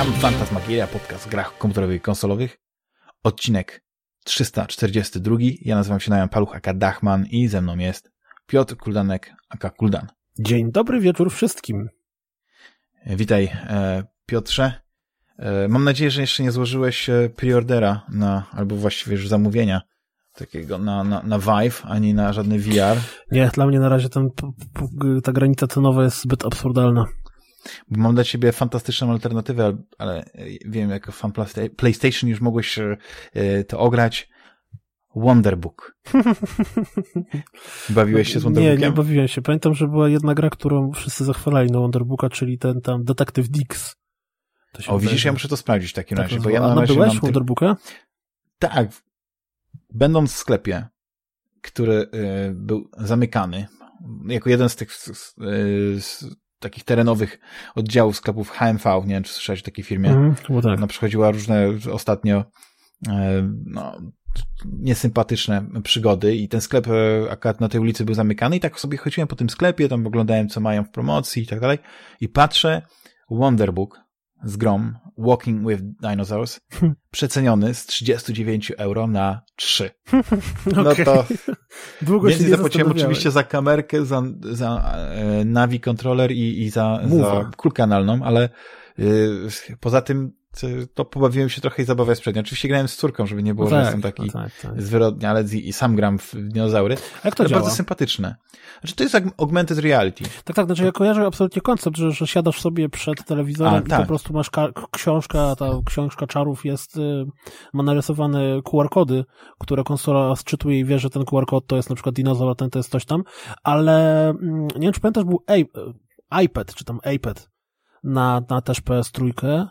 Witam, Fantasmagieria, podcast w grach komputerowych i konsolowych. Odcinek 342. Ja nazywam się Najan Paluch, aka Dachman i ze mną jest Piotr Kuldanek, aka Kuldan. Dzień dobry wieczór wszystkim. Witaj, e, Piotrze. E, mam nadzieję, że jeszcze nie złożyłeś e, preordera na, albo właściwie już zamówienia takiego na, na, na Vive, ani na żadny VR. Nie, dla mnie na razie ten, ta granica cenowa jest zbyt absurdalna. Bo mam dla ciebie fantastyczną alternatywę, ale wiem, jako fan PlayStation już mogłeś to ograć. Wonderbook. Bawiłeś się z Wonderbookiem? Nie, nie bawiłem się. Pamiętam, że była jedna gra, którą wszyscy zachwalali na Wonderbooka, czyli ten tam Detective Dix. o, widzisz, ja muszę to sprawdzić w takim tak razie, bo ja na razie byłeś mam Wonderbooka? Tak. Będąc w sklepie, który y, był zamykany, jako jeden z tych y, z takich terenowych oddziałów sklepów HMV, nie wiem, czy słyszałeś o takiej firmie. Mm, tak. Ona przechodziła różne ostatnio y, no, niesympatyczne przygody i ten sklep e, akurat na tej ulicy był zamykany i tak sobie chodziłem po tym sklepie, tam oglądałem co mają w promocji i tak dalej i patrzę Wonderbook z grom Walking with Dinosaurs przeceniony z 39 euro na 3. No okay. to Długo więcej się zapłaciłem oczywiście za kamerkę, za, za e, Navi controller i, i za, za kulkę analną, ale y, poza tym to pobawiłem się trochę i zabawę sprzednio. Oczywiście grałem z córką, żeby nie było, no tak, że jestem taki no tak, tak. ale i sam gram w dinozaury. Jak to działa? bardzo sympatyczne. Znaczy, to jest augmented reality. Tak, tak, znaczy ja kojarzę absolutnie koncept, że, że siadasz sobie przed telewizorem A, i tak. po prostu masz książkę, ta książka czarów jest, y, ma narysowane QR-kody, które konsola sczytuje i wie, że ten QR-kod to jest na przykład dinozaur, a ten to jest coś tam, ale mm, nie wiem, czy pamiętasz, był iPad, czy tam iPad na, na też PS trójkę,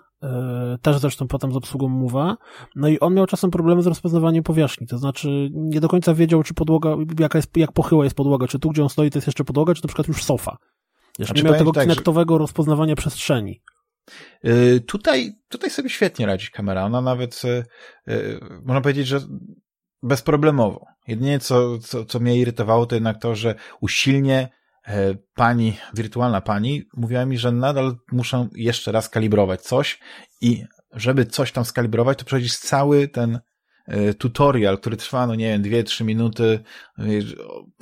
też zresztą potem z obsługą Mowa, no i on miał czasem problemy z rozpoznawaniem powierzchni, to znaczy nie do końca wiedział, czy podłoga, jaka jest, jak pochyła jest podłoga, czy tu, gdzie on stoi, to jest jeszcze podłoga, czy na przykład już sofa. Jeszcze nie miał tego tak, kinektowego że... rozpoznawania przestrzeni. Yy, tutaj, tutaj sobie świetnie radzi kamera, ona nawet, yy, można powiedzieć, że bezproblemowo. Jedynie co, co, co mnie irytowało, to jednak to, że usilnie E, pani, wirtualna pani, mówiła mi, że nadal muszę jeszcze raz kalibrować coś i żeby coś tam skalibrować, to przejść cały ten e, tutorial, który trwa, no nie wiem, dwie, trzy minuty,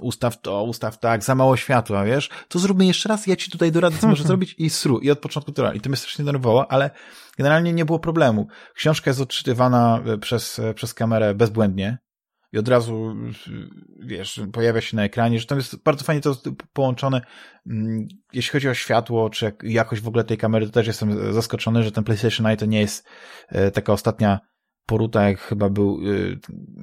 ustaw to, ustaw tak, za mało światła, wiesz, to zróbmy jeszcze raz, ja ci tutaj doradzę, co możesz zrobić i sru, i od początku tutorial. I to mnie strasznie denerwowało, ale generalnie nie było problemu. Książka jest odczytywana e, przez, przez kamerę bezbłędnie, i od razu, wiesz, pojawia się na ekranie, że tam jest bardzo fajnie to połączone. Mm, jeśli chodzi o światło, czy jakość w ogóle tej kamery, to też jestem zaskoczony, że ten PlayStation Eye to nie jest e, taka ostatnia poruta, jak chyba był, e,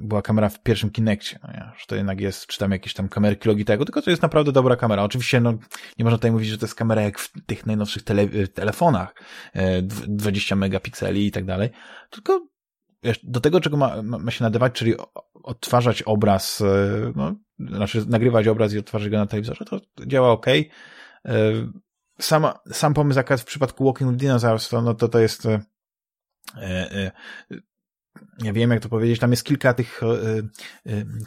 była kamera w pierwszym Kinectie, no że to jednak jest, czy tam jakieś tam kamerki Logitechu, tylko to jest naprawdę dobra kamera. Oczywiście, no, nie można tutaj mówić, że to jest kamera jak w tych najnowszych tele, e, telefonach, 20 megapikseli i tak dalej, tylko do tego, czego ma, ma się nadawać, czyli odtwarzać obraz, e, no, znaczy nagrywać obraz i odtwarzać go na telewizorze, to działa ok. E, sama, sam pomysł, jak w przypadku Walking with Dinosaurs, to, no, to, to jest e, e, wiem, jak to powiedzieć, tam jest kilka tych,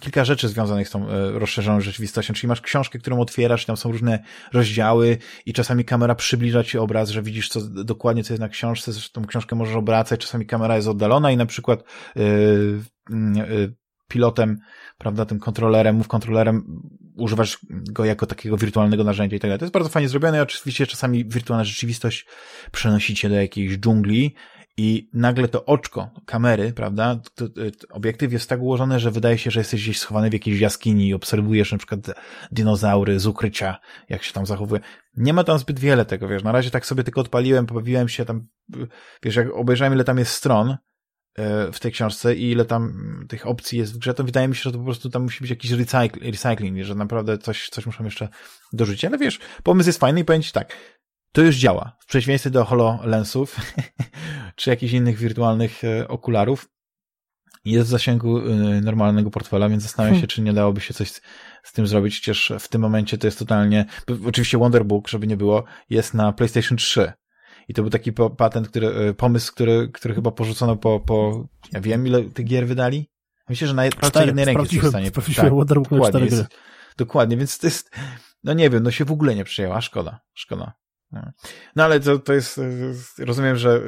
kilka rzeczy związanych z tą rozszerzoną rzeczywistością, czyli masz książkę, którą otwierasz, tam są różne rozdziały i czasami kamera przybliża ci obraz, że widzisz co, dokładnie, co jest na książce, zresztą książkę możesz obracać, czasami kamera jest oddalona i na przykład pilotem, prawda, tym kontrolerem, move kontrolerem, używasz go jako takiego wirtualnego narzędzia i tak dalej. To jest bardzo fajnie zrobione i oczywiście czasami wirtualna rzeczywistość przenosi cię do jakiejś dżungli i nagle to oczko kamery, prawda, obiektyw jest tak ułożony, że wydaje się, że jesteś gdzieś schowany w jakiejś jaskini i obserwujesz na przykład dinozaury z ukrycia, jak się tam zachowuje. Nie ma tam zbyt wiele tego, wiesz, na razie tak sobie tylko odpaliłem, pobawiłem się tam, wiesz, jak obejrzałem ile tam jest stron, w tej książce i ile tam tych opcji jest w grze, to wydaje mi się, że to po prostu tam musi być jakiś recycling, że naprawdę coś, coś muszą jeszcze dorzucić. Ale wiesz, pomysł jest fajny i powiem ci tak, to już działa. W przeciwieństwie do HoloLensów czy jakichś innych wirtualnych e, okularów jest w zasięgu e, normalnego portfela, więc zastanawiam się, hmm. czy nie dałoby się coś z, z, tym zrobić. Przecież w tym momencie to jest totalnie, oczywiście Wonderbook, żeby nie było, jest na PlayStation 3. I to był taki patent, który, e, pomysł, który, który chyba porzucono po, po, ja wiem, ile tych gier wydali? Myślę, że na palce jednej ręki jest w stanie. Tak, na cztery gry. Dokładnie, więc to jest, no nie wiem, no się w ogóle nie przyjęła, szkoda, szkoda. No, no ale to, to jest, rozumiem, że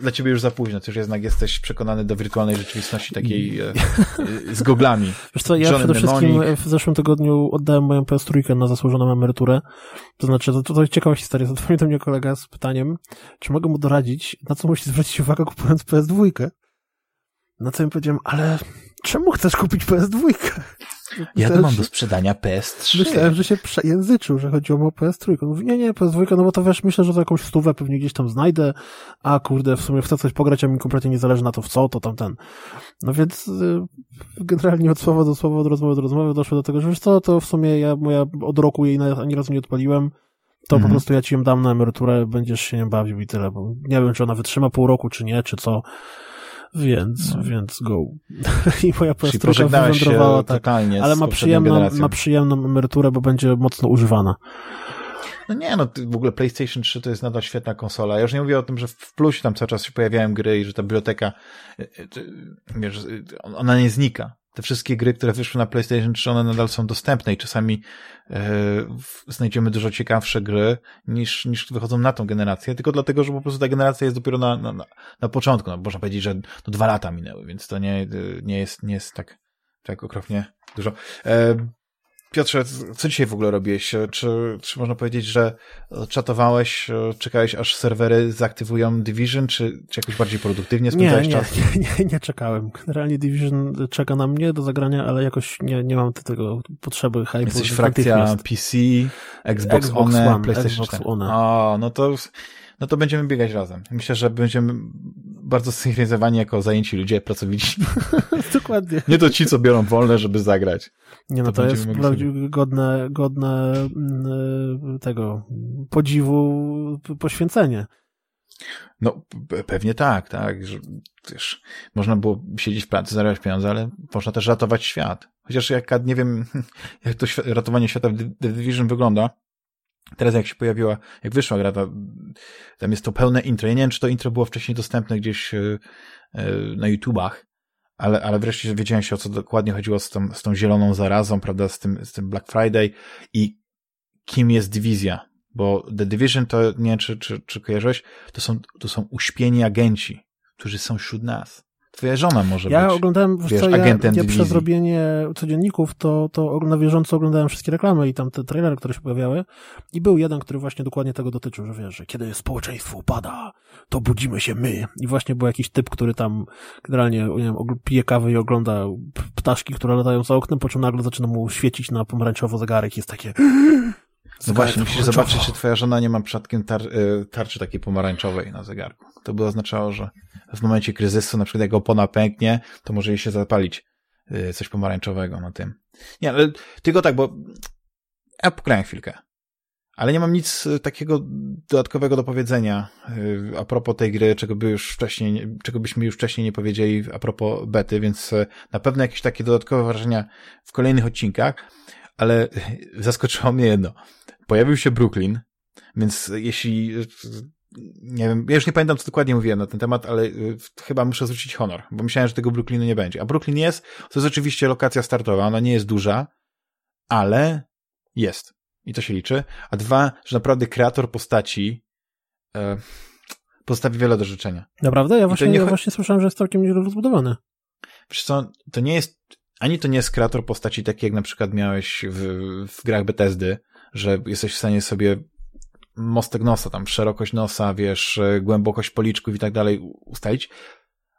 dla ciebie już za późno, ty już jednak jesteś przekonany do wirtualnej rzeczywistości takiej z goglami. Wiesz co, ja przede wszystkim w zeszłym tygodniu oddałem moją PS3 na zasłużoną emeryturę, to znaczy, to, to ciekawa historia, zadzwonił do mnie kolega z pytaniem, czy mogę mu doradzić, na co musi zwrócić uwagę kupując PS2. Na co im powiedziałem, ale czemu chcesz kupić PS2? Ja to mam do sprzedania PS3. Myślałem, że się przejęzyczył, że chodziło o PS3. On mówi, nie, nie, PS2, no bo to wiesz, myślę, że to jakąś stówę pewnie gdzieś tam znajdę, a kurde, w sumie chcę coś pograć, a mi kompletnie nie zależy na to w co, to tamten. No więc y, generalnie od słowa do słowa, od rozmowy do rozmowy doszło do tego, że wiesz co, to w sumie ja, moja od roku jej ani razu nie odpaliłem, to mhm. po prostu ja ci ją dam na emeryturę, będziesz się nie bawił i tyle, bo nie wiem, czy ona wytrzyma pół roku, czy nie, czy co. Więc, no. więc go. I moja PS3 wywędrowała tak, totalnie ale ma, przyjemną, ma przyjemną emeryturę, bo będzie mocno używana. No nie, no w ogóle PlayStation 3 to jest nadal świetna konsola. Ja już nie mówię o tym, że w plusie tam cały czas się pojawiają gry i że ta biblioteka, y, y, wiesz, y, ona nie znika te wszystkie gry, które wyszły na PlayStation 3, one nadal są dostępne i czasami e, znajdziemy dużo ciekawsze gry niż, niż wychodzą na tą generację, tylko dlatego, że po prostu ta generacja jest dopiero na, na, na początku. No, można powiedzieć, że no, dwa lata minęły, więc to nie, nie, jest, nie jest tak, tak okropnie dużo. E, Piotrze, co dzisiaj w ogóle robiłeś? Czy, czy można powiedzieć, że czatowałeś, czekałeś aż serwery zaktywują Division, czy, czy jakoś bardziej produktywnie spędzałeś nie, czas? Nie, nie, nie czekałem. Generalnie Division czeka na mnie do zagrania, ale jakoś nie, nie mam tego potrzeby hype'u. Jesteś frakcja PC, Xbox, Xbox One, One, PlayStation Xbox 4. One. O, no to no to będziemy biegać razem. Myślę, że będziemy bardzo zsynchronizowani jako zajęci ludzie, pracowici. Dokładnie. Nie to ci, co biorą wolne, żeby zagrać. Nie no, to, to jest godne, godne mm, tego podziwu poświęcenie. No, pewnie tak, tak. Że, wiesz, można było siedzieć w pracy, zarabiać pieniądze, ale można też ratować świat. Chociaż jak nie wiem, jak to ratowanie świata w The Division wygląda, Teraz jak się pojawiła, jak wyszła gra, to, tam jest to pełne intro. Ja nie wiem, czy to intro było wcześniej dostępne gdzieś e, e, na YouTubach, ale, ale wreszcie wiedziałem się, o co dokładnie chodziło z tą, z tą zieloną zarazą, prawda, z tym, z tym Black Friday i kim jest dywizja. Bo The Division to, nie wiem, czy, czy, czy kojarzyłeś, to są, to są uśpieni agenci, którzy są wśród nas. Twoja żona może ja być. Oglądałem, wiesz, co, ja, ja przez robienie codzienników, to, to na bieżąco oglądałem wszystkie reklamy i tam te trailery, które się pojawiały i był jeden, który właśnie dokładnie tego dotyczył, że wiesz, że kiedy społeczeństwo upada, to budzimy się my. I właśnie był jakiś typ, który tam generalnie, nie wiem, pije kawę i ogląda ptaszki, które latają za oknem, po czym nagle zaczyna mu świecić na pomarańczowo zegarek jest takie no właśnie, musisz zobaczyć, czy twoja żona nie ma przypadkiem tar y, tarczy takiej pomarańczowej na zegarku. To by oznaczało, że w momencie kryzysu, na przykład jak opona pęknie, to może jej się zapalić y, coś pomarańczowego na tym. Nie, ale tylko tak, bo ja pokrałem chwilkę. Ale nie mam nic y, takiego dodatkowego do powiedzenia a propos tej gry, czego, by już wcześniej, czego byśmy już wcześniej nie powiedzieli a propos bety, więc na pewno jakieś takie dodatkowe wrażenia w kolejnych odcinkach, ale zaskoczyło mnie jedno pojawił się Brooklyn, więc jeśli nie wiem, ja już nie pamiętam, co dokładnie mówiłem na ten temat, ale y, chyba muszę zwrócić honor, bo myślałem, że tego Brooklynu nie będzie. A Brooklyn jest, to jest oczywiście lokacja startowa, ona nie jest duża, ale jest. I to się liczy. A dwa, że naprawdę kreator postaci e, postawi wiele do życzenia. Naprawdę? Ja właśnie, nie... ja właśnie słyszałem, że jest całkiem nieźle rozbudowany. Wiesz co, to nie jest, ani to nie jest kreator postaci taki, jak na przykład miałeś w, w grach Bethesdy, że jesteś w stanie sobie mostek nosa, tam szerokość nosa, wiesz, głębokość policzków i tak dalej ustalić,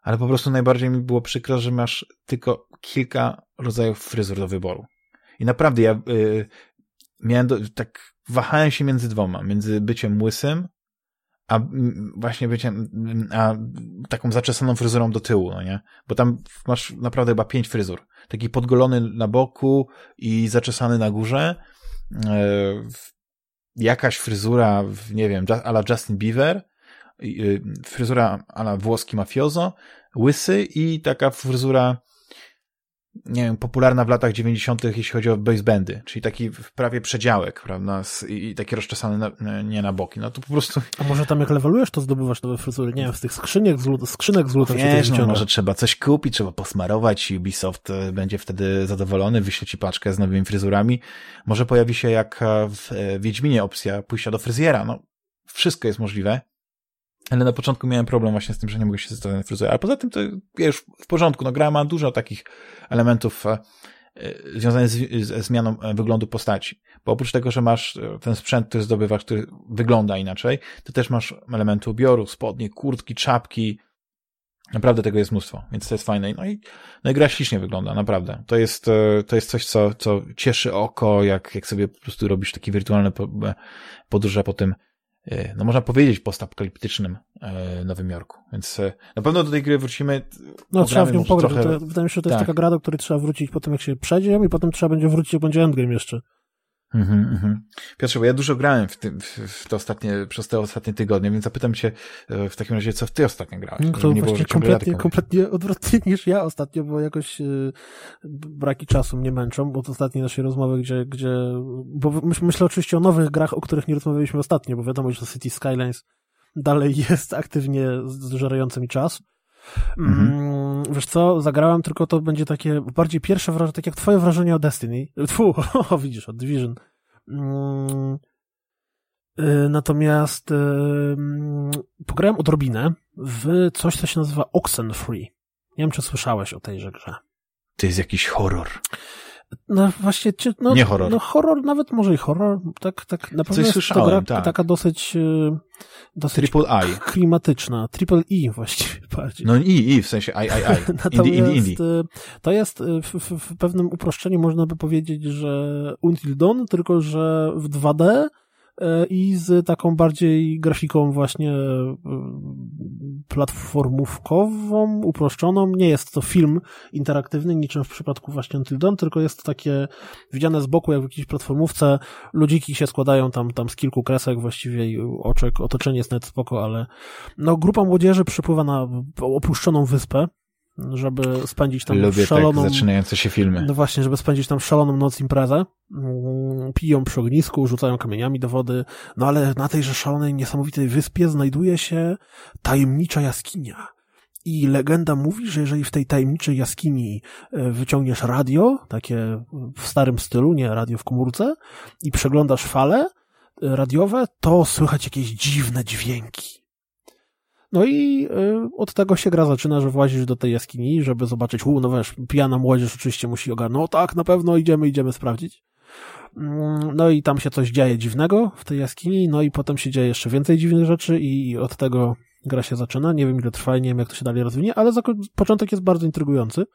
ale po prostu najbardziej mi było przykro, że masz tylko kilka rodzajów fryzur do wyboru. I naprawdę ja y, miałem, do, tak wahałem się między dwoma, między byciem łysym, a właśnie byciem, a taką zaczesaną fryzurą do tyłu, no nie? Bo tam masz naprawdę chyba pięć fryzur. Taki podgolony na boku i zaczesany na górze, E, jakaś fryzura, nie wiem, ala Justin Bieber, y, fryzura ala włoski mafiozo, łysy i taka fryzura nie wiem, popularna w latach 90., jeśli chodzi o boys bandy, czyli taki prawie przedziałek, prawda, i taki rozczesany na, nie na boki, no to po prostu... A może tam jak levelujesz, to zdobywasz nowe fryzury, nie wiem, z tych skrzyniek z, skrzynek z lutem Wiesz, no, może trzeba coś kupić, trzeba posmarować i Ubisoft e, będzie wtedy zadowolony, wyśle ci paczkę z nowymi fryzurami. Może pojawi się jak w e, Wiedźminie opcja pójścia do fryzjera, no wszystko jest możliwe, ale na początku miałem problem właśnie z tym, że nie mogę się zestawić na fryzurę. Ale poza tym to już w porządku. No gra ma dużo takich elementów e, e, związanych z, z, zmianą e, wyglądu postaci. Bo oprócz tego, że masz ten sprzęt, który zdobywasz, który wygląda inaczej, to też masz elementy ubioru, spodnie, kurtki, czapki. Naprawdę tego jest mnóstwo, więc to jest fajne. No i, no i gra ślicznie wygląda, naprawdę. To jest, to jest coś, co, co cieszy oko, jak, jak sobie po prostu robisz takie wirtualne podróże po tym no można powiedzieć, postapokaliptycznym e, Nowym Jorku. Więc e, na pewno do tej gry wrócimy. No trzeba w nią pograć. Trochę... wydaje mi się, że to jest tak. taka gra, do której trzeba wrócić po tym, jak się przejdzie i potem trzeba będzie wrócić, jak będzie endgame jeszcze. Mhm, mhm. Piotrze, bo ja dużo grałem w, tym, w, te ostatnie, przez te ostatnie tygodnie, więc zapytam cię e, w takim razie, co ty ostatnio grałeś? No to nie właśnie kompletnie, kompletnie odwrotnie niż ja ostatnio, bo jakoś yy, braki czasu mnie męczą od ostatniej naszej rozmowy, gdzie, gdzie bo myślę oczywiście o nowych grach, o których nie rozmawialiśmy ostatnio, bo wiadomo, że City Skylines dalej jest aktywnie zżerający mi czas. Mhm. Mm, wiesz co, zagrałem, tylko to będzie takie bardziej pierwsze wrażenie, tak jak twoje wrażenie o Destiny. Tfu, o, widzisz, o Division. Mm, y, natomiast y, mm, pograłem odrobinę w coś, co się nazywa Oxenfree. Nie wiem, czy słyszałeś o tejże grze. To jest jakiś horror. No właśnie, no, nie horror. No horror, nawet może i horror, tak, tak, na pewno Coś jest to gra tak. taka dosyć, y, dosyć Triple I. klimatyczna, triple E właściwie bardziej. No i, i, w sensie I, I, I. Natomiast indie, indie, indie. Y, to jest y, w, w, w pewnym uproszczeniu można by powiedzieć, że Until Dawn, tylko że w 2D, E, i z taką bardziej grafiką właśnie e, platformówkową, uproszczoną. Nie jest to film interaktywny, niczym w przypadku właśnie Until Dawn, tylko jest to takie widziane z boku, jak w jakiejś platformówce. Ludziki się składają tam, tam z kilku kresek właściwie i oczek, otoczenie jest nawet spoko, ale no grupa młodzieży przypływa na opuszczoną wyspę, żeby spędzić tam Lubię tak szaloną... tak zaczynające się filmy. No właśnie, żeby spędzić tam szaloną noc imprezę. Mm, piją przy ognisku, rzucają kamieniami do wody. No ale na tejże szalonej, niesamowitej wyspie znajduje się tajemnicza jaskinia. I legenda mówi, że jeżeli w tej tajemniczej jaskini e, wyciągniesz radio, takie w starym stylu, nie radio w komórce, i przeglądasz fale e, radiowe, to słychać jakieś dziwne dźwięki. No i y, od tego się gra zaczyna, że włazisz do tej jaskini, żeby zobaczyć, u, no wiesz, pijana młodzież oczywiście musi ogarnąć, no tak, na pewno idziemy, idziemy sprawdzić. Mm, no i tam się coś dzieje dziwnego w tej jaskini, no i potem się dzieje jeszcze więcej dziwnych rzeczy i od tego gra się zaczyna. Nie wiem ile trwa nie wiem jak to się dalej rozwinie, ale początek jest bardzo intrygujący.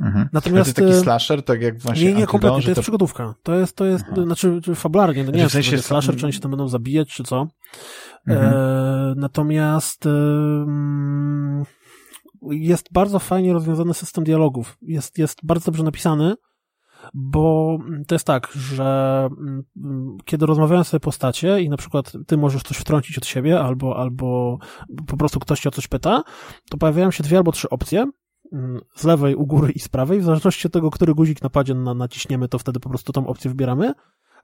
Mhm. Natomiast to jest taki slasher, tak jak właśnie Nie, nie, kompletnie, to jest to... przygodówka. To jest, to jest, Aha. znaczy fabularnie, to nie znaczy, jest w sensie slasher, czy oni się tam będą zabijać, czy co. Mhm. E, natomiast e, jest bardzo fajnie rozwiązany system dialogów. Jest, jest bardzo dobrze napisany, bo to jest tak, że mm, kiedy rozmawiają sobie postacie i na przykład ty możesz coś wtrącić od siebie, albo, albo po prostu ktoś cię o coś pyta, to pojawiają się dwie albo trzy opcje mm, z lewej, u góry i z prawej, w zależności od tego, który guzik na, naciśniemy, to wtedy po prostu tą opcję wybieramy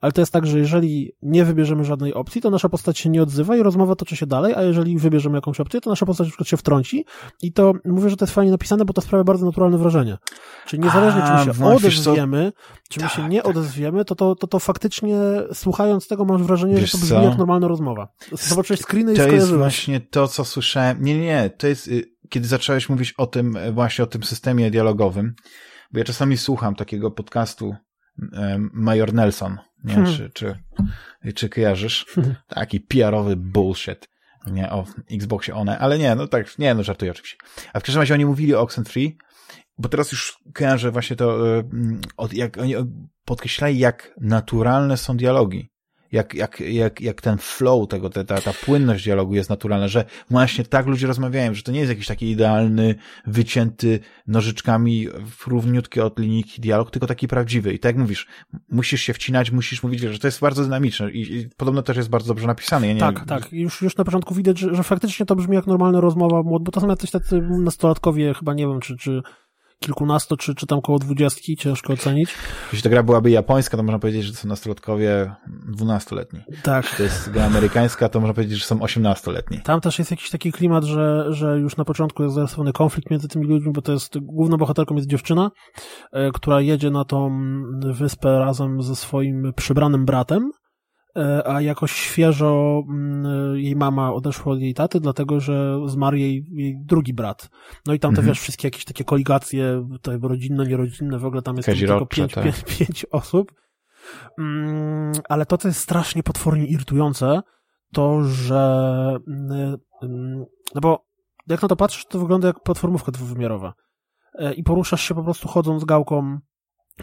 ale to jest tak, że jeżeli nie wybierzemy żadnej opcji, to nasza postać się nie odzywa i rozmowa toczy się dalej, a jeżeli wybierzemy jakąś opcję, to nasza postać na przykład się wtrąci i to mówię, że to jest fajnie napisane, bo to sprawia bardzo naturalne wrażenie. Czyli niezależnie, a, czy my się odezwiemy, czy my tak, się nie tak. odezwiemy, to, to, to, to faktycznie słuchając tego masz wrażenie, wiesz że to brzmi co? jak normalna rozmowa. Zobaczyłeś screeny i To jest właśnie to, co słyszałem. Nie, nie, nie, to jest, y, kiedy zacząłeś mówić o tym, właśnie o tym systemie dialogowym, bo ja czasami słucham takiego podcastu Major Nelson, nie? Hmm. Czy, czy, czy kojarzysz? Taki PR-owy bullshit. Nie, o Xboxie one, ale nie, no tak, nie, no żartuję oczywiście. A w każdym razie oni mówili o Oxenfree, bo teraz już kojarzę właśnie to, jak oni podkreślali, jak naturalne są dialogi jak, jak, jak, jak ten flow tego, ta, ta, ta płynność dialogu jest naturalna, że właśnie tak ludzie rozmawiają, że to nie jest jakiś taki idealny, wycięty nożyczkami równiutki od linijki dialog, tylko taki prawdziwy. I tak jak mówisz, musisz się wcinać, musisz mówić, że to jest bardzo dynamiczne i, i podobno też jest bardzo dobrze napisane. Ja nie tak, tak. Już, już na początku widać, że, że faktycznie to brzmi jak normalna rozmowa, bo to są jacyś tacy nastolatkowie, chyba nie wiem, czy, czy kilkunastu, czy, czy tam około dwudziestki, ciężko ocenić. Jeśli ta gra byłaby japońska, to można powiedzieć, że to są nastolatkowie dwunastoletni. Tak. Jeśli to jest gra amerykańska, to można powiedzieć, że są osiemnastoletni. Tam też jest jakiś taki klimat, że, że już na początku jest zarysowany konflikt między tymi ludźmi, bo to jest, główną bohaterką jest dziewczyna, e, która jedzie na tą wyspę razem ze swoim przybranym bratem, a jakoś świeżo mm, jej mama odeszła od jej taty, dlatego że zmarł jej, jej drugi brat. No i tam mhm. wiesz, wszystkie jakieś takie koligacje, te rodzinne, nierodzinne, w ogóle tam jest tylko pięć, tak. pięć, pięć osób. Mm, ale to, co jest strasznie potwornie irytujące, to, że mm, no bo jak na to patrzysz, to wygląda jak platformówka dwuwymiarowa. E, I poruszasz się po prostu chodząc gałką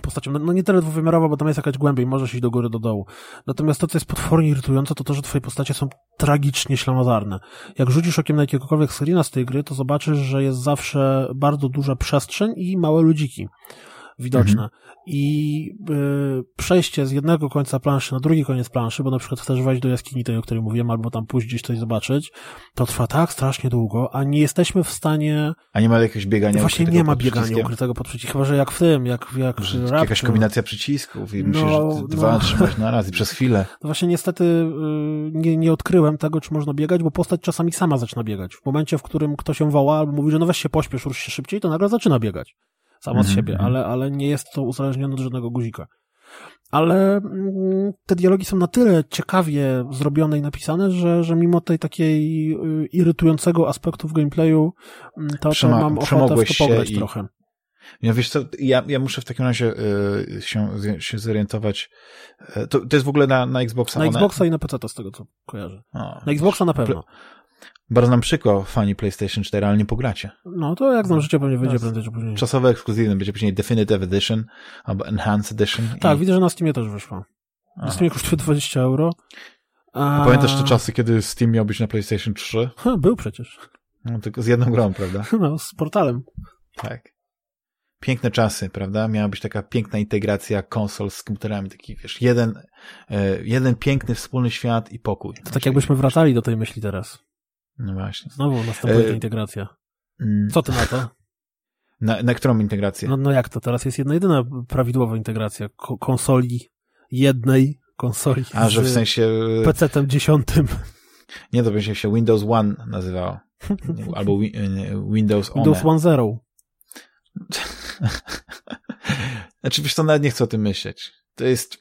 postacią. No, no, nie tyle dwuwymiarowa, bo tam jest jakaś głębiej, możesz iść do góry, do dołu. Natomiast to, co jest potwornie irytujące, to to, że twoje postacie są tragicznie ślamazarne. Jak rzucisz okiem na jakiegokolwiek screena z tej gry, to zobaczysz, że jest zawsze bardzo duża przestrzeń i małe ludziki widoczne. Mhm. I y, przejście z jednego końca planszy na drugi koniec planszy, bo na przykład chcesz wejść do jaskini tej, o której mówiłem, albo tam pójść gdzieś coś zobaczyć, to trwa tak strasznie długo, a nie jesteśmy w stanie... A nie ma jakiegoś biegania Właśnie nie ma biegania ukrytego pod przyciskiem, chyba, że jak w tym, jak, jak że Jakaś kombinacja przycisków i no, musisz dwa no, trzymać na raz i przez chwilę. No właśnie niestety y, nie, nie odkryłem tego, czy można biegać, bo postać czasami sama zaczyna biegać. W momencie, w którym ktoś ją woła albo mówi, że no weź się pośpiesz, rusz się szybciej, to nagle zaczyna biegać sama z mhm, siebie, mhm. ale, ale nie jest to uzależnione od żadnego guzika. Ale mm, te dialogi są na tyle ciekawie zrobione i napisane, że, że mimo tej takiej y, irytującego aspektu w gameplayu, mm, to, to mam ochotę w to pograć i... trochę. Ja wiesz co, ja, ja muszę w takim razie y, się, się zorientować. Y, to, to jest w ogóle na, na Xboxa? Na. Xboxa i na PC to z tego co kojarzę. O, na Xboxa na pewno. Bardzo nam przykro, fani PlayStation 4, ale nie pogracie. No to jak znam życie pewnie wyjdzie prędzej czy później. Czasowe ekskluzywne, będzie później Definitive Edition albo Enhanced Edition. Tak, i... widzę, że na Steamie też wyszło. Na Steamie kosztuje 20 euro. A... a pamiętasz te czasy, kiedy Steam miał być na PlayStation 3? Ha, był przecież. No, tylko z jedną grą, prawda? No, z portalem. Tak. Piękne czasy, prawda? Miała być taka piękna integracja konsol z komputerami, taki, wiesz, jeden, e, jeden piękny wspólny świat i pokój. To tak jakbyśmy wracali do tej myśli teraz. No właśnie. Znowu następuje e... integracja. Mm. Co ty na to? Na, na którą integrację? No, no jak to? Teraz jest jedna jedyna prawidłowa integracja Ko konsoli jednej konsoli. A, że w sensie... PC-tem dziesiątym. Nie, to będzie się Windows One nazywało. Albo wi Windows One. Windows One Zero. znaczy, wiesz co, nawet nie chcę o tym myśleć. To jest,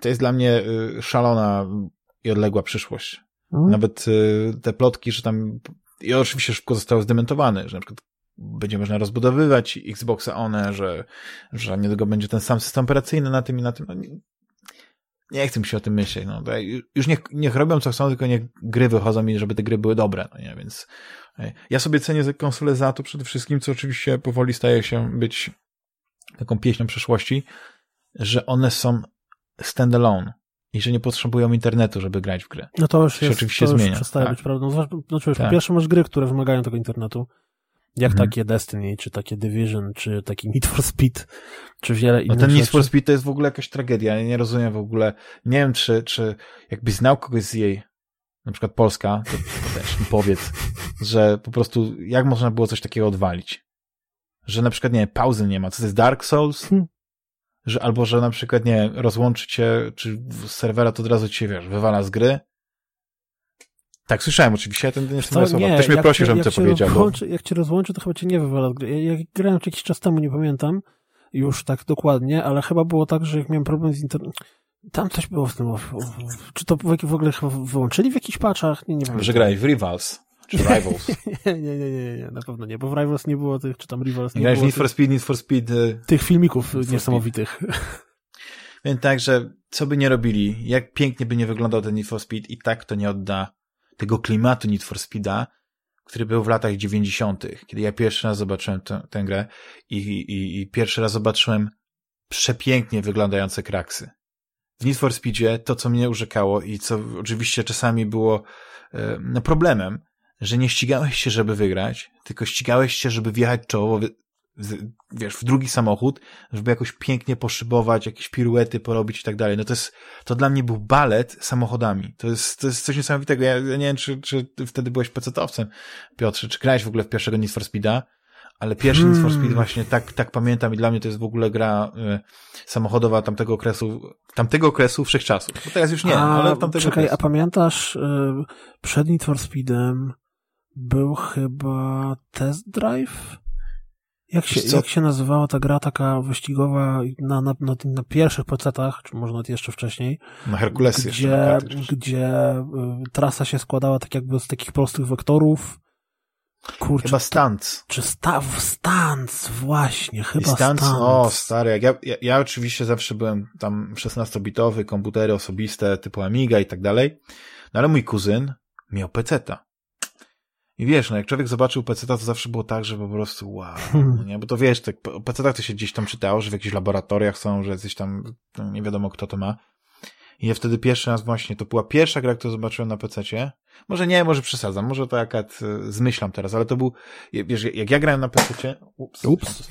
to jest dla mnie y, szalona i odległa przyszłość. Mhm. Nawet y, te plotki, że tam i oczywiście szybko zostały zdementowane, że na przykład będzie można rozbudowywać Xboxa One, że, że niedługo będzie ten sam system operacyjny na tym i na tym. No, nie, nie chcę mi się o tym myśleć. No, już niech, niech robią co chcą, tylko niech gry wychodzą i żeby te gry były dobre. No nie? Więc e, ja sobie cenię konsolę za to przede wszystkim, co oczywiście powoli staje się być taką pieśnią przeszłości, że one są standalone i że nie potrzebują internetu, żeby grać w grę. No to już jest, oczywiście to już zmienia. przestaje tak. być prawdą. No, cóż, tak. po pierwsze masz gry, które wymagają tego internetu, jak mhm. takie Destiny, czy takie Division, czy taki Need for Speed, czy wiele innych No ten Need for Speed to jest w ogóle jakaś tragedia. Ja nie rozumiem w ogóle, nie wiem, czy, czy jakbyś znał kogoś z jej, na przykład Polska, to, to też mi powiedz, że po prostu jak można było coś takiego odwalić? Że na przykład, nie pauzy nie ma. Co to jest Dark Souls? Hmm że albo, że na przykład, nie rozłączy cię, czy serwera to od razu cię, wiesz, wywala z gry. Tak, słyszałem oczywiście, ja ten nie jestem słowa. Ktoś mnie prosił, żebym to powiedział. Bo... Jak cię rozłączy, to chyba cię nie wywala z gry. Ja, jak grałem jakiś czas temu, nie pamiętam już tak dokładnie, ale chyba było tak, że jak miałem problem z internetem, tam coś było w tym, czy to w ogóle chyba wyłączyli w jakichś paczach? Nie, nie wiem. Że grałeś w Rivals. Czy Rivals? nie, nie, nie, nie, nie, na pewno nie, bo w Rivals nie było tych, czy tam Rivals nie, nie było. Need for Speed, Need for Speed. Y, tych filmików niesamowitych. Więc tak, że co by nie robili, jak pięknie by nie wyglądał ten Need for Speed i tak to nie odda tego klimatu Need for Speeda, który był w latach 90., kiedy ja pierwszy raz zobaczyłem tę, tę grę i, i, i pierwszy raz zobaczyłem przepięknie wyglądające kraksy. W Need for Speedzie to, co mnie urzekało i co oczywiście czasami było e, no, problemem, że nie ścigałeś się, żeby wygrać, tylko ścigałeś się, żeby wjechać czołowo, wiesz, w drugi samochód, żeby jakoś pięknie poszybować, jakieś piruety porobić i tak dalej. No to jest, to dla mnie był balet samochodami. To jest, to jest coś niesamowitego. Ja, ja nie wiem, czy, czy wtedy byłeś pecetowcem, Piotrze, czy grałeś w ogóle w pierwszego Need for Speeda, ale pierwszy hmm. Need for Speed hmm. właśnie tak, tak pamiętam i dla mnie to jest w ogóle gra y, samochodowa tamtego okresu, tamtego okresu wszechczasów. Bo teraz już nie, a, ale tamtego czekaj, okresu. a pamiętasz y, przed Need for Speedem był chyba test drive? Jak się, jak się nazywała ta gra taka wyścigowa na, na, na, na pierwszych pecetach, czy może nawet jeszcze wcześniej? Na Herkulesy gdzie, jeszcze. Gdzie y, trasa się składała tak jakby z takich prostych wektorów. Kurczę, chyba Stunts. Czy sta, Stunts, właśnie, chyba. Stunts. O, stary, jak ja, ja, ja oczywiście zawsze byłem tam 16-bitowy, komputery osobiste typu Amiga i tak dalej, no ale mój kuzyn miał peceta. I wiesz, no jak człowiek zobaczył peceta, to zawsze było tak, że po prostu wow, nie? Bo to wiesz, tak, o pecetach to się gdzieś tam czytało, że w jakichś laboratoriach są, że jacyś tam, no nie wiadomo kto to ma. I ja wtedy pierwszy raz właśnie, to była pierwsza gra, którą zobaczyłem na pececie. Może nie, może przesadzam, może to akurat e, zmyślam teraz, ale to był, wiesz, jak ja grałem na pececie, ups, ups.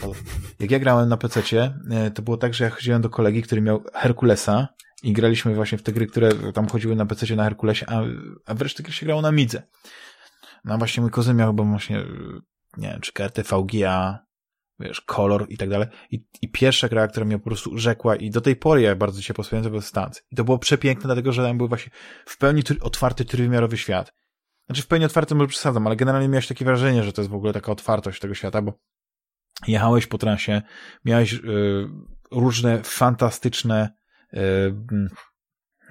jak ja grałem na pececie, to było tak, że ja chodziłem do kolegi, który miał Herkulesa i graliśmy właśnie w te gry, które tam chodziły na pececie na Herkulesie, a, a wreszcie gry się grało na Midze. No właśnie mój kozyn miał chyba właśnie, nie wiem, czy kartę VGA, wiesz, kolor i tak dalej. I, I pierwsza gra, która mnie po prostu rzekła i do tej pory ja bardzo się posłuchałem, to był Stans. I to było przepiękne, dlatego że tam był właśnie w pełni otwarty, trójwymiarowy świat. Znaczy w pełni otwarty może przesadzam, ale generalnie miałeś takie wrażenie, że to jest w ogóle taka otwartość tego świata, bo jechałeś po trasie, miałeś y, różne fantastyczne y,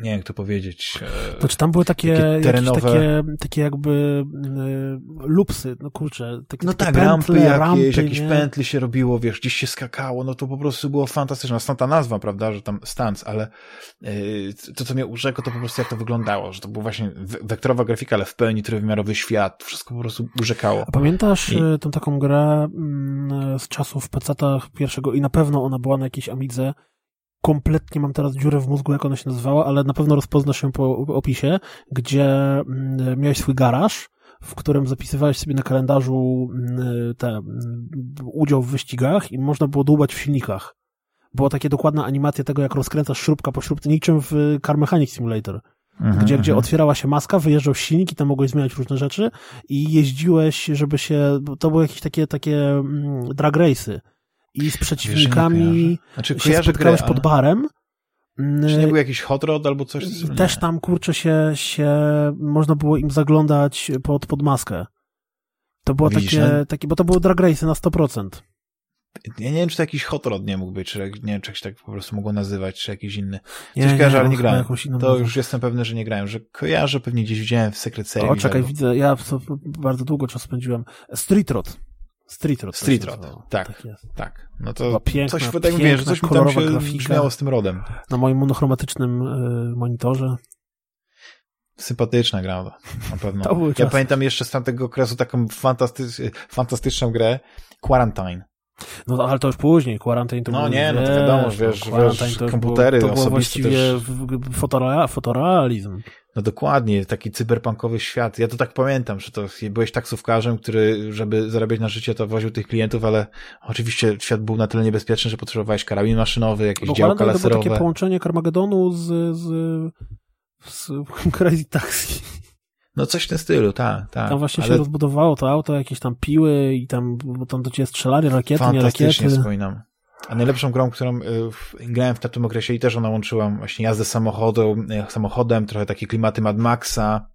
nie wiem jak to powiedzieć. E, znaczy tam były takie, takie terenowe... takie, takie jakby e, lupsy, no kurczę. Takie, no takie tak, pętle, rampy jakieś, rampy, jakieś nie? pętli się robiło, wiesz, gdzieś się skakało, no to po prostu było fantastyczne. Stąd ta nazwa, prawda, że tam stance, ale yy, to, co mnie urzekło, to po prostu jak to wyglądało, że to była właśnie wektorowa grafika, ale w pełni trójwymiarowy świat, wszystko po prostu urzekało. A pamiętasz I... tą taką grę mm, z czasów PC-ach pierwszego i na pewno ona była na jakiejś Amidze, kompletnie mam teraz dziurę w mózgu, jak ona się nazywała, ale na pewno rozpoznasz ją po opisie, gdzie mm, miałeś swój garaż, w którym zapisywałeś sobie na kalendarzu mm, te, mm, udział w wyścigach i można było dłubać w silnikach. Była takie dokładna animacja tego, jak rozkręcasz śrubka po śrubce, niczym w Car Mechanic Simulator. Mhm, gdzie, gdzie mhm. otwierała się maska, wyjeżdżał silnik i tam mogłeś zmieniać różne rzeczy i jeździłeś, żeby się, to były jakieś takie, takie drag race'y i z przeciwnikami znaczy, się spotkałeś pod barem. Czy nie był jakiś hot rod albo coś? I też tam, kurczę, się, się można było im zaglądać pod, pod maskę. To było Widzisz, takie, takie, bo to były drag race na 100%. Ja nie wiem, czy to jakiś hot rod nie mógł być, czy nie wiem, czy się tak po prostu mogło nazywać, czy jakiś inny. Coś nie, kojarzę, ale nie grałem. To już jestem pewny, że nie grałem, że kojarzę, pewnie gdzieś widziałem w Secret Series. O, czekaj, widzę, ja bardzo długo czas spędziłem. Street Rod. Street Rod. Street Rod, tak, tak, tak. No to piękna, coś, tak mówię, że coś mi tam się brzmiało z tym rodem. Na moim monochromatycznym y, monitorze. Sympatyczna gra, na pewno. ja czas. pamiętam jeszcze z tamtego okresu taką fantasty fantastyczną grę Quarantine. No ale to już później, Quarantine to No było, nie, no to wiadomo, wiesz, wiesz to komputery było, to było właściwie też... fotorealizm. No dokładnie, taki cyberpunkowy świat. Ja to tak pamiętam, że to byłeś taksówkarzem, który, żeby zarabiać na życie, to woził tych klientów, ale oczywiście świat był na tyle niebezpieczny, że potrzebowałeś karabin maszynowy, jakieś no, działka laserowe. To było takie połączenie Carmagedonu z, z, z Crazy Taxi. No coś w tym stylu, tak, tak. Tam właśnie ale... się rozbudowało to auto, jakieś tam piły i tam, bo tam do ciebie strzelali rakiety, nie rakiety. Fantastycznie wspominam. A najlepszą grą, którą y, grałem w tamtym okresie i też ona łączyła właśnie jazdę samochodu, y, samochodem, trochę takie klimaty Mad Maxa,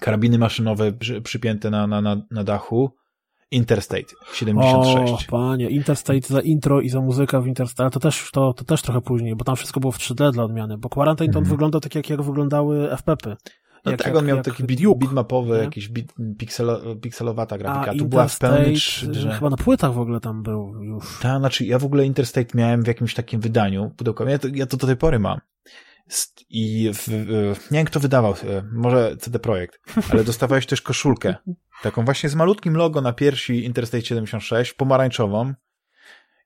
karabiny maszynowe przy, przypięte na, na, na, na dachu. Interstate 76. O, panie, Interstate za intro i za muzyka w Interstate, to też, to, to też trochę później, bo tam wszystko było w 3D dla odmiany, bo Quarantine to mm. wyglądał tak, jak, jak wyglądały FPP. No jak, tak, on miał jak taki bit, bitmapowy, jakiś bit, pikselo, pikselowata grafika. A, tu była w pełni 3D. Chyba na płytach w ogóle tam był już. Tak, znaczy ja w ogóle Interstate miałem w jakimś takim wydaniu pudełkowym. Ja to, ja to do tej pory mam. I w, nie wiem, kto wydawał, e, może CD Projekt, ale dostawałeś też koszulkę. Taką właśnie z malutkim logo na piersi Interstate 76, pomarańczową.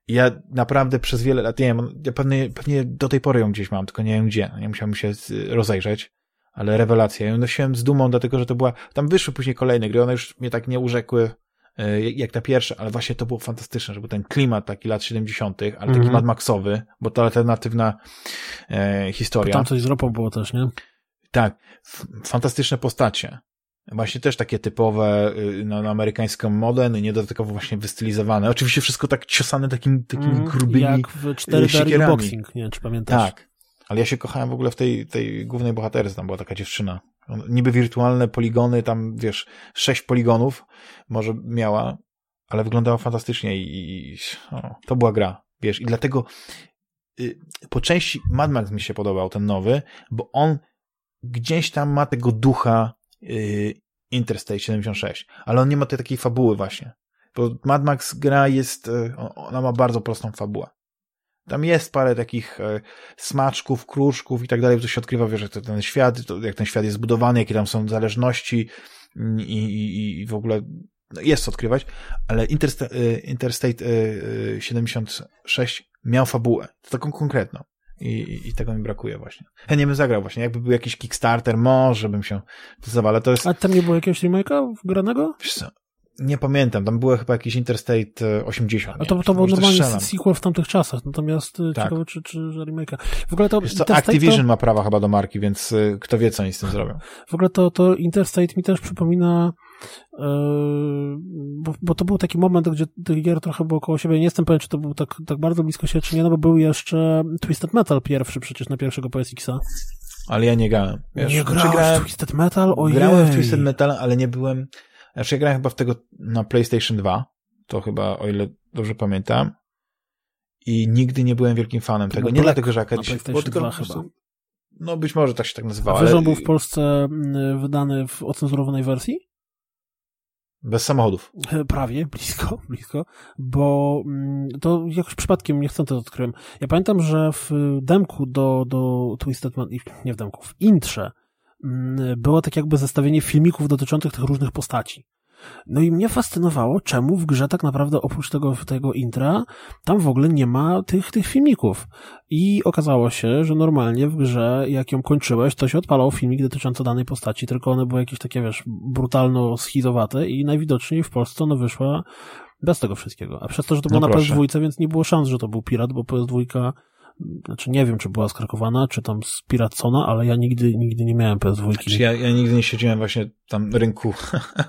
Ja naprawdę przez wiele lat, nie wiem, ja pewnie, pewnie do tej pory ją gdzieś mam, tylko nie wiem gdzie. Nie musiałem się rozejrzeć ale rewelacja. Ja ją nosiłem z dumą, dlatego że to była, tam wyszły później kolejne gry, one już mnie tak nie urzekły e, jak ta pierwsza, ale właśnie to było fantastyczne, żeby ten klimat taki lat 70., ale mm -hmm. taki. Mad Maxowy, bo to alternatywna e, historia. tam coś z ropą było też, nie? Tak. Fantastyczne postacie. Właśnie też takie typowe y, no, na amerykańską modę, no niedodatkowo właśnie wystylizowane. Oczywiście wszystko tak ciosane takimi, takimi mm, grubymi Jak w 4D Boxing, nie wiem, czy pamiętasz. Tak, ale ja się kochałem w ogóle w tej, tej głównej bohaterce, tam była taka dziewczyna. Niby wirtualne poligony, tam wiesz, sześć poligonów może miała, ale wyglądało fantastycznie i, i o, to była gra, wiesz, i dlatego y, po części Mad Max mi się podobał, ten nowy, bo on gdzieś tam ma tego ducha y, Interstate 76, ale on nie ma tej takiej fabuły właśnie, bo Mad Max gra jest, y, ona ma bardzo prostą fabułę. Tam jest parę takich e, smaczków, kruszków i tak dalej, to się odkrywa, wiesz, jak ten świat, jak ten świat jest zbudowany, jakie tam są zależności i, i, i w ogóle no jest co odkrywać, ale Intersta e, Interstate 76 e, miał fabułę, taką konkretną. I, I, tego mi brakuje właśnie. Chętnie bym zagrał właśnie. Jakby był jakiś Kickstarter, może bym się zdecydował, ale to jest... A tam nie było jakiegoś remake'a wgranego? Wiesz co, nie pamiętam, tam było chyba jakiś Interstate 80. A to, to był normalnie sequel w tamtych czasach, natomiast e, tak. ciekawe, czy, czy remake'a. W ogóle to Wiesz co, Activision to... ma prawa chyba do marki, więc e, kto wie, co oni z tym zrobią. W ogóle to, to Interstate mi też przypomina Yy, bo, bo, to był taki moment, gdzie tych gier trochę było koło siebie. Nie jestem pewien, czy to był tak, tak bardzo blisko siebie, czy nie, no bo był jeszcze Twisted Metal pierwszy przecież na pierwszego PSX-a. Ale ja nie grałem. Wiesz, nie grałem grałem, w Twisted Metal? Ojej. Grałem w Twisted Metal, ale nie byłem... Znaczy ja grałem chyba w tego na PlayStation 2. To chyba, o ile dobrze pamiętam. I nigdy nie byłem wielkim fanem tego. Nie dlatego, że jakaś... PlayStation 2 chyba. No być może tak się tak nazywało. A wiesz, ale... był w Polsce mm, wydany w ocenzurowanej wersji? Bez samochodów. E, prawie, blisko, blisko, bo mm, to jakoś przypadkiem nie chcę to odkryłem. Ja pamiętam, że w demku do, do Twisted Man, nie w demku, w intrze było tak jakby zestawienie filmików dotyczących tych różnych postaci. No i mnie fascynowało, czemu w grze tak naprawdę oprócz tego, tego intra, tam w ogóle nie ma tych, tych filmików. I okazało się, że normalnie w grze, jak ją kończyłeś, to się odpalał filmik dotyczący danej postaci, tylko one były jakieś takie, wiesz, brutalno schizowate i najwidoczniej w Polsce one wyszła bez tego wszystkiego. A przez to, że to było no na PS2, więc nie było szans, że to był pirat, bo PS2 znaczy nie wiem, czy była skrakowana, czy tam spiracona, ale ja nigdy, nigdy nie miałem PS2. Znaczy ja, ja nigdy nie siedziałem właśnie tam rynku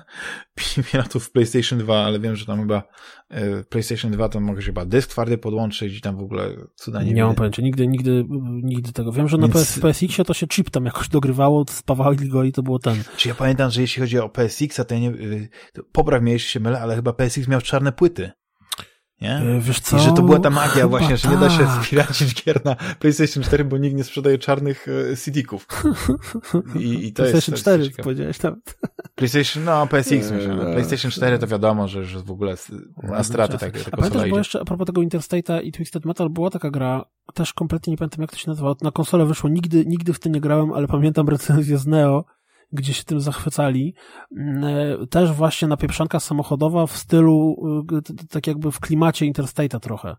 piratów w PlayStation 2, ale wiem, że tam chyba e, PlayStation 2 to mogę chyba dysk twardy podłączyć i tam w ogóle cuda nie Nie mam pojęcia, nigdy, nigdy, nigdy tego. Wiem, że Więc... na PS, PSX-ie to się chip tam jakoś dogrywało, spawali go i to było ten. Czy ja pamiętam, że jeśli chodzi o PSX-a, to ja nie, y, to popraw mnie, jeśli się mylę, ale chyba PSX miał czarne płyty. Nie? E, wiesz co? I że to była ta magia Chyba właśnie, że nie da się tak. spiracić gier na PlayStation 4, bo nikt nie sprzedaje czarnych e, CD-ków. I, i to PlayStation jest, 4 jest powiedziałeś nawet. PlayStation, no PSX myślę. No. PlayStation 4 to wiadomo, że, że w ogóle na straty tak, A pamiętasz, bo jeszcze a propos tego Interstate'a i Twisted Metal była taka gra, też kompletnie nie pamiętam jak to się nazywa, na konsolę wyszło, nigdy, nigdy w tym nie grałem, ale pamiętam recenzję z Neo, gdzie się tym zachwycali. Mm, e, też właśnie napieprzanka samochodowa w stylu, e, tak jakby w klimacie Interstate'a trochę.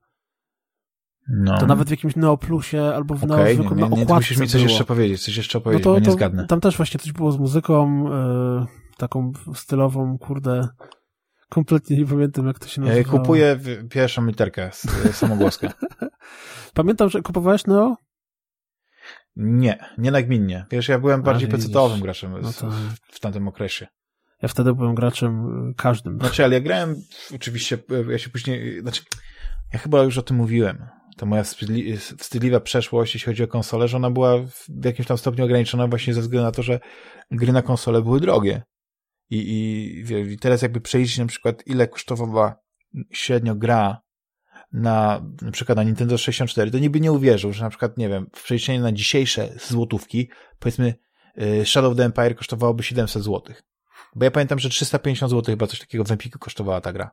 No. To nawet w jakimś Neoplusie albo w okay, Neo, nie, nie, nie, musisz mi coś było. jeszcze powiedzieć, coś jeszcze opowiedzieć, no to, bo nie zgadnę. Tam też właśnie coś było z muzyką, e, taką stylową, kurde, kompletnie nie pamiętam jak to się nazywa. Ja kupuję pierwszą literkę, samogłoskę. Pamiętam, że kupowałeś Neo? Nie, nie nagminnie. Wiesz, ja byłem bardziej pecetowym graczem no to... w, tamtym okresie. Ja wtedy byłem graczem y, każdym. Znaczy, ale ja grałem oczywiście, y, ja się później, znaczy, ja chyba już o tym mówiłem. Ta moja wstydliwa przeszłość, jeśli chodzi o konsolę, że ona była w jakimś tam stopniu ograniczona właśnie ze względu na to, że gry na konsolę były drogie. I, i, i teraz jakby przejrzeć na przykład, ile kosztowała średnio gra na, na przykład na Nintendo 64, to niby nie uwierzył, że na przykład, nie wiem, w przeliczeniu na dzisiejsze złotówki, powiedzmy, y, Shadow of the Empire kosztowałoby 700 złotych. Bo ja pamiętam, że 350 zł chyba coś takiego w Empiku kosztowała ta gra.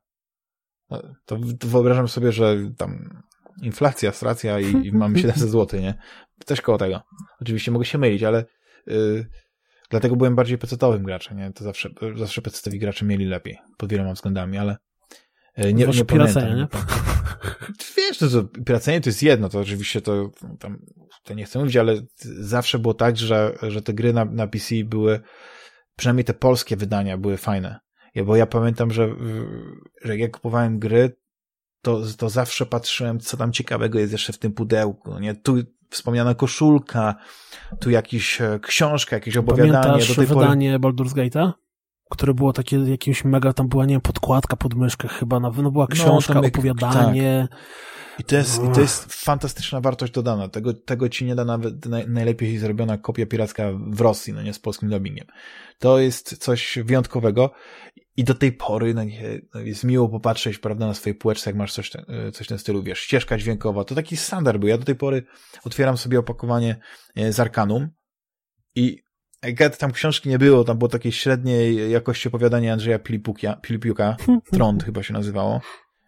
No, to, to wyobrażam sobie, że tam inflacja, stracja i, i mamy 700 zł, nie? Coś koło tego. Oczywiście mogę się mylić, ale yy, dlatego byłem bardziej pecetowym graczem, nie? To zawsze, zawsze pecetowi gracze mieli lepiej, pod wieloma względami, ale yy, nie, nie pamiętam. Nie? Wiesz, to, to piracenie to jest jedno, to oczywiście to tam, to nie chcę mówić, ale zawsze było tak, że, że te gry na, na PC były, przynajmniej te polskie wydania były fajne. Ja, bo ja pamiętam, że, że jak kupowałem gry, to, to zawsze patrzyłem, co tam ciekawego jest jeszcze w tym pudełku. Nie? Tu wspomniana koszulka, tu jakiś e, książka, jakieś opowiadanie. Pamiętasz do tej wydanie pory... Baldur's Gate'a? Które było takie jakimś mega, tam była, nie wiem, podkładka pod myszkę chyba, no, no była książka, no, opowiadanie. Tak. I to jest, i to jest fantastyczna wartość dodana. Tego, tego ci nie da nawet naj, najlepiej zrobiona kopia piracka w Rosji, no nie z polskim dubbingiem. To jest coś wyjątkowego i do tej pory no, nie, no jest miło popatrzeć, prawda, na swojej półeczce, jak masz coś, coś w tym stylu, wiesz, ścieżka dźwiękowa. To taki standard był. Ja do tej pory otwieram sobie opakowanie e, z Arkanum i jak tam książki nie było, tam było takiej średniej jakości opowiadania Andrzeja Pilipiuka, Trond chyba się nazywało.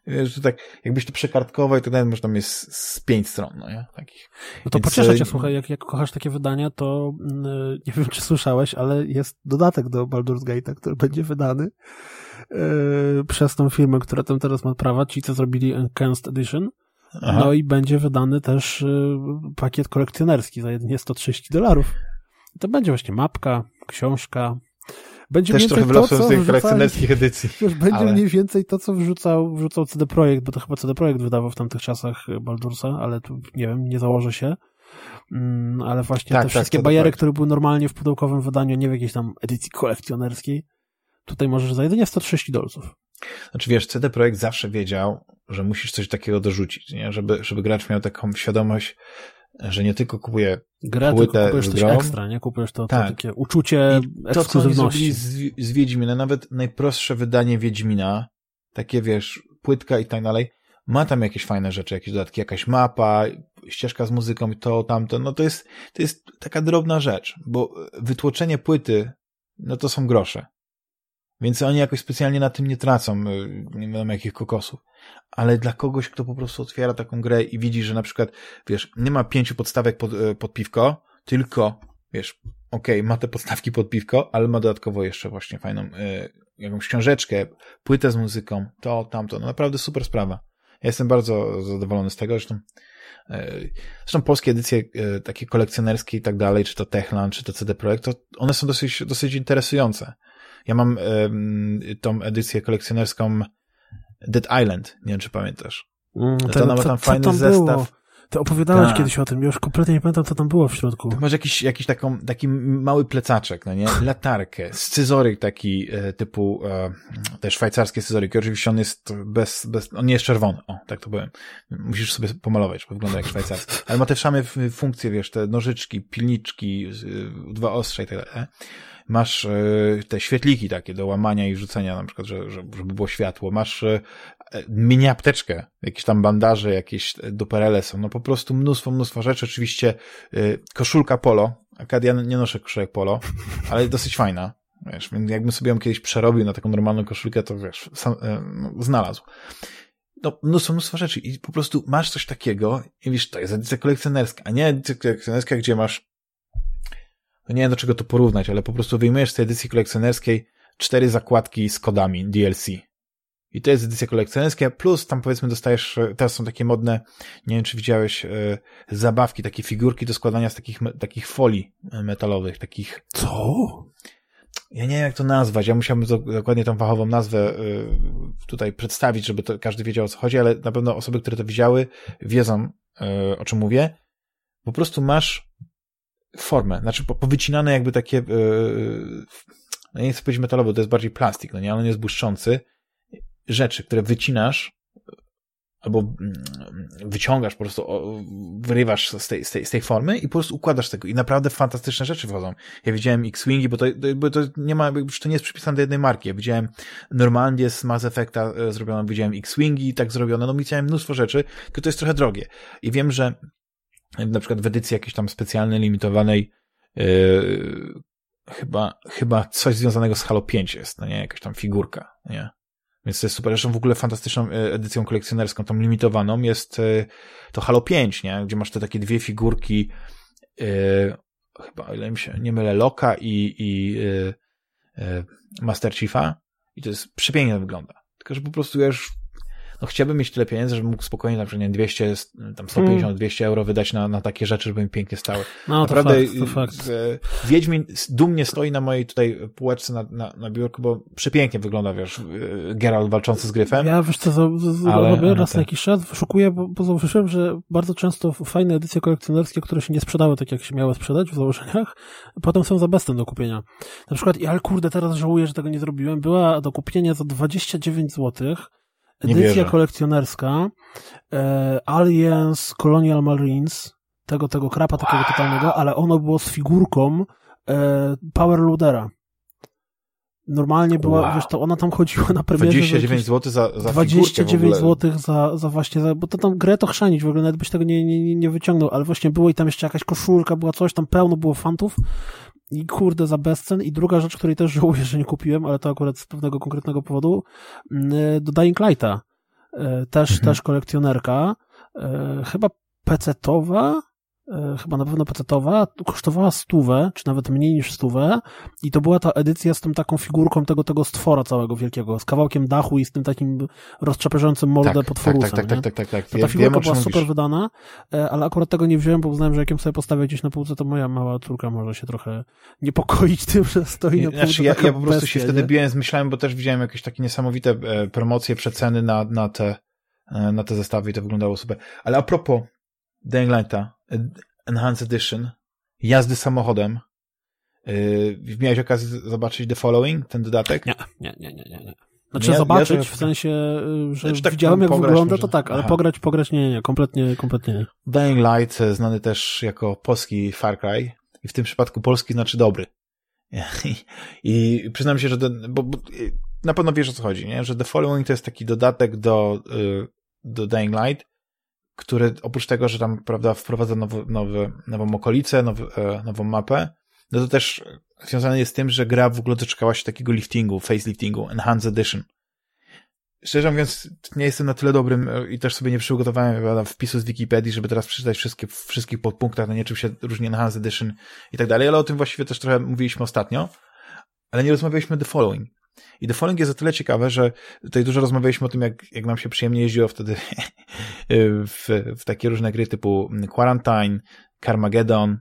Wiesz, tak, jakbyś to przekartkował i tak dalej, może tam jest z pięć stron, no nie? Takich. No to Więc... pociesza cię, e, słuchaj, jak, jak kochasz takie wydania, to yy, nie wiem, czy słyszałeś, ale jest dodatek do Baldur's Gate'a, który będzie wydany yy, przez tą firmę, która tam teraz ma prawa, ci co zrobili Enhanced Edition. Aha. No i będzie wydany też yy, pakiet kolekcjonerski za jedynie 130 dolarów. To będzie właśnie mapka, książka, będzie Też trochę wylosują z tych kolekcjonerskich edycji. Wiesz, będzie ale... mniej więcej to, co wrzucał, wrzucał CD Projekt, bo to chyba CD Projekt wydawał w tamtych czasach Baldursa, ale tu, nie wiem, nie założę się. Mm, ale właśnie tak, te tak, wszystkie bajery, które były normalnie w pudełkowym wydaniu, nie w jakiejś tam edycji kolekcjonerskiej, tutaj możesz za jedynie 130 dolców. Znaczy wiesz, CD Projekt zawsze wiedział, że musisz coś takiego dorzucić, nie? Żeby, żeby gracz miał taką świadomość, że nie tylko kupuje Grę, płytę kupujesz coś ekstra, nie? Kupujesz to, tak. to takie uczucie I to, co zrobili z, z Wiedźmina, nawet najprostsze wydanie Wiedźmina, takie wiesz, płytka i tak dalej, ma tam jakieś fajne rzeczy, jakieś dodatki, jakaś mapa, ścieżka z muzyką i to, tamto, no to jest, to jest taka drobna rzecz, bo wytłoczenie płyty, no to są grosze. Więc oni jakoś specjalnie na tym nie tracą, y, nie wiadomo jakich kokosów. Ale dla kogoś, kto po prostu otwiera taką grę i widzi, że na przykład, wiesz, nie ma pięciu podstawek pod, y, pod piwko, tylko, wiesz, okej, okay, ma te podstawki pod piwko, ale ma dodatkowo jeszcze właśnie fajną y, jakąś książeczkę, płytę z muzyką, to, tamto. No naprawdę super sprawa. Ja jestem bardzo zadowolony z tego, zresztą y, Zresztą polskie edycje y, takie kolekcjonerskie i tak dalej, czy to Techland, czy to CD Projekt, to one są dosyć, dosyć interesujące. Ja mam tą edycję kolekcjonerską Dead Island, nie wiem czy pamiętasz. Mm, to ten, ma tam co, fajny co tam zestaw. Było? Ty opowiadałeś Ta. kiedyś o tym, już kompletnie nie pamiętam, co tam było w środku. masz jakiś, jakiś taką, taki mały plecaczek, no nie? Latarkę, scyzoryk taki e, typu e, te szwajcarskie scyzoryki. Oczywiście on jest bez, bez, on nie jest czerwony, o, tak to powiem. Musisz sobie pomalować, bo wygląda jak szwajcarski. Ale ma te same funkcje, wiesz, te nożyczki, pilniczki, dwa ostrze i tak dalej masz e, te świetliki takie do łamania i rzucenia, na przykład, że, żeby było światło, masz e, mini apteczkę, jakieś tam bandaże, jakieś duperele są, no po prostu mnóstwo, mnóstwo rzeczy, oczywiście e, koszulka polo, akad ja nie noszę koszulek polo, ale dosyć fajna, wiesz, więc jakbym sobie ją kiedyś przerobił na taką normalną koszulkę, to wiesz, sam, no, znalazł. No, mnóstwo, mnóstwo rzeczy. I po prostu masz coś takiego i wiesz, to jest edycja kolekcjonerska, a nie edycja kolekcjonerska, gdzie masz nie wiem do czego to porównać, ale po prostu wyjmujesz z tej edycji kolekcjonerskiej cztery zakładki z kodami DLC. I to jest edycja kolekcjonerska, plus tam powiedzmy dostajesz, e, teraz są takie modne, nie wiem czy widziałeś, e, zabawki, takie figurki do składania z takich, takich folii e, metalowych, takich... Co? Ja nie wiem jak to nazwać, ja musiałbym dokładnie tą fachową nazwę tutaj przedstawić, żeby to każdy wiedział o co chodzi, ale na pewno osoby, które to widziały, wiedzą o czym mówię. Po prostu masz formę, znaczy powycinane jakby takie, yy, no nie chcę powiedzieć metalowe, to jest bardziej plastik, no nie, on jest błyszczący, rzeczy, które wycinasz albo mm, wyciągasz, po prostu wyrywasz z tej, z, tej, z tej formy i po prostu układasz tego i naprawdę fantastyczne rzeczy wchodzą. Ja widziałem X-Wingi, bo to, bo to nie ma, to nie jest przypisane do jednej marki. Ja widziałem Normandię z Mass Effecta e, zrobioną, widziałem X-Wingi tak zrobione, no widziałem mnóstwo rzeczy, tylko to jest trochę drogie. I wiem, że na przykład w edycji jakiejś tam specjalnej, limitowanej, yy, chyba, chyba coś związanego z Halo 5 jest, no nie, jakaś tam figurka, nie. Więc to jest super. Zresztą w ogóle fantastyczną e, edycją kolekcjonerską, tą limitowaną jest e, to Halo 5, nie? Gdzie masz te takie dwie figurki, yy, chyba, o ile mi się nie mylę, Loka i, i Master Chiefa. I to jest przepięknie wygląda. Tylko, że po prostu ja już no chciałbym mieć tyle pieniędzy, żebym mógł spokojnie na przykład nie, 200, tam 150, hmm. 200 euro wydać na, na takie rzeczy, żeby mi pięknie stały. No, Naprawdę, to fakt, to fakt. Wiedźmin dumnie stoi na mojej tutaj półeczce na, na, na biurku, bo przepięknie wygląda, wiesz, Geralt walczący z gryfem. Ja wiesz co, robię raz na jakiś czas, szukuję, bo, bo zauważyłem, że bardzo często fajne edycje kolekcjonerskie, które się nie sprzedały tak, jak się miały sprzedać w założeniach, potem są za beztem do kupienia. Na przykład, ale kurde, teraz żałuję, że tego nie zrobiłem, była do kupienia za 29 zł edycja kolekcjonerska e, Aliens Colonial Marines, tego, tego krapa takiego wow. totalnego, ale ono było z figurką e, Power Loadera. Normalnie była, wow. wiesz, to ona tam chodziła na premierze. 29 zł za, za 29 zł za, za właśnie, za, bo to tam grę to chrzanić, w ogóle nawet byś tego nie, nie, nie wyciągnął, ale właśnie było i tam jeszcze jakaś koszulka, była coś, tam pełno było fantów i kurde za bezcen. I druga rzecz, której też żałuję, że nie kupiłem, ale to akurat z pewnego konkretnego powodu, mm, do Dying Lighta. E, też, mhm. też kolekcjonerka, e, chyba pecetowa, E, chyba na pewno pecetowa, kosztowała stówę, czy nawet mniej niż stówę i to była ta edycja z tą taką figurką tego, tego stwora całego wielkiego, z kawałkiem dachu i z tym takim rozczaperzającym mordę tak, potworusem. Tak, tak, tak, tak, tak, tak. To ta figurka była super wydana, e, ale akurat tego nie wziąłem, bo uznałem, że jak ją sobie postawię gdzieś na półce, to moja mała córka może się trochę niepokoić tym, że stoi na półce. Znaczy, ja, ja po prostu się wtedy biłem, myślałem, bo też widziałem jakieś takie niesamowite e, promocje, przeceny na, na te na te zestawy i to wyglądało super. Ale a propos Dying Lighta, Enhanced Edition, jazdy samochodem. Yy, miałeś okazję zobaczyć The Following, ten dodatek? Nie, nie, nie, nie. nie. Znaczy ja, zobaczyć, ja w sensie, y, że znaczy, tak widziałem jak wygląda, może. to tak, ale Aha. pograć, pograć nie, nie, kompletnie, kompletnie nie. Dying Light, e, znany też jako polski Far Cry i w tym przypadku polski znaczy dobry. I, i przyznam się, że ten, bo, bo, na pewno wiesz o co chodzi, nie? że The Following to jest taki dodatek do, y, do Dying Light, który oprócz tego, że tam, prawda, wprowadza nowy, nowy, nową okolicę, nowy, e, nową mapę, no to też związane jest z tym, że gra w ogóle doczekała się takiego liftingu, faceliftingu, Enhanced Edition. Szczerze mówiąc, nie jestem na tyle dobrym e, i też sobie nie przygotowałem prawda, wpisu z Wikipedii, żeby teraz przeczytać wszystkie, wszystkich podpunktach, na nie czym się różni Enhanced Edition i tak dalej, ale o tym właściwie też trochę mówiliśmy ostatnio, ale nie rozmawialiśmy The Following. I The Falling jest o tyle ciekawe, że tutaj dużo rozmawialiśmy o tym, jak, jak nam się przyjemnie jeździło wtedy w, w takie różne gry typu Quarantine, Carmageddon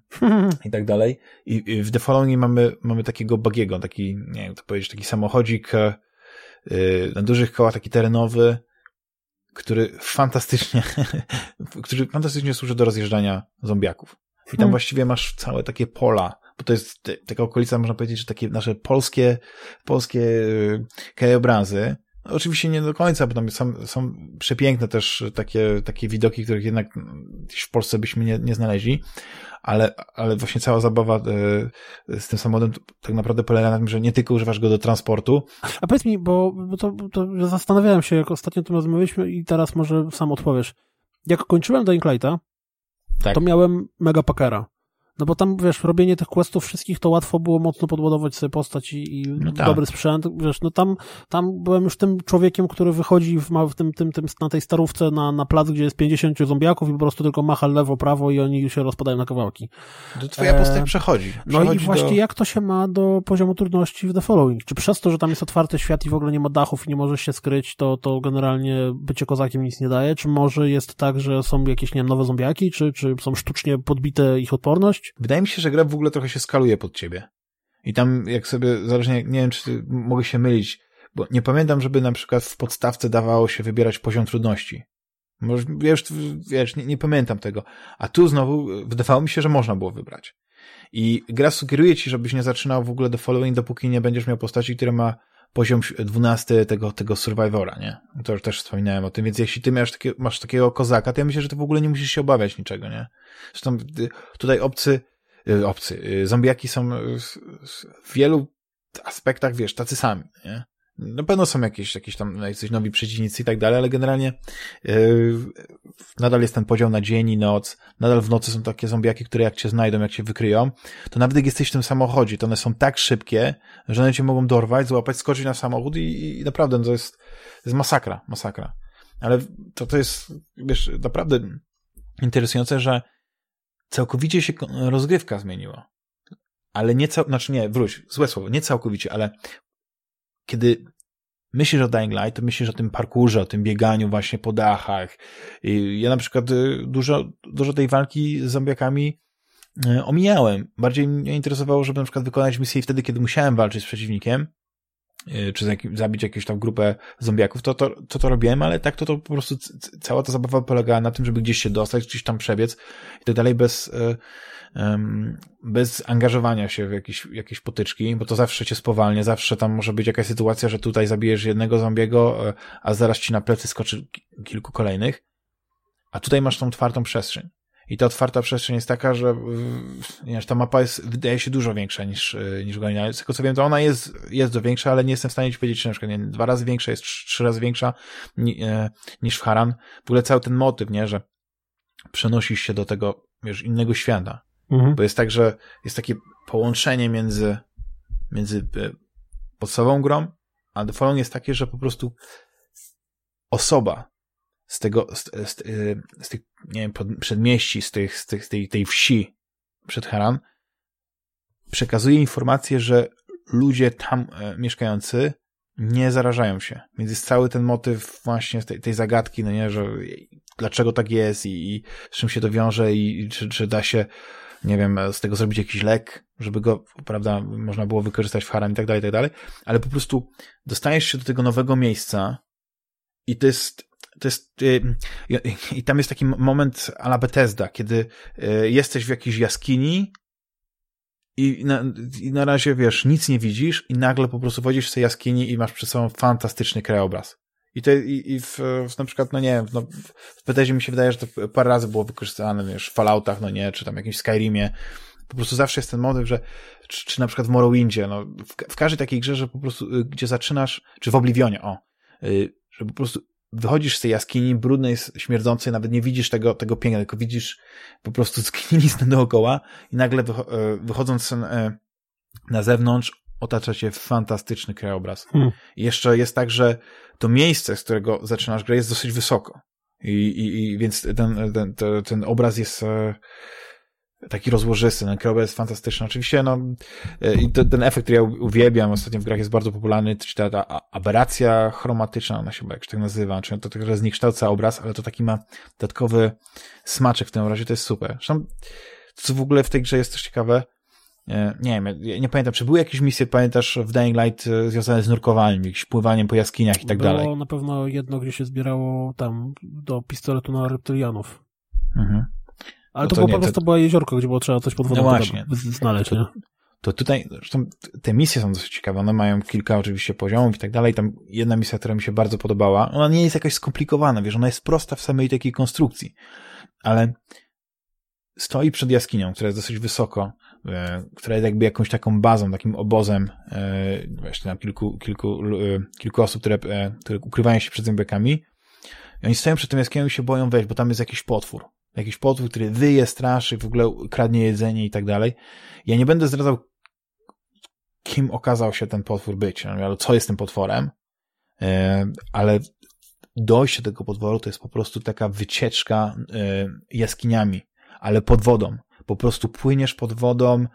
i tak dalej. I w The Following mamy, mamy takiego bagiego, taki, nie wiem, to powiedzieć, taki samochodzik e, na dużych kołach, taki terenowy, który fantastycznie, który fantastycznie służy do rozjeżdżania zombiaków. I tam hmm. właściwie masz całe takie pola bo to jest taka okolica, można powiedzieć, że takie nasze polskie, polskie y, krajobrazy, Oczywiście nie do końca, bo tam są, są przepiękne też takie, takie widoki, których jednak w Polsce byśmy nie, nie znaleźli, ale, ale właśnie cała zabawa y, z tym samochodem tak naprawdę polega na tym, że nie tylko używasz go do transportu. A powiedz mi, bo, bo to, to zastanawiałem się, jak ostatnio o tym rozmawialiśmy i teraz może sam odpowiesz. Jak kończyłem Dying Lighta, tak. to miałem Mega Packera. No bo tam, wiesz, robienie tych questów wszystkich to łatwo było mocno podładować sobie postać i, i no tak. dobry sprzęt, wiesz, no tam, tam byłem już tym człowiekiem, który wychodzi w, w tym, tym, tym, na tej starówce na, na plac, gdzie jest 50 zombiaków i po prostu tylko macha lewo, prawo i oni się rozpadają na kawałki. To twoja postać e... przechodzi. przechodzi. No i właśnie do... jak to się ma do poziomu trudności w The Following? Czy przez to, że tam jest otwarty świat i w ogóle nie ma dachów i nie możesz się skryć, to, to generalnie bycie kozakiem nic nie daje? Czy może jest tak, że są jakieś, nie wiem, nowe zombiaki, czy, czy są sztucznie podbite ich odporność? Wydaje mi się, że gra w ogóle trochę się skaluje pod ciebie. I tam jak sobie, zależnie, nie wiem, czy mogę się mylić, bo nie pamiętam, żeby na przykład w podstawce dawało się wybierać poziom trudności. Może, wiesz, nie, nie pamiętam tego. A tu znowu wydawało mi się, że można było wybrać. I gra sugeruje ci, żebyś nie zaczynał w ogóle do following, dopóki nie będziesz miał postaci, która ma poziom 12 tego, tego Survivora, nie? To już też wspominałem o tym, więc jeśli ty masz, takie, masz takiego kozaka, to ja myślę, że ty w ogóle nie musisz się obawiać niczego, nie? Zresztą y, tutaj obcy, y, obcy, y, zombiaki są w wielu aspektach, wiesz, tacy sami, nie? Na pewno są jakieś, jakieś tam jacyś nowi przeciwnicy i tak dalej, ale generalnie yy, nadal jest ten podział na dzień i noc. Nadal w nocy są takie zombiaki, które jak cię znajdą, jak cię wykryją, to nawet jak jesteś w tym samochodzie, to one są tak szybkie, że one cię mogą dorwać, złapać, skoczyć na samochód i, i naprawdę no to jest, to jest masakra, masakra. Ale to, to jest, wiesz, naprawdę interesujące, że całkowicie się rozgrywka zmieniła. Ale nie cał, znaczy nie, wróć, złe słowo, nie całkowicie, ale kiedy myślisz o Dying Light, to myślisz o tym parkurze, o tym bieganiu właśnie po dachach. I ja na przykład y, dużo, dużo tej walki z zombiakami y, omijałem. Bardziej mnie interesowało, żeby na przykład wykonać misję wtedy, kiedy musiałem walczyć z przeciwnikiem, y, czy zabić jakąś tam grupę zombiaków, to to, to, to robiłem, ale tak to, to po prostu cała ta zabawa polegała na tym, żeby gdzieś się dostać, gdzieś tam przebiec i tak dalej bez, bez angażowania się w jakieś, jakieś potyczki, bo to zawsze cię spowalnia, zawsze tam może być jakaś sytuacja, że tutaj zabijesz jednego zombiego, e, a zaraz ci na plecy skoczy kilku kolejnych, a tutaj masz tą otwartą przestrzeń. I ta otwarta przestrzeń jest taka, że wiesz, ta mapa jest, wydaje się dużo większa niż, e, niż Golina. Z tego co wiem, to ona jest, jest do większa, ale nie jestem w stanie ci powiedzieć, czy na przykład nie, dwa razy większa, jest trzy razy większa e, niż w Haran. W ogóle cały ten motyw, nie, że przenosisz się do tego, wiesz, innego świata. Mhm. Bo jest tak, że jest takie połączenie między, między e, podstawową grą, a The jest takie, że po prostu osoba z tego, z, z, e, z tych, nie wiem, przedmieści, z tych, z tych, tej, tej wsi przed Haran, przekazuje informację, że ludzie tam e, mieszkający nie zarażają się. Więc jest cały ten motyw właśnie tej, tej zagadki, no nie, że dlaczego tak jest i, i z czym się to wiąże i, i czy, czy da się nie wiem, z tego zrobić jakiś lek, żeby go, prawda, można było wykorzystać w haram i tak dalej, i tak dalej, ale po prostu dostajesz się do tego nowego miejsca i to jest, to jest, yy, i tam jest taki moment a la Bethesda, kiedy yy, jesteś w jakiejś jaskini i na, i na razie, wiesz, nic nie widzisz i nagle po prostu wchodzisz w tej jaskini i masz przed sobą fantastyczny krajobraz. I, to, i, i w, w, na przykład, no nie wiem, no, w Bethesdzie mi się wydaje, że to parę razy było wykorzystywane, wiesz, w Falloutach, no nie, czy tam jakimś Skyrimie. Po prostu zawsze jest ten motyw, że, czy, czy na przykład w Morrowindzie, no, w, w każdej takiej grze, że po prostu, y, gdzie zaczynasz, czy w Oblivionie, o, y, że po prostu wychodzisz z tej jaskini, brudnej, śmierdzącej, nawet nie widzisz tego, tego piękna, tylko widzisz po prostu zgniliznę dookoła i nagle y, wychodząc na zewnątrz otacza cię fantastyczny krajobraz. Hmm. I jeszcze jest tak, że to miejsce, z którego zaczynasz grę jest dosyć wysoko. I, i, i więc ten, ten, ten, obraz jest e, taki rozłożysty, ten krajobraz jest fantastyczny. Oczywiście, no, e, i to, ten efekt, który ja uwielbiam ostatnio w grach jest bardzo popularny, czyli ta, ta aberracja chromatyczna, ona się chyba jakoś tak nazywa, czyli to tak zniekształca obraz, ale to taki ma dodatkowy smaczek w tym razie, to jest super. Zresztą, co w ogóle w tej grze jest też ciekawe, nie wiem, ja nie pamiętam, czy były jakieś misje, pamiętasz, w Dying Light e, związane z nurkowaniem, jakimś pływaniem po jaskiniach i tak Było dalej? Było na pewno jedno, gdzie się zbierało tam do pistoletu na reptylianów. Mhm. Ale no to, to było nie, po prostu to... była jeziorko, gdzie było trzeba coś pod wodą no właśnie. znaleźć, to, nie? To tutaj, zresztą te misje są dosyć ciekawe, one mają kilka oczywiście poziomów i tak dalej, tam jedna misja, która mi się bardzo podobała, ona nie jest jakaś skomplikowana, wiesz, ona jest prosta w samej takiej konstrukcji, ale stoi przed jaskinią, która jest dosyć wysoko, E, która jest jakby jakąś taką bazą, takim obozem e, właśnie tam kilku, kilku, e, kilku osób, które, które ukrywają się przed zębiakami i oni stoją przed tym jaskinią i się boją wejść, bo tam jest jakiś potwór. Jakiś potwór, który wyje, straszy, w ogóle kradnie jedzenie i tak dalej. Ja nie będę zdradzał, kim okazał się ten potwór być, no, co jest tym potworem, ale dojście do tego potworu to jest po prostu taka wycieczka jaskiniami, ale pod wodą po prostu płyniesz pod wodą,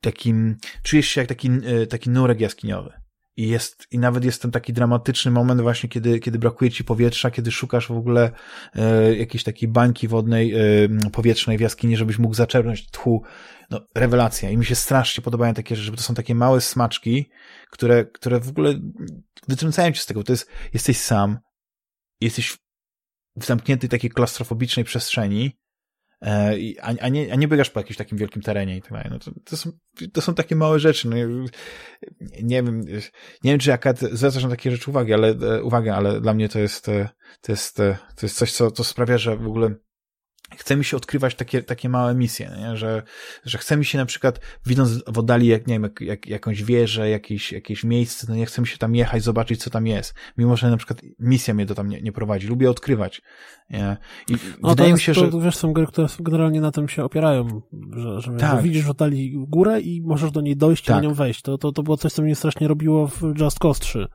takim, czujesz się jak taki, e, taki nurek jaskiniowy. I jest, i nawet jest ten taki dramatyczny moment właśnie, kiedy, kiedy brakuje ci powietrza, kiedy szukasz w ogóle e, jakiejś takiej bańki wodnej, e, powietrznej w jaskini, żebyś mógł zaczerpnąć tchu. No, rewelacja. I mi się strasznie podobają takie rzeczy, bo to są takie małe smaczki, które, które w ogóle wytrącają cię z tego. To jest, jesteś sam, jesteś w zamkniętej takiej klaustrofobicznej przestrzeni, a, a, nie, a nie biegasz po jakimś takim wielkim terenie i tak dalej. No to, to, są, to są takie małe rzeczy. No, nie wiem, nie wiem, czy jaka zwracasz na takie rzeczy uwagi, ale, e, uwagę, ale dla mnie to jest, e, to jest, to jest coś, co, co sprawia, że w ogóle chce mi się odkrywać takie, takie małe misje, nie? Że, że chce mi się na przykład, widząc w oddali, jak, nie wiem, jak, jak, jakąś wieżę, jakieś, jakieś miejsce, no nie chce mi się tam jechać, zobaczyć, co tam jest. Mimo, że na przykład misja mnie to tam nie, nie prowadzi. Lubię odkrywać. Nie? I no wydaje mi się, to, że... Wiesz, są gry, które generalnie na tym się opierają, że, że, tak. widzisz w oddali górę i możesz do niej dojść tak. i na nią wejść. To, to, to było coś, co mnie strasznie robiło w Just Cause 3.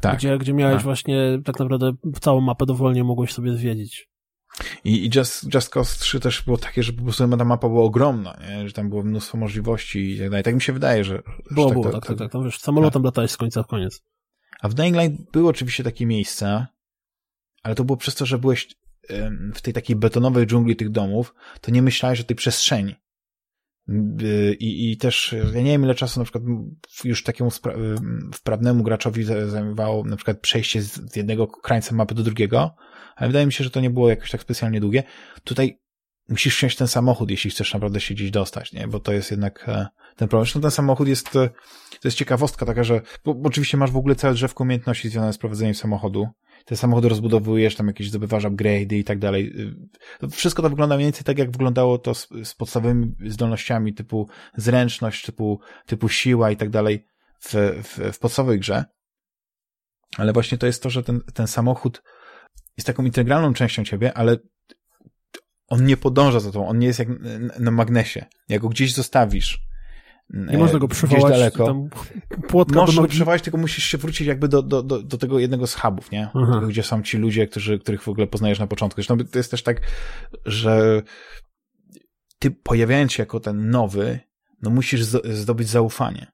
Tak. Gdzie, gdzie miałeś tak. właśnie tak naprawdę całą mapę dowolnie mogłeś sobie zwiedzić. I, i Just, Just Cause 3 też było takie, że po prostu ta mapa była ogromna, nie? że tam było mnóstwo możliwości i tak dalej. Tak mi się wydaje, że... Było, że było, tak, tak, tak, tak. Tam wiesz, samolotem tak. latałeś z końca w koniec. A w Dying Light były oczywiście takie miejsca, ale to było przez to, że byłeś w tej takiej betonowej dżungli tych domów, to nie myślałeś o tej przestrzeni. I, I też, ja nie wiem ile czasu na przykład już takiemu spra wprawnemu graczowi zajmowało na przykład przejście z jednego krańca mapy do drugiego, ale wydaje mi się, że to nie było jakoś tak specjalnie długie. Tutaj musisz wsiąść ten samochód, jeśli chcesz naprawdę się gdzieś dostać, nie? Bo to jest jednak e, ten problem. Zresztą ten samochód jest, e, to jest ciekawostka taka, że, bo, bo oczywiście masz w ogóle całe drzewko umiejętności związane z prowadzeniem samochodu. Te samochody rozbudowujesz, tam jakieś zdobywasz upgrade'y i tak dalej. E, wszystko to wygląda mniej więcej tak, jak wyglądało to z, z podstawowymi zdolnościami typu zręczność, typu, typu siła i tak dalej w, w, w podstawowej grze. Ale właśnie to jest to, że ten, ten samochód jest taką integralną częścią ciebie, ale on nie podąża za tobą, on nie jest jak na magnesie. Jak go gdzieś zostawisz, nie można go przywołać. Gdzieś daleko. Tam Możesz go przywołać, tylko musisz się wrócić jakby do, do, do, do tego jednego z hubów, nie? Tego, gdzie są ci ludzie, którzy, których w ogóle poznajesz na początku. Zresztą to jest też tak, że ty pojawiając się jako ten nowy, no musisz zdobyć zaufanie.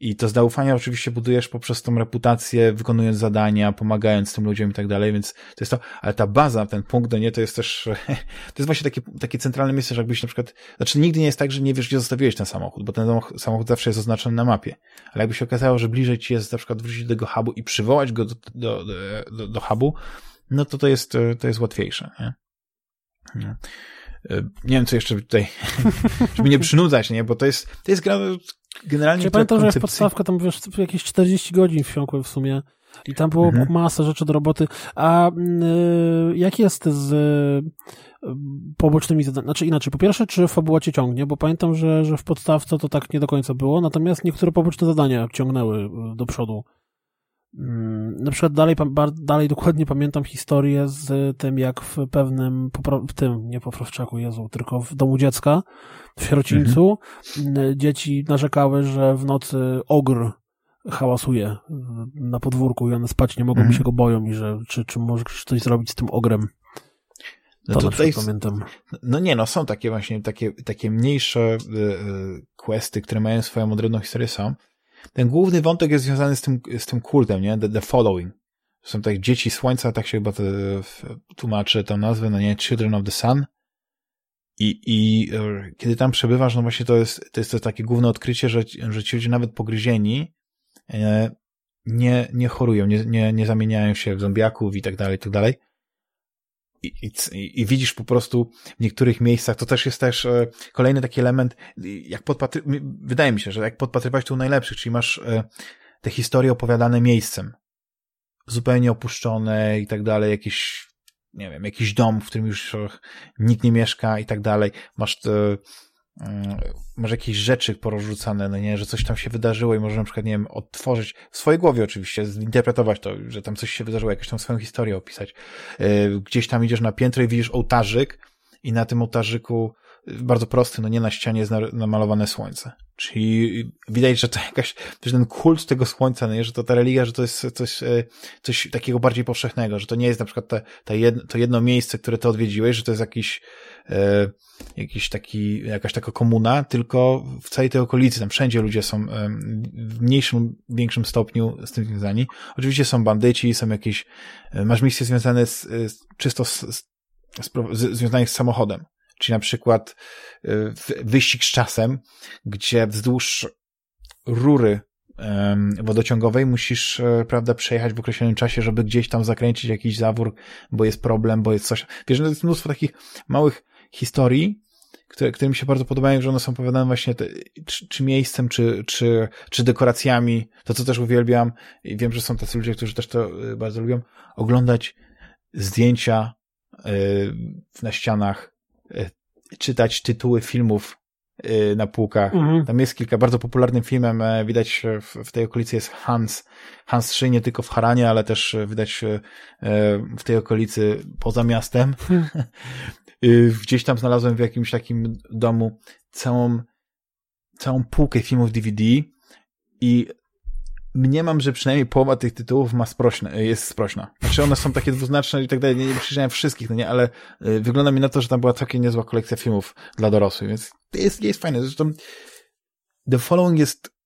I to zaufanie oczywiście budujesz poprzez tą reputację, wykonując zadania, pomagając tym ludziom i tak dalej, więc to jest to, ale ta baza, ten punkt do nie, to jest też, to jest właśnie takie, takie centralne miejsce, że jakbyś na przykład, znaczy nigdy nie jest tak, że nie wiesz, gdzie zostawiłeś ten samochód, bo ten samochód zawsze jest oznaczony na mapie, ale jakby się okazało, że bliżej ci jest na przykład wrócić do tego hubu i przywołać go do, do, do, do hubu, no to to jest, to jest łatwiejsze, nie? Nie wiem, co jeszcze tutaj, żeby nie przynudzać, nie? Bo to jest, to jest gra generalnie... Ja pamiętam, że w podstawkę tam wiesz, jakieś 40 godzin wsiąkłem w sumie i tam było mhm. masa rzeczy do roboty. A y, jak jest z y, pobocznymi zadaniami? Znaczy inaczej, po pierwsze, czy fabuła cię ciągnie? Bo pamiętam, że, że w podstawce to tak nie do końca było, natomiast niektóre poboczne zadania ciągnęły y, do przodu. Mm, na przykład dalej, dalej dokładnie pamiętam historię z tym, jak w pewnym, w tym, nie poprawczaku, Jezu, tylko w domu dziecka, w sierocińcu, mhm. dzieci narzekały, że w nocy ogr hałasuje na podwórku i one spać nie mogą, mhm. się go boją i że czy, czy możesz coś zrobić z tym ogrem. No to, to tutaj, pamiętam. No nie, no są takie właśnie, takie, takie mniejsze y, y, questy, które mają swoją odrębną historię są. Ten główny wątek jest związany z tym, z tym kultem, nie? The, the Following. Są tak dzieci słońca, tak się chyba to tłumaczy tą nazwę, no nie? Children of the Sun. I, I e, kiedy tam przebywasz, no właśnie to jest, to jest to takie główne odkrycie, że, że ci ludzie nawet pogryzieni e, nie, nie chorują, nie, nie, nie zamieniają się w zombiaków i tak dalej, i tak dalej. I, i, I, widzisz po prostu w niektórych miejscach, to też jest też e, kolejny taki element, jak podpatry, wydaje mi się, że jak podpatrywać tu najlepszych, czyli masz e, te historie opowiadane miejscem, zupełnie opuszczone i tak dalej, jakieś, nie wiem, jakiś dom, w którym już nikt nie mieszka i tak dalej, masz te, Mm, może jakieś rzeczy porozrzucane, no nie, że coś tam się wydarzyło i może na przykład, nie wiem, odtworzyć w swojej głowie oczywiście, zinterpretować to, że tam coś się wydarzyło, jakąś tam swoją historię opisać. Y, gdzieś tam idziesz na piętro i widzisz ołtarzyk i na tym ołtarzyku bardzo prosty, no nie na ścianie jest namalowane słońce. Czyli widać, że to jakaś, że ten kult tego słońca, no nie, że to ta religia, że to jest coś, y, coś takiego bardziej powszechnego, że to nie jest na przykład te, te jedno, to jedno miejsce, które ty odwiedziłeś, że to jest jakiś e, jakiś taki, jakaś taka komuna, tylko w całej tej okolicy, tam wszędzie ludzie są w mniejszym, większym stopniu z tym związani. Oczywiście są bandyci, są jakieś, e, masz misje związane z, z czysto z, z, z, z samochodem. Czyli na przykład e, wyścig z czasem, gdzie wzdłuż rury wodociągowej musisz, e, prawda, przejechać w określonym czasie, żeby gdzieś tam zakręcić jakiś zawór, bo jest problem, bo jest coś. Wiesz, no jest mnóstwo takich małych historii, które, które mi się bardzo podobają, że one są opowiadane właśnie te, czy, czy, miejscem, czy, czy, czy dekoracjami. To, co też uwielbiam i wiem, że są tacy ludzie, którzy też to y, bardzo lubią, oglądać zdjęcia y, na ścianach, y, czytać tytuły filmów na półkach. Mhm. Tam jest kilka, bardzo popularnym filmem, e, widać w, w tej okolicy jest Hans, Hans 3 nie tylko w Haranie, ale też e, widać e, w tej okolicy poza miastem. Y, gdzieś tam znalazłem w jakimś takim domu całą, całą półkę filmów DVD i mniemam, że przynajmniej połowa tych tytułów ma sprośne, jest sprośna. Znaczy one są takie dwuznaczne i tak dalej, nie, przyjrzałem wszystkich, no nie, ale y, wygląda mi na to, że tam była całkiem niezła kolekcja filmów dla dorosłych, więc jest, jest fajne. Zresztą The Following jest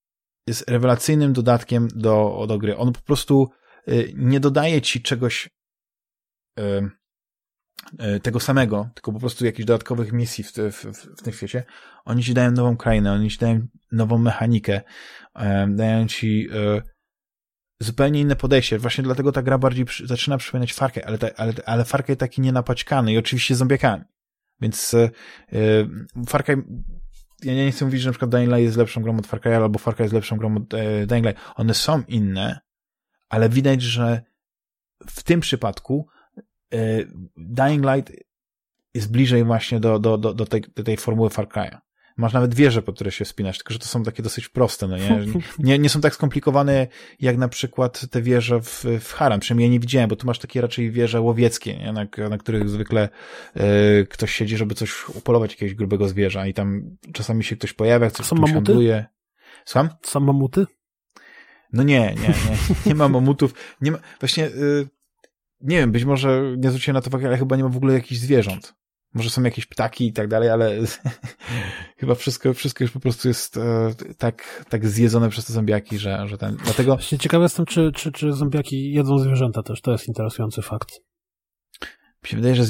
jest rewelacyjnym dodatkiem do, do gry. On po prostu y, nie dodaje ci czegoś y, y, tego samego, tylko po prostu jakichś dodatkowych misji w, w, w, tym świecie. Oni ci dają nową krainę, oni ci dają nową mechanikę, dają ci zupełnie inne podejście. Właśnie dlatego ta gra bardziej przy, zaczyna przypominać Farkę, ale, ale, ale Far Cry taki nienapaćkany i oczywiście zombiakami. Więc yy, ja nie chcę mówić, że na przykład Dying Light jest lepszą grą od Far Cry, albo Far Cry jest lepszą grą od e, Dying Light. One są inne, ale widać, że w tym przypadku e, Dying Light jest bliżej właśnie do, do, do, do, tej, do tej formuły Far Cry'a. Masz nawet wieże, po które się wspinasz, tylko że to są takie dosyć proste, no nie? Nie, nie są tak skomplikowane jak na przykład te wieże w, w Haram, przynajmniej ja nie widziałem, bo tu masz takie raczej wieże łowieckie, nie? Na, na których zwykle e, ktoś siedzi, żeby coś upolować jakiegoś grubego zwierza i tam czasami się ktoś pojawia, coś tam handluje. Słucham? Są mamuty? No nie, nie, nie, nie ma mamutów, nie ma, właśnie, y, nie wiem, być może nie zwróciłem na to uwagi, ale chyba nie ma w ogóle jakichś zwierząt. Może są jakieś ptaki i tak dalej, ale chyba wszystko, wszystko już po prostu jest e, tak, tak zjedzone przez te zombiaki, że, że ten, dlatego... Właśnie ciekawy jestem, czy, czy, czy zombiaki jedzą zwierzęta też, to jest interesujący fakt. Mi się wydaje, że,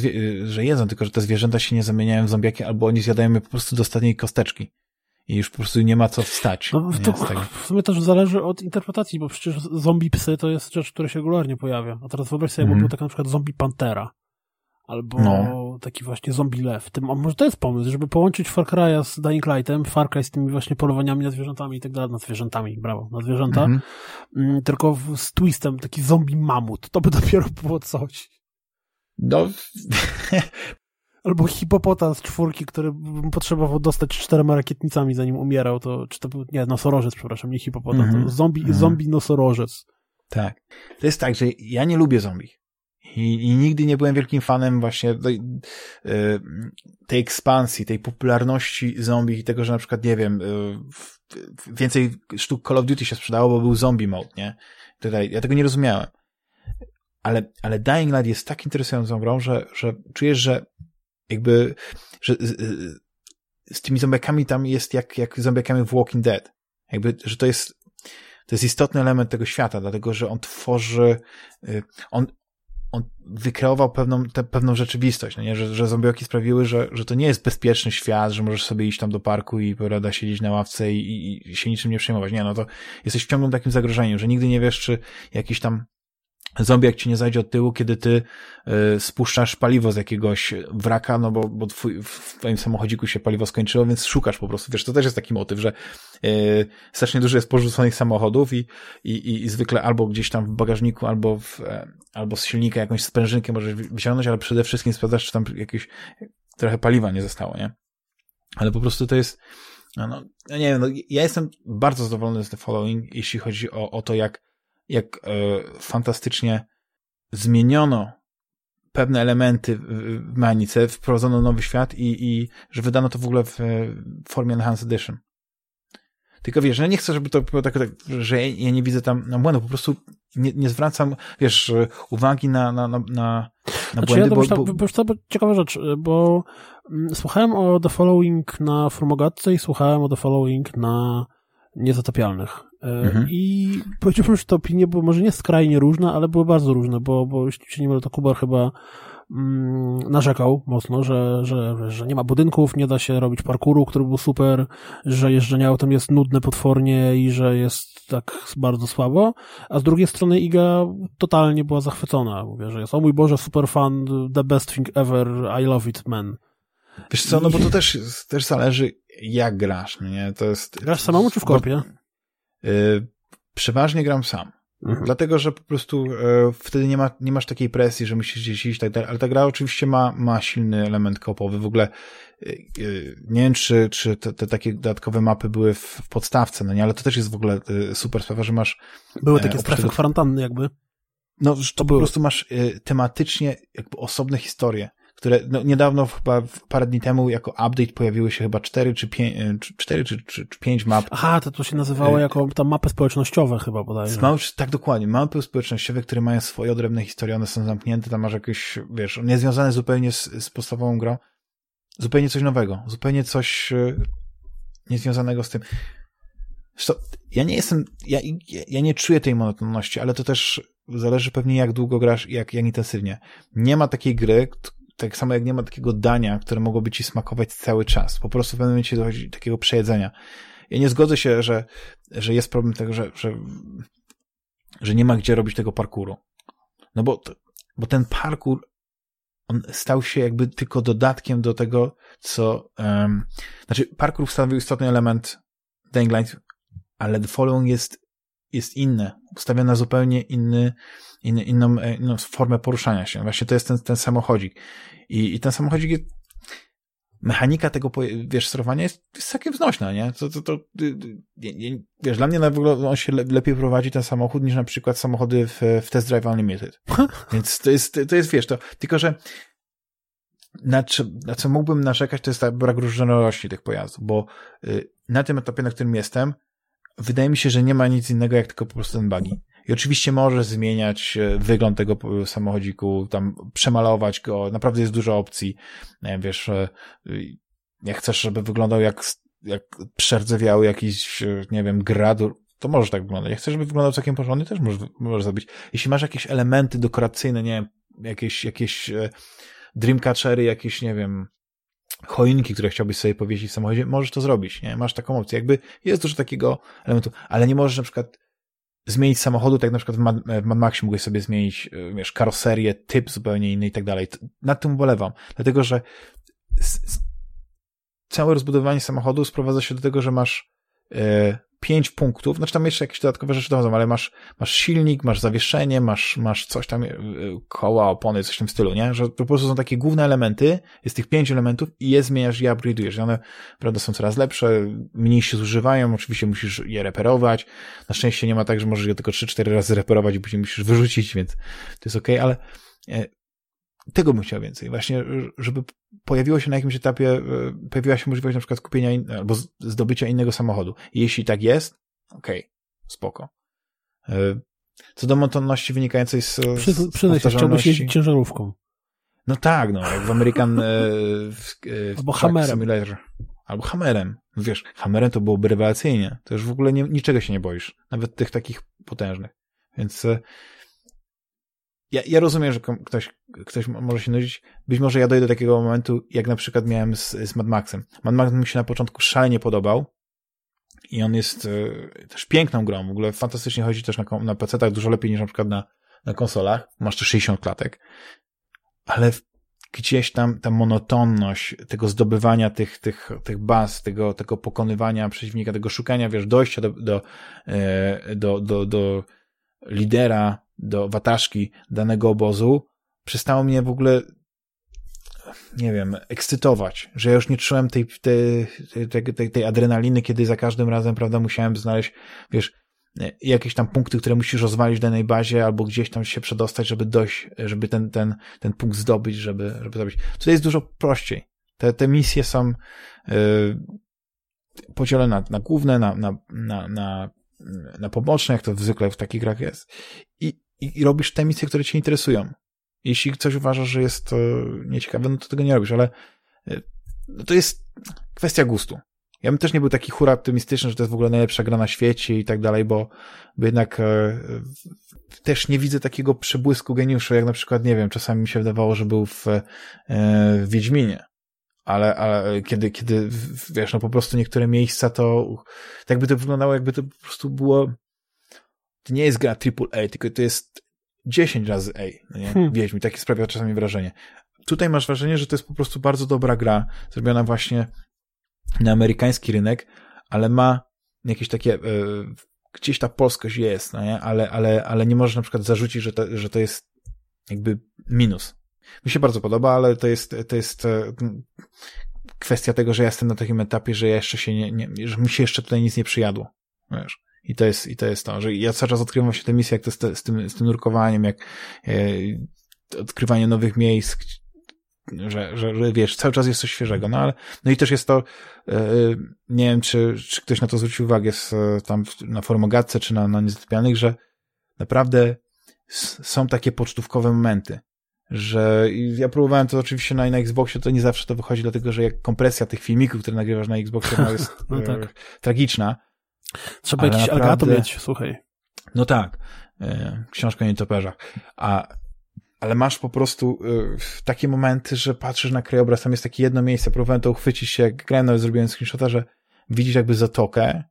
że jedzą, tylko że te zwierzęta się nie zamieniają w zombiaki, albo oni zjadają je po prostu do ostatniej kosteczki. I już po prostu nie ma co wstać. No, to, w sumie też zależy od interpretacji, bo przecież zombie psy to jest rzecz, która się regularnie pojawia. A teraz wyobraź sobie, mm. jakby był tak na przykład zombie pantera albo no. taki właśnie zombie lew. Tym, a może to jest pomysł, żeby połączyć Far Cry'a z Dying Lightem, Far Cry z tymi właśnie polowaniami na zwierzętami i tak dalej, na zwierzętami, brawo, na zwierzęta, mhm. mm, tylko z twistem, taki zombie mamut, to by dopiero było coś. No. Albo hipopotam z czwórki, który potrzebował dostać czterema rakietnicami, zanim umierał, to, czy to był, nie, nosorożec, przepraszam, nie hipopotam, mm -hmm. to zombie, mm -hmm. zombie nosorożec. Tak. To jest tak, że ja nie lubię zombie. I, I, nigdy nie byłem wielkim fanem właśnie tej, y, tej ekspansji, tej popularności zombie i tego, że na przykład, nie wiem, y, więcej sztuk Call of Duty się sprzedało, bo był zombie mode, nie? Tutaj, ja tego nie rozumiałem. Ale, ale Dying Light jest tak interesującą grą, że, że czujesz, że jakby, że z, z tymi zombiakami tam jest jak, jak zombiakami w Walking Dead. Jakby, że to jest, to jest istotny element tego świata, dlatego, że on tworzy, y, on, on wykreował pewną, te, pewną rzeczywistość, no nie? Że, że zombioki sprawiły, że, że to nie jest bezpieczny świat, że możesz sobie iść tam do parku i prawda, siedzieć na ławce i, i, i się niczym nie przejmować. Nie, no to jesteś w ciągłym takim zagrożeniu, że nigdy nie wiesz, czy jakiś tam zombie jak ci nie zajdzie od tyłu, kiedy ty y, spuszczasz paliwo z jakiegoś wraka, no bo, bo twój, w twoim samochodziku się paliwo skończyło, więc szukasz po prostu. Wiesz, to też jest taki motyw, że y, strasznie dużo jest porzuconych samochodów i, i, i zwykle albo gdzieś tam w bagażniku, albo, w, e, albo z silnika jakąś sprężynkę możesz wyciągnąć, ale przede wszystkim sprawdzasz, czy tam jakieś trochę paliwa nie zostało, nie? Ale po prostu to jest, no, no nie wiem, no, ja jestem bardzo zadowolony z The Following, jeśli chodzi o, o to, jak jak e, fantastycznie zmieniono pewne elementy w mechanice, wprowadzono nowy świat i, i że wydano to w ogóle w formie Enhanced Edition. Tylko wiesz, ja nie chcę, żeby to było tak, tak że ja nie widzę tam na błędów, po prostu nie, nie zwracam, wiesz, uwagi na, na, na, na znaczy błędy, ja bo, bo... Wiesz co, ciekawa rzecz, bo mm, słuchałem o The Following na Formogatce i słuchałem o The Following na Niezatapialnych. Mhm. I powiedziałbym, że te opinie były może nie skrajnie różne, ale były bardzo różne, bo, bo jeśli się nie mylę, to Kubar chyba mm, narzekał mocno, że, że, że nie ma budynków, nie da się robić parkuru, który był super, że jeżdżenie autem jest nudne potwornie i że jest tak bardzo słabo, a z drugiej strony Iga totalnie była zachwycona. Mówię, że jest, o mój Boże, super fan, the best thing ever, I love it, man. Wiesz co, no bo to też, też zależy jak grasz, nie? To jest... Grasz samemu czy w kopie? Y, przeważnie gram sam. Mhm. Dlatego, że po prostu y, wtedy nie, ma, nie masz takiej presji, że musisz gdzieś iść tak dalej, ale ta gra oczywiście ma, ma silny element kopowy. W ogóle y, nie wiem, czy, czy te, te, takie dodatkowe mapy były w, w, podstawce, no nie, ale to też jest w ogóle super sprawa, że masz... Były takie strefy kwarantanny jakby. No, to, to po prostu masz tematycznie jakby osobne historie które no, niedawno, chyba parę dni temu, jako update pojawiły się chyba cztery czy pięć, e, cztery czy, czy, czy pięć map. Aha, to to się nazywało e... jako tam mapy społecznościowe chyba bodajże. Tak, dokładnie. Mapy społecznościowe, które mają swoje odrębne historie, one są zamknięte, tam masz jakieś, wiesz, niezwiązane zupełnie z, z podstawową grą. Zupełnie coś nowego. Zupełnie coś e, niezwiązanego z tym. Zresztą ja nie jestem, ja, ja nie czuję tej monotonności, ale to też zależy pewnie jak długo grasz i jak, jak intensywnie. Nie ma takiej gry, tak samo jak nie ma takiego dania, które mogłoby ci smakować cały czas. Po prostu w pewnym momencie dochodzi do takiego przejedzenia. Ja nie zgodzę się, że, że jest problem tego, że, że, że nie ma gdzie robić tego parkouru. No bo, bo ten parkour on stał się jakby tylko dodatkiem do tego, co, um, znaczy parkour stanowił istotny element Dying Light, ale The Following jest, jest inne, ustawione na zupełnie inny, inny, inną, e, inną formę poruszania się. Właśnie to jest ten, ten samochodzik. I, i ten samochodzik jest, mechanika tego, wiesz, sterowania jest, jest całkiem wznośna, nie? To, to, to, wiesz, dla mnie w ogóle on się lepiej prowadzi ten samochód niż na przykład samochody w, w Test Drive Unlimited. Więc to jest, to jest, wiesz, to, tylko że na, na co mógłbym narzekać, to jest ta brak różnorodności tych pojazdów, bo y, na tym etapie, na którym jestem, wydaje mi się, że nie ma nic innego jak tylko po prostu ten buggy. I oczywiście możesz zmieniać e, wygląd tego samochodziku, tam przemalować go, naprawdę jest dużo opcji. Wiesz, e, jak chcesz, żeby wyglądał jak, jak przerdzewiały jakiś, e, nie wiem, gradur, to możesz tak wyglądać. Jak chcesz, żeby wyglądał całkiem porządnie, też możesz, możesz zrobić. Jeśli masz jakieś elementy dekoracyjne, nie wiem, jakieś, jakieś dreamcatchery, jakieś, nie wiem, choinki, które chciałbyś sobie powiesić w samochodzie, możesz to zrobić, nie? Masz taką opcję. Jakby jest dużo takiego elementu, ale nie możesz na przykład zmienić samochodu, tak jak na przykład w Mad, w Mad Maxie mogłeś sobie zmienić, e, wiesz, karoserię, typ zupełnie inny i tak dalej. Nad tym ubolewam, dlatego że całe rozbudowanie samochodu sprowadza się do tego, że masz e, pięć punktów, znaczy tam jeszcze jakieś dodatkowe rzeczy dochodzą, ale masz, masz silnik, masz zawieszenie, masz, masz coś tam, e, koła, opony, coś w tym stylu, nie? Że po prostu są takie główne elementy, jest tych pięć elementów i je zmieniasz i upgrade'ujesz. One, prawda, są coraz lepsze, mniej się zużywają, oczywiście musisz je reperować. Na szczęście nie ma tak, że możesz je tylko 3-4 razy reperować i później musisz wyrzucić, więc to jest okej, okay, ale e, tego bym chciał więcej. Właśnie, żeby pojawiło się na jakimś etapie, e, pojawiła się możliwość na przykład kupienia in, albo zdobycia innego samochodu. Jeśli tak jest, okej, okay, spoko. E, co do monotonności wynikającej z, Przy, z Przyznaj się, chciałbyś jeździć ciężarówką. No tak, no, jak w American e, w, w Albo Hammerem. Simulator. Albo Hammerem. Wiesz, Hammerem to byłoby rewelacyjnie. To już w ogóle nie, niczego się nie boisz. Nawet tych takich potężnych. Więc ja, ja rozumiem, że ktoś, ktoś może się nudzić. Być może ja dojdę do takiego momentu, jak na przykład miałem z, z Mad Maxem. Mad Max mi się na początku szalenie podobał i on jest e, też piękną grą. W ogóle fantastycznie chodzi też na, na PC-tach, dużo lepiej niż na przykład na, na konsolach. Masz tu 60 klatek. Ale gdzieś tam ta monotonność tego zdobywania tych, tych, tych baz, tego, tego pokonywania przeciwnika, tego szukania, wiesz, dojścia do, do, e, do, do, do lidera, do wataszki danego obozu, przestało mnie w ogóle nie wiem, ekscytować, że ja już nie czułem tej, tej, tej, tej adrenaliny, kiedy za każdym razem, prawda, musiałem znaleźć, wiesz, jakieś tam punkty, które musisz rozwalić w danej bazie, albo gdzieś tam się przedostać, żeby dojść, żeby ten, ten, ten punkt zdobyć, żeby, żeby zrobić. Tutaj jest dużo prościej. Te, te misje są yy, podzielone na, na główne, na, na, na, na na poboczne, jak to zwykle w takich grach jest. I, i, i robisz te misje, które cię interesują. Jeśli coś uważasz, że jest to nieciekawe, no to tego nie robisz, ale e, no to jest kwestia gustu. Ja bym też nie był taki hura optymistyczny, że to jest w ogóle najlepsza gra na świecie i tak dalej, bo, bo jednak e, też nie widzę takiego przebłysku geniuszu, jak na przykład, nie wiem, czasami mi się wydawało, że był w, e, w Wiedźminie ale, ale kiedy, kiedy, wiesz, no po prostu niektóre miejsca to, tak by to wyglądało, jakby to po prostu było, to nie jest gra AAA, tylko to jest 10 razy A, no nie? Hmm. Wieź mi, takie sprawia czasami wrażenie. Tutaj masz wrażenie, że to jest po prostu bardzo dobra gra, zrobiona właśnie na amerykański rynek, ale ma jakieś takie, e, gdzieś ta polskość jest, no nie? Ale, ale, ale nie możesz na przykład zarzucić, że to, że to jest jakby minus. Mi się bardzo podoba, ale to jest, to jest e, kwestia tego, że ja jestem na takim etapie, że ja jeszcze się nie, nie że mi się jeszcze tutaj nic nie przyjadło. Wiesz. I to jest, i to jest to, że ja cały czas odkrywam się te misje, jak to z, z, tym, z tym nurkowaniem, jak e, odkrywanie nowych miejsc, że, że, że wiesz, cały czas jest coś świeżego, no ale, no i też jest to, e, nie wiem, czy, czy ktoś na to zwrócił uwagę z, tam na forumogatce, czy na, na niezatopialnych, że naprawdę są takie pocztówkowe momenty, że ja próbowałem to oczywiście na, na Xboxie, to nie zawsze to wychodzi, dlatego że jak kompresja tych filmików, które nagrywasz na Xboxie no jest no tak. e, tragiczna, Trzeba Ale jakiś naprawdę... Mieć, słuchaj. No tak, e, książka o nietoperzach. A, ale masz po prostu e, takie momenty, że patrzysz na krajobraz, tam jest takie jedno miejsce, próbowałem to uchwycić się, jak grałem, nawet zrobiłem screenshota, że widzisz jakby zatokę,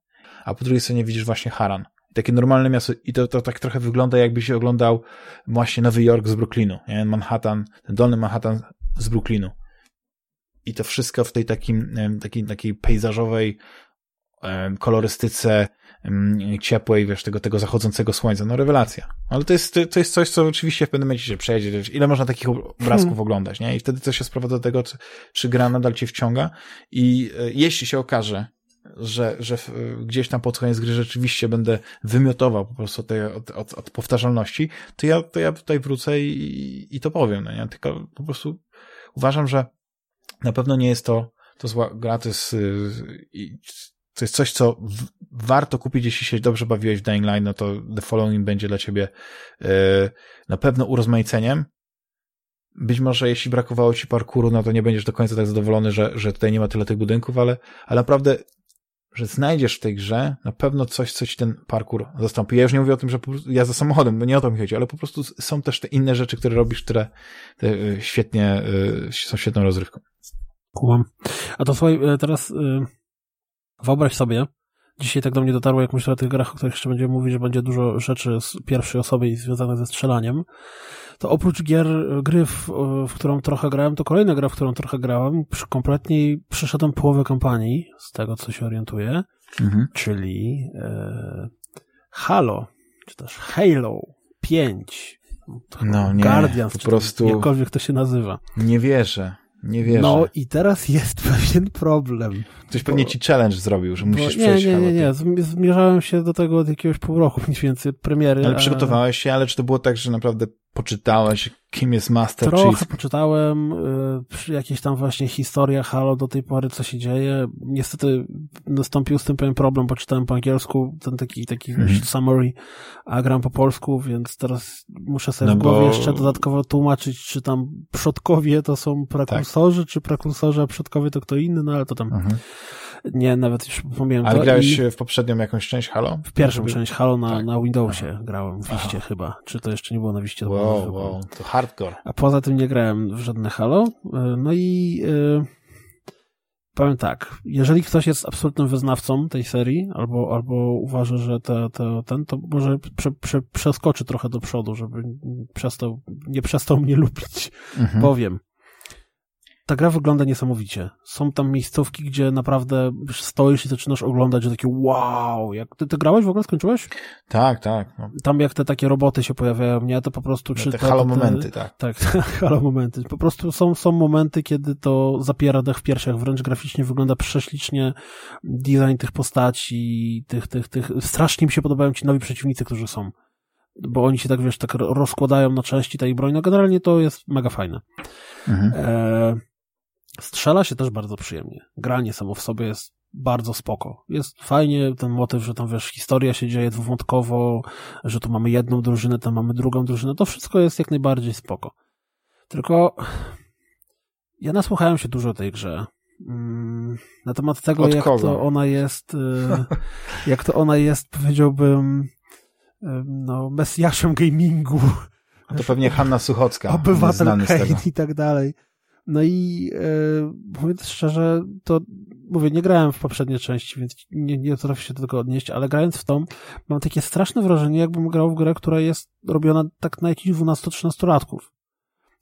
a po drugiej stronie widzisz właśnie Haran. Takie normalne miasto i to, to tak trochę wygląda jakbyś oglądał właśnie Nowy Jork z Brooklynu, nie? Manhattan, ten dolny Manhattan z Brooklynu. I to wszystko w tej takim, takiej, takiej pejzażowej kolorystyce ciepłej, wiesz, tego, tego zachodzącego słońca. No rewelacja. Ale to jest, to jest coś, co oczywiście w pewnym momencie się przejdzie. Ile można takich obrazków hmm. oglądać, nie? I wtedy to się sprowadza do tego, czy, czy gra nadal cię wciąga. I e, jeśli się okaże, że, że gdzieś tam pod koniec gry rzeczywiście będę wymiotował po prostu tej, od, od, od powtarzalności, to ja, to ja tutaj wrócę i, i to powiem, no nie? Tylko po prostu uważam, że na pewno nie jest to, to zła gra, to jest, to jest coś, co warto kupić, jeśli się dobrze bawiłeś w Dying Line, no to The Following będzie dla ciebie yy, na pewno urozmaiceniem. Być może jeśli brakowało ci parkuru, no to nie będziesz do końca tak zadowolony, że, że tutaj nie ma tyle tych budynków, ale, ale naprawdę że znajdziesz w tej grze na pewno coś, co ci ten parkour zastąpi. Ja już nie mówię o tym, że ja za samochodem, bo nie o to mi chodzi, ale po prostu są też te inne rzeczy, które robisz, które e, świetnie, e, są świetną rozrywką. Kumam. A to słuchaj, teraz wyobraź sobie, dzisiaj tak do mnie dotarło, jak myślę o tych grach, o których jeszcze będziemy mówić, że będzie dużo rzeczy z pierwszej osoby i związanych ze strzelaniem, to oprócz gier, gry, w, w, którą trochę grałem, to kolejna gra, w którą trochę grałem, kompletnie przeszedłem połowę kampanii, z tego co się orientuję, mhm. czyli e, Halo, czy też Halo 5, no nie, Guardians, po prostu jakkolwiek to się nazywa. Nie wierzę. Nie wierzę. No i teraz jest pewien problem. Ktoś pewnie ci challenge zrobił, że musisz nie, przejść Nie, nie, nie. Zmierzałem się do tego od jakiegoś pół roku, mniej więcej, premiery. Ale przygotowałeś się, ale czy to było tak, że naprawdę poczytałeś, kim jest Master Trochę Chief? poczytałem, y, jakieś tam właśnie historia Halo do tej pory, co się dzieje. Niestety nastąpił z tym pewien problem, bo czytałem po angielsku, ten taki, taki mm -hmm. summary, a gram po polsku, więc teraz muszę sobie no w głowie bo... jeszcze dodatkowo tłumaczyć, czy tam przodkowie to są prekursorzy, tak. czy prekursorzy, a przodkowie to kto inny, no ale to tam... Mm -hmm nie, nawet już pomijam Ale to. grałeś i... w poprzednią jakąś część Halo? W pierwszą żeby... część Halo na, tak. na Windowsie Aha. grałem, w Wiście chyba. Czy to jeszcze nie było na Wiście? To wow, wow, to hardcore. A poza tym nie grałem w żadne Halo. E, no i yy, powiem tak, jeżeli ktoś jest absolutnym wyznawcą tej serii, albo, albo uważa, że te, te, ten, to może prze, prze, przeskoczy trochę do przodu, żeby przestał, nie przestał mnie lubić. Mhm. Powiem ta gra wygląda niesamowicie. Są tam miejscówki, gdzie naprawdę stoisz i zaczynasz oglądać, że takie wow, jak ty, ty grałeś w ogóle, skończyłeś? Tak, tak. No. Tam jak te takie roboty się pojawiają, nie, to po prostu... No, czy te halo momenty, tak. Tak, halo momenty. Po prostu są, są momenty, kiedy to zapiera dech w piersiach, wręcz graficznie wygląda prześlicznie, design tych postaci, tych, tych, tych, strasznie mi się podobają ci nowi przeciwnicy, którzy są bo oni się tak, wiesz, tak rozkładają na części tej broń, no generalnie to jest mega fajne. Mhm. E Strzela się też bardzo przyjemnie. Granie samo w sobie jest bardzo spoko. Jest fajnie ten motyw, że tam wiesz, historia się dzieje dwuwątkowo, że tu mamy jedną drużynę, tam mamy drugą drużynę. To wszystko jest jak najbardziej spoko. Tylko ja nasłuchałem się dużo o tej grze. Mm, na temat tego, Od jak kogo? to ona jest, y, jak to ona jest, powiedziałbym, no, mesjaszem gamingu. A to pewnie Hanna Suchocka. Obywatel Kane i tak dalej. No i e, mówiąc szczerze, to mówię, nie grałem w poprzedniej części, więc nie, nie potrafię się do tego odnieść, ale grając w tą, mam takie straszne wrażenie, jakbym grał w grę, która jest robiona tak na jakichś 12-13 latków.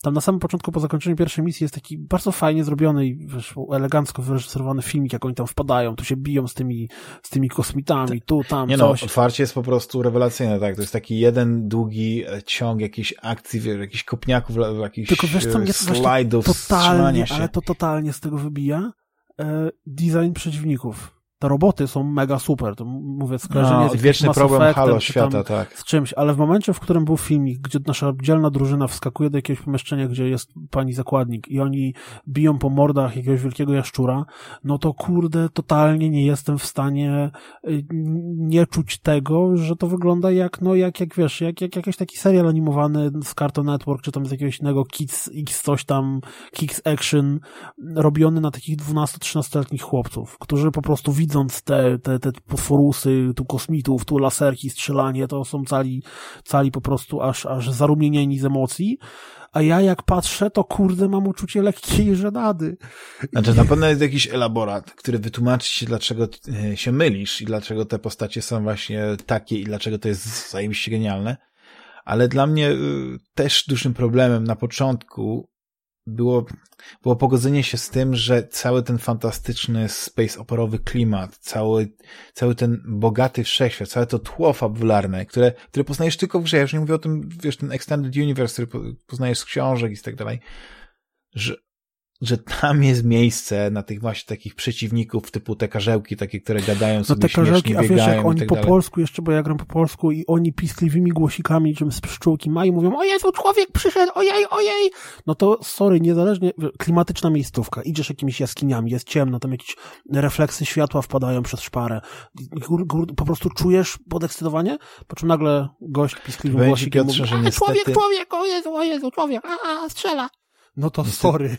Tam na samym początku, po zakończeniu pierwszej misji jest taki bardzo fajnie zrobiony i wiesz, elegancko wyreżyserowany filmik, jak oni tam wpadają, tu się biją z tymi, z tymi kosmitami, tu, tam, Nie no, coś. no, otwarcie jest po prostu rewelacyjne, tak? To jest taki jeden długi e, ciąg jakichś akcji, wiesz, jakichś kopniaków, jakichś Tylko wiesz co, mnie to slajdów, totalnie, ale to totalnie z tego wybija e, design przeciwników te roboty są mega super, to mówię, skojarzenie no, z wieczny problem Halo świata, tak. Z czymś, ale w momencie, w którym był filmik, gdzie nasza dzielna drużyna wskakuje do jakiegoś pomieszczenia, gdzie jest pani zakładnik i oni biją po mordach jakiegoś wielkiego jaszczura, no to kurde, totalnie nie jestem w stanie y, nie czuć tego, że to wygląda jak, no jak, jak wiesz, jak, jak jakiś taki serial animowany z Cartoon Network, czy tam z jakiegoś innego Kids X coś tam, Kicks Action, robiony na takich 12-13-letnich chłopców, którzy po prostu widzą widząc te, te, te fosforusy, tu kosmitów, tu laserki, strzelanie, to są cali, cali po prostu aż, aż zarumienieni z emocji, a ja jak patrzę, to kurde mam uczucie lekkiej żenady. Znaczy na pewno jest jakiś elaborat, który wytłumaczy ci, dlaczego e, się mylisz i dlaczego te postacie są właśnie takie i dlaczego to jest zajebiście genialne, ale dla mnie e, też dużym problemem na początku było, było pogodzenie się z tym, że cały ten fantastyczny space operowy klimat, cały, cały ten bogaty wszechświat, całe to tło fabularne, które, które poznajesz tylko w grze, ja już nie mówię o tym, wiesz, ten Extended Universe, który poznajesz z książek i tak dalej, że że tam jest miejsce na tych właśnie takich przeciwników typu te karzełki, takie, które gadają no sobie no te karzełki, a wiesz, jak oni tak po dalej. polsku, jeszcze bo ja gram po polsku i oni piskliwymi głosikami, czym z pszczółki mają, mówią, o Jezu, człowiek przyszedł, ojej, ojej, no to sorry, niezależnie, klimatyczna miejscówka, idziesz jakimiś jaskiniami, jest ciemno, tam jakieś refleksy światła wpadają przez szparę, gór, gór, po prostu czujesz podekscytowanie, po czym nagle gość piskliwym głosikiem Piotrze, mówi, że niestety... człowiek, człowiek, o Jezu, o Jezu, człowiek, a, a, strzela. No to niestety, sorry.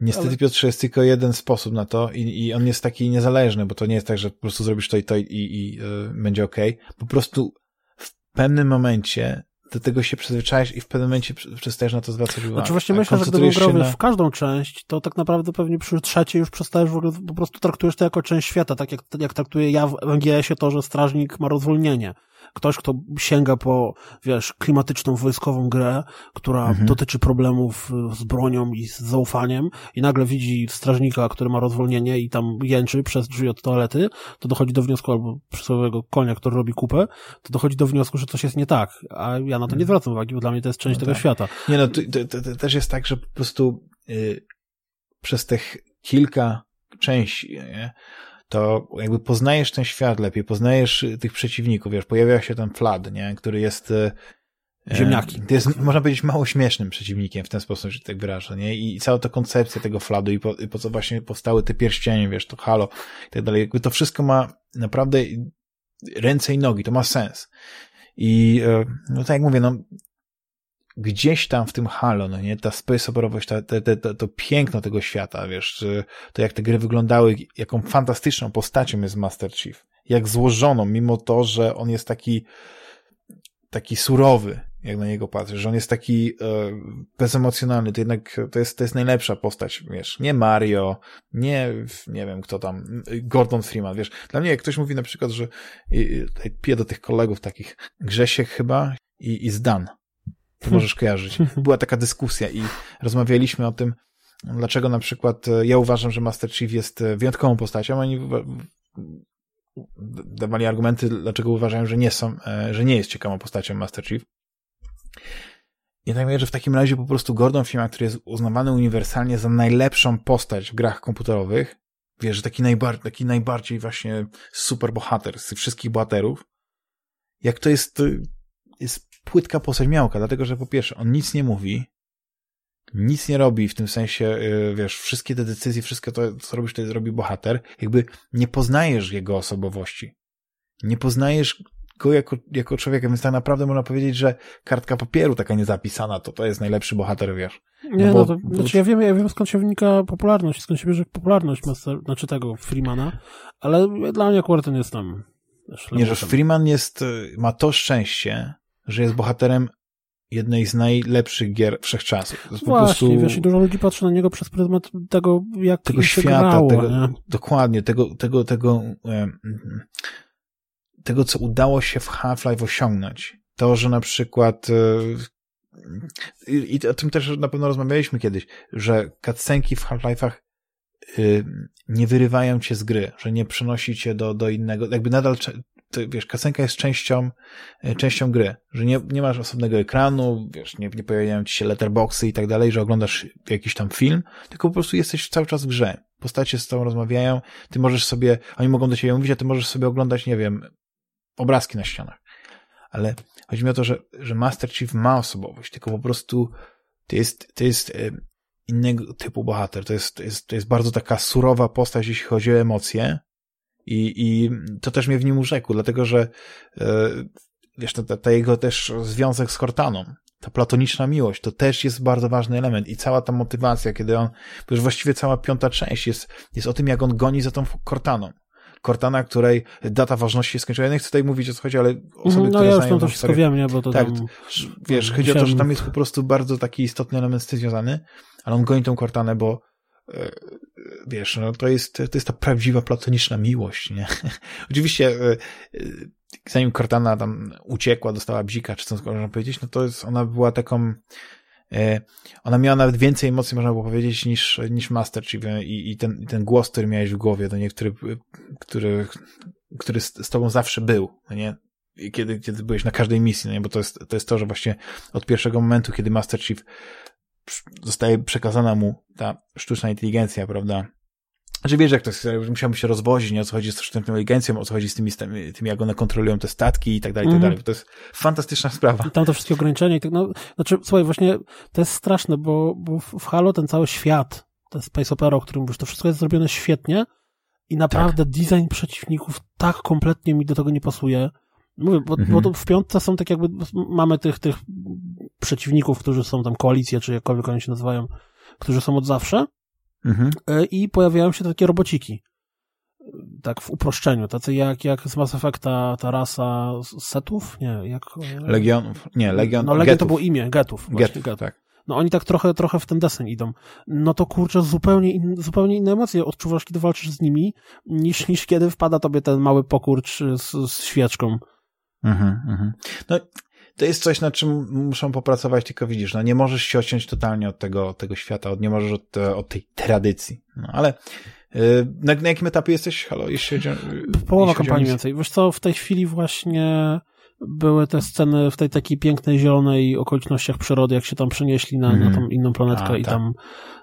Niestety, Ale... Piotrze, jest tylko jeden sposób na to i, i on jest taki niezależny, bo to nie jest tak, że po prostu zrobisz to i to i, i yy, będzie ok. Po prostu w pewnym momencie do tego się przyzwyczaisz i w pewnym momencie przestajesz na to zwracać uwagę. Znaczy właśnie myślę, że gdybym grał na... w każdą część, to tak naprawdę pewnie przy trzeciej już przestajesz w ogóle, po prostu traktujesz to jako część świata, tak jak, jak traktuję ja w MGS-ie to, że strażnik ma rozwolnienie ktoś, kto sięga po, wiesz, klimatyczną, wojskową grę, która mhm. dotyczy problemów y, z bronią i z zaufaniem i nagle widzi strażnika, który ma rozwolnienie i tam jęczy przez drzwi od toalety, to dochodzi do wniosku, albo przysłowiowego konia, który robi kupę, to dochodzi do wniosku, że coś jest nie tak, a ja na to nie mhm. zwracam uwagi, bo dla mnie to jest część no tego tak. świata. Nie no, to, to, to, też jest tak, że po prostu yy, przez tych kilka części, nie? To jakby poznajesz ten świat lepiej, poznajesz tych przeciwników, wiesz, pojawia się ten Flad, nie, który jest e, Ziemniaki. To jest, można powiedzieć, mało śmiesznym przeciwnikiem w ten sposób, że tak wyrażę, nie? I cała ta koncepcja tego Fladu i po, i po co właśnie powstały te pierścienie, wiesz, to halo i tak dalej, jakby to wszystko ma naprawdę ręce i nogi, to ma sens. I e, no tak jak mówię, no gdzieś tam w tym halo, no nie, ta space operawość, ta, ta, ta, ta, to piękno tego świata, wiesz, to jak te gry wyglądały, jaką fantastyczną postacią jest Master Chief, jak złożoną, mimo to, że on jest taki, taki surowy, jak na niego patrzysz, że on jest taki e, bezemocjonalny, to jednak to jest, to jest najlepsza postać, wiesz, nie Mario, nie, nie wiem kto tam, Gordon Freeman, wiesz, dla mnie jak ktoś mówi na przykład, że i, piję do tych kolegów takich, Grzesiek chyba i, i Zdan, to możesz kojarzyć. Była taka dyskusja i rozmawialiśmy o tym, dlaczego na przykład e, ja uważam, że Master Chief jest e, wyjątkową postacią, oni dawali argumenty, dlaczego uważają, że nie są, e, że nie jest ciekawą postacią Master Chief. I tak mówię, że w takim razie po prostu Gordon Freeman, który jest uznawany uniwersalnie za najlepszą postać w grach komputerowych, wiesz, że taki, najbar taki najbardziej właśnie super bohater z wszystkich bohaterów, jak to jest, jest płytka postać miałka, dlatego że po pierwsze, on nic nie mówi, nic nie robi w tym sensie, y, wiesz, wszystkie te decyzje, wszystko to, co robisz, to robi bohater, jakby nie poznajesz jego osobowości. Nie poznajesz go jako, jako człowieka, więc tak naprawdę można powiedzieć, że kartka papieru taka niezapisana, to to jest najlepszy bohater, wiesz. Nie, no, bo, no to, znaczy ja wiem, ja wiem skąd się wynika popularność, skąd się bierze popularność master, znaczy tego Freemana, ale dla mnie akurat ten jest tam. nie, że Freeman jest, y, ma to szczęście, że jest bohaterem jednej z najlepszych gier wszechczasów. To jest Właśnie, po prostu... wiesz, i dużo ludzi patrzy na niego przez pryzmat tego, jak tego świata, grało, tego, dokładnie, tego, tego, tego, tego, co udało się w Half-Life osiągnąć. To, że na przykład e, i o tym też na pewno rozmawialiśmy kiedyś, że cutscenki w Half-Life'ach y, nie wyrywają cię z gry, że nie przenosi cię do, do innego, jakby nadal to, wiesz, kasenka jest częścią, e, częścią gry, że nie, nie masz osobnego ekranu, wiesz, nie, nie pojawiają ci się letterboxy i tak dalej, że oglądasz jakiś tam film, tylko po prostu jesteś cały czas w grze. Postacie z tobą rozmawiają, ty możesz sobie, oni mogą do ciebie mówić, a ty możesz sobie oglądać, nie wiem, obrazki na ścianach. Ale chodzi mi o to, że, że Master Chief ma osobowość, tylko po prostu to jest, to jest e, innego typu bohater. To jest, to jest, to jest bardzo taka surowa postać, jeśli chodzi o emocje, i, I to też mnie w nim urzekło, dlatego że e, wiesz, ta, ta jego też związek z Cortaną, ta platoniczna miłość, to też jest bardzo ważny element i cała ta motywacja, kiedy on, to już właściwie cała piąta część jest, jest o tym, jak on goni za tą Cortaną. Cortana, której data ważności jest skończona. Ja nie chcę tutaj mówić o co chodzi, ale osoby, no, które ja już to wszystko historię... wiem, nie, bo to tak, tam... wiesz, chodzi o to, że tam jest po prostu bardzo taki istotny element z tym związany, ale on goni tą Cortanę, bo wiesz, no to jest, to jest ta prawdziwa platoniczna miłość, nie? Oczywiście e, zanim Cortana tam uciekła, dostała bzika, czy co można powiedzieć, no to jest, ona była taką E, ona miała nawet więcej emocji, można było powiedzieć, niż, niż Master Chief i, i, ten, i ten głos, który miałeś w głowie, do nie, który, który, który z, z tobą zawsze był, no nie? Kiedy, kiedy byłeś na każdej misji, no nie? Bo to jest, to jest to, że właśnie od pierwszego momentu, kiedy Master Chief zostaje przekazana mu ta sztuczna inteligencja, prawda? Znaczy wiesz, jak to jest, musiałbym się rozwozić, nie o co chodzi z sztuczną inteligencją, o co chodzi z tymi, tymi jak one kontrolują te statki i tak dalej, i tak mhm. dalej. Bo to jest fantastyczna sprawa. I tam te wszystkie ograniczenia i tak, no, znaczy, słuchaj, właśnie to jest straszne, bo, bo w Halo ten cały świat, ten Space Opera, o którym mówisz, to wszystko jest zrobione świetnie i naprawdę tak. design przeciwników tak kompletnie mi do tego nie pasuje. Mówię, bo, mhm. bo w piątce są tak jakby, mamy tych, tych przeciwników, którzy są tam koalicje, czy jakkolwiek oni się nazywają, którzy są od zawsze, Mhm. E, I pojawiają się takie robociki. Tak w uproszczeniu, tacy jak, jak z Mass Effecta ta rasa setów? Nie, jak... Legionów, nie, Legion... No Legion to było imię, getów. Getów, get. tak. No oni tak trochę, trochę w ten desen idą. No to kurczę, zupełnie, in, zupełnie inne emocje odczuwasz, kiedy walczysz z nimi, niż, niż kiedy wpada tobie ten mały pokurcz z, z świeczką. Mhm, mhm. No to jest coś, nad czym muszą popracować, tylko widzisz, no nie możesz się odciąć totalnie od tego, tego świata, od, nie możesz od, od tej tradycji. No ale yy, na, na jakim etapie jesteś, halo, jeśli chodzi o... Połowa kampanii więcej. Wiesz co, w tej chwili właśnie były te sceny w tej takiej pięknej, zielonej okolicznościach przyrody, jak się tam przenieśli na, mm. na mhm. tą inną planetkę A, i tak. tam,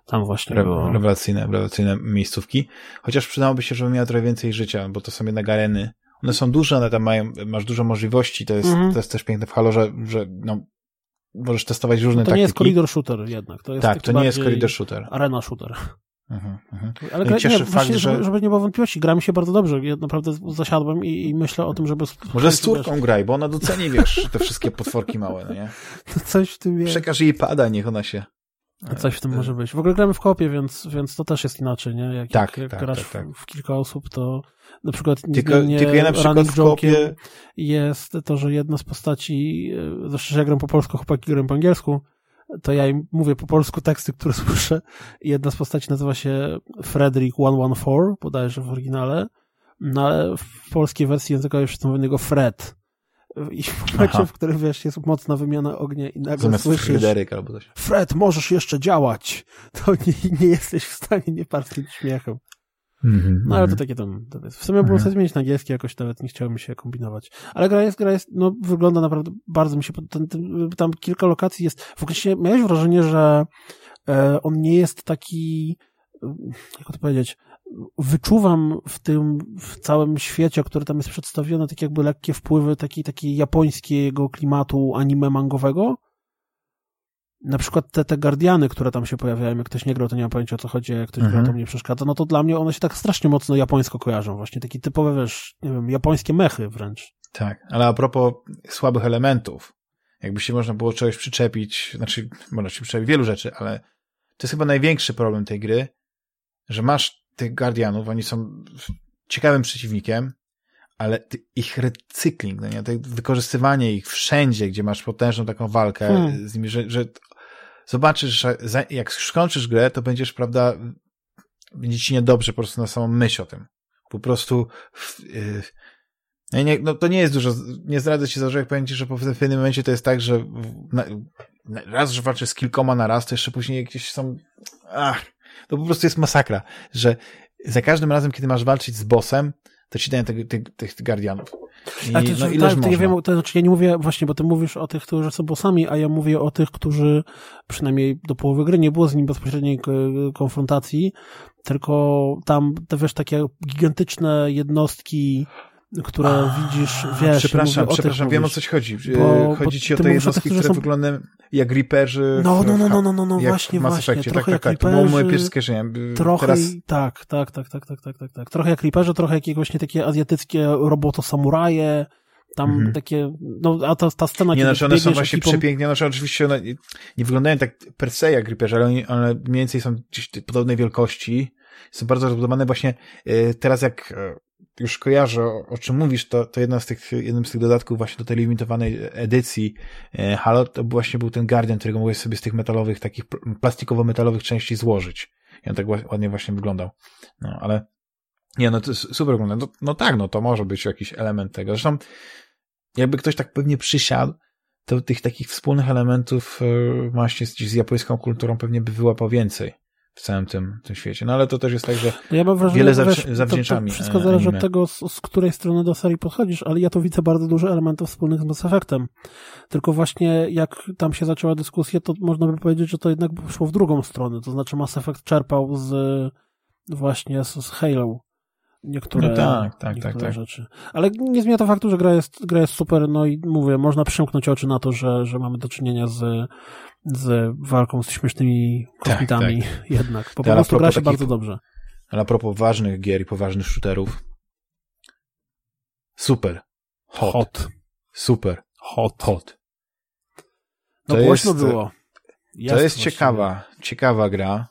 tam właśnie Re było. Rewelacyjne, rewelacyjne miejscówki. Chociaż przydałoby się, żeby miała trochę więcej życia, bo to są jednak areny, one są duże, one tam mają, masz dużo możliwości, to jest, mhm. to jest też piękne w Halo, że, że no, możesz testować różne no to taktyki. nie jest koridor shooter jednak. To jest tak, to nie jest koridor shooter. Arena shooter. Mhm, mhm. Ale gra, cieszy nie, fakt, że... Żeby, żeby nie było wątpliwości, gra mi się bardzo dobrze. Ja naprawdę zasiadłem i, i myślę o tym, żeby... Może z córką wiesz... graj, bo ona doceni, wiesz, te wszystkie potworki małe, no nie? To coś w tym jest. Przekaż jej pada, niech ona się... Coś w tym może być. W ogóle gramy w kopie, więc, więc to też jest inaczej, nie? Jak, tak, jak tak, grasz tak, tak. W, w, kilka osób, to na przykład tylko, nie, tylko ja na przykład w kopie... jest to, że jedna z postaci, e, zresztą ja gram po polsku, chłopaki gram po angielsku, to ja im mówię po polsku teksty, które słyszę. Jedna z postaci nazywa się Frederick 114, bodajże w oryginale, no ale w polskiej wersji językowej przedstawionego Fred. I w momencie, Aha. w którym wiesz, jest mocna wymiana ognia i nagle Zamiast słyszysz Fryderyk albo coś. Fred, możesz jeszcze działać. To nie, nie jesteś w stanie nie parsknąć śmiechem. Mm -hmm, no ale to takie tam, to jest. w sumie było sobie zmienić na angielski, jakoś nawet nie chciałem się kombinować. Ale gra jest, gra jest, no wygląda naprawdę, bardzo mi się, ten, ten, tam kilka lokacji jest, w ogóle się, miałeś wrażenie, że e, on nie jest taki, jak to powiedzieć, wyczuwam w tym, w całym świecie, który tam jest przedstawiony, tak jakby lekkie wpływy takiej, takiej japońskiego klimatu anime mangowego. Na przykład te, te Guardiany, które tam się pojawiają, jak ktoś nie grał, to nie ma pojęcia o co chodzi, jak ktoś mhm. grał, to mnie przeszkadza, no to dla mnie one się tak strasznie mocno japońsko kojarzą, właśnie takie typowe, wiesz, nie wiem, japońskie mechy wręcz. Tak, ale a propos słabych elementów, jakby się można było czegoś przyczepić, znaczy, można się przyczepić wielu rzeczy, ale to jest chyba największy problem tej gry, że masz tych Guardianów, oni są ciekawym przeciwnikiem, ale ich recykling, no nie? To wykorzystywanie ich wszędzie, gdzie masz potężną taką walkę hmm. z nimi, że, że zobaczysz, że jak skończysz grę, to będziesz, prawda, będzie ci niedobrze po prostu na samą myśl o tym. Po prostu yy, nie, no to nie jest dużo, nie zdradzę ci za, że jak powiem ci, że w pewnym momencie to jest tak, że na, raz, że walczysz z kilkoma na raz, to jeszcze później jakieś są ach, to po prostu jest masakra, że za każdym razem, kiedy masz walczyć z bossem, to ci dają tych, tych, tych guardianów. I, to, no, ileż tak, ja wiem, to znaczy ja nie mówię właśnie, bo ty mówisz o tych, którzy są bossami, a ja mówię o tych, którzy przynajmniej do połowy gry nie było z nim bezpośredniej konfrontacji, tylko tam te wiesz, takie gigantyczne jednostki które A, widzisz, wiesz... Przepraszam, przepraszam, wiem o coś chodzi. Bo, chodzi ci o te jednostki, które są... wyglądają jak Reaperzy. No, no, no, no, no, no, no właśnie, właśnie. Effectie. Trochę tak, jak tak, tak. Moje pierwsze skojarzenie. Trochę, Teraz... tak, tak, tak, tak, tak, tak, tak, tak. Trochę jak Reaperzy, trochę jakieś właśnie takie azjatyckie roboto-samuraje, tam mhm. takie, no, a ta, ta scena, Nie, znaczy one są właśnie ekipą... przepięknie, znaczy oczywiście one nie, nie wyglądają tak per se jak Reaperzy, ale one, one mniej więcej są gdzieś podobnej wielkości, są bardzo rozbudowane właśnie, yy, teraz jak już kojarzę, o, o czym mówisz, to, to jedna z tych, jednym z tych dodatków właśnie do tej limitowanej edycji e, Halo, to właśnie był ten Guardian, którego mogłeś sobie z tych metalowych, takich plastikowo-metalowych części złożyć. I on tak ładnie właśnie wyglądał. No, ale nie, no to super wygląda. No, no tak, no to może być jakiś element tego. Zresztą jakby ktoś tak pewnie przysiadł, to tych takich wspólnych elementów e, właśnie z, z japońską kulturą pewnie by wyłapał więcej w całym tym, tym świecie. No ale to też jest tak, że ja mam wrażenie, wiele zawdzięczami. wiesz, zawdzięczamy. To, to wszystko zależy od tego, z, z, której strony do serii podchodzisz, ale ja to widzę bardzo dużo elementów wspólnych z Mass Effectem. Tylko właśnie jak tam się zaczęła dyskusja, to można by powiedzieć, że to jednak szło w drugą stronę. To znaczy Mass Effect czerpał z właśnie z, z Halo niektóre, no tak, tak, niektóre tak, tak. rzeczy. Ale nie zmienia to faktu, że gra jest, gra jest super, no i mówię, można przymknąć oczy na to, że, że mamy do czynienia z, z walką z śmiesznymi kosmitami tak, tak. jednak. Po, prostu gra się bardzo dobrze. Ale a propos ważnych gier i poważnych shooterów, super. Hot. Hot. Super. Hot. Hot. No to głośno jest, było. Jest to jest ciekawa, ciekawa gra.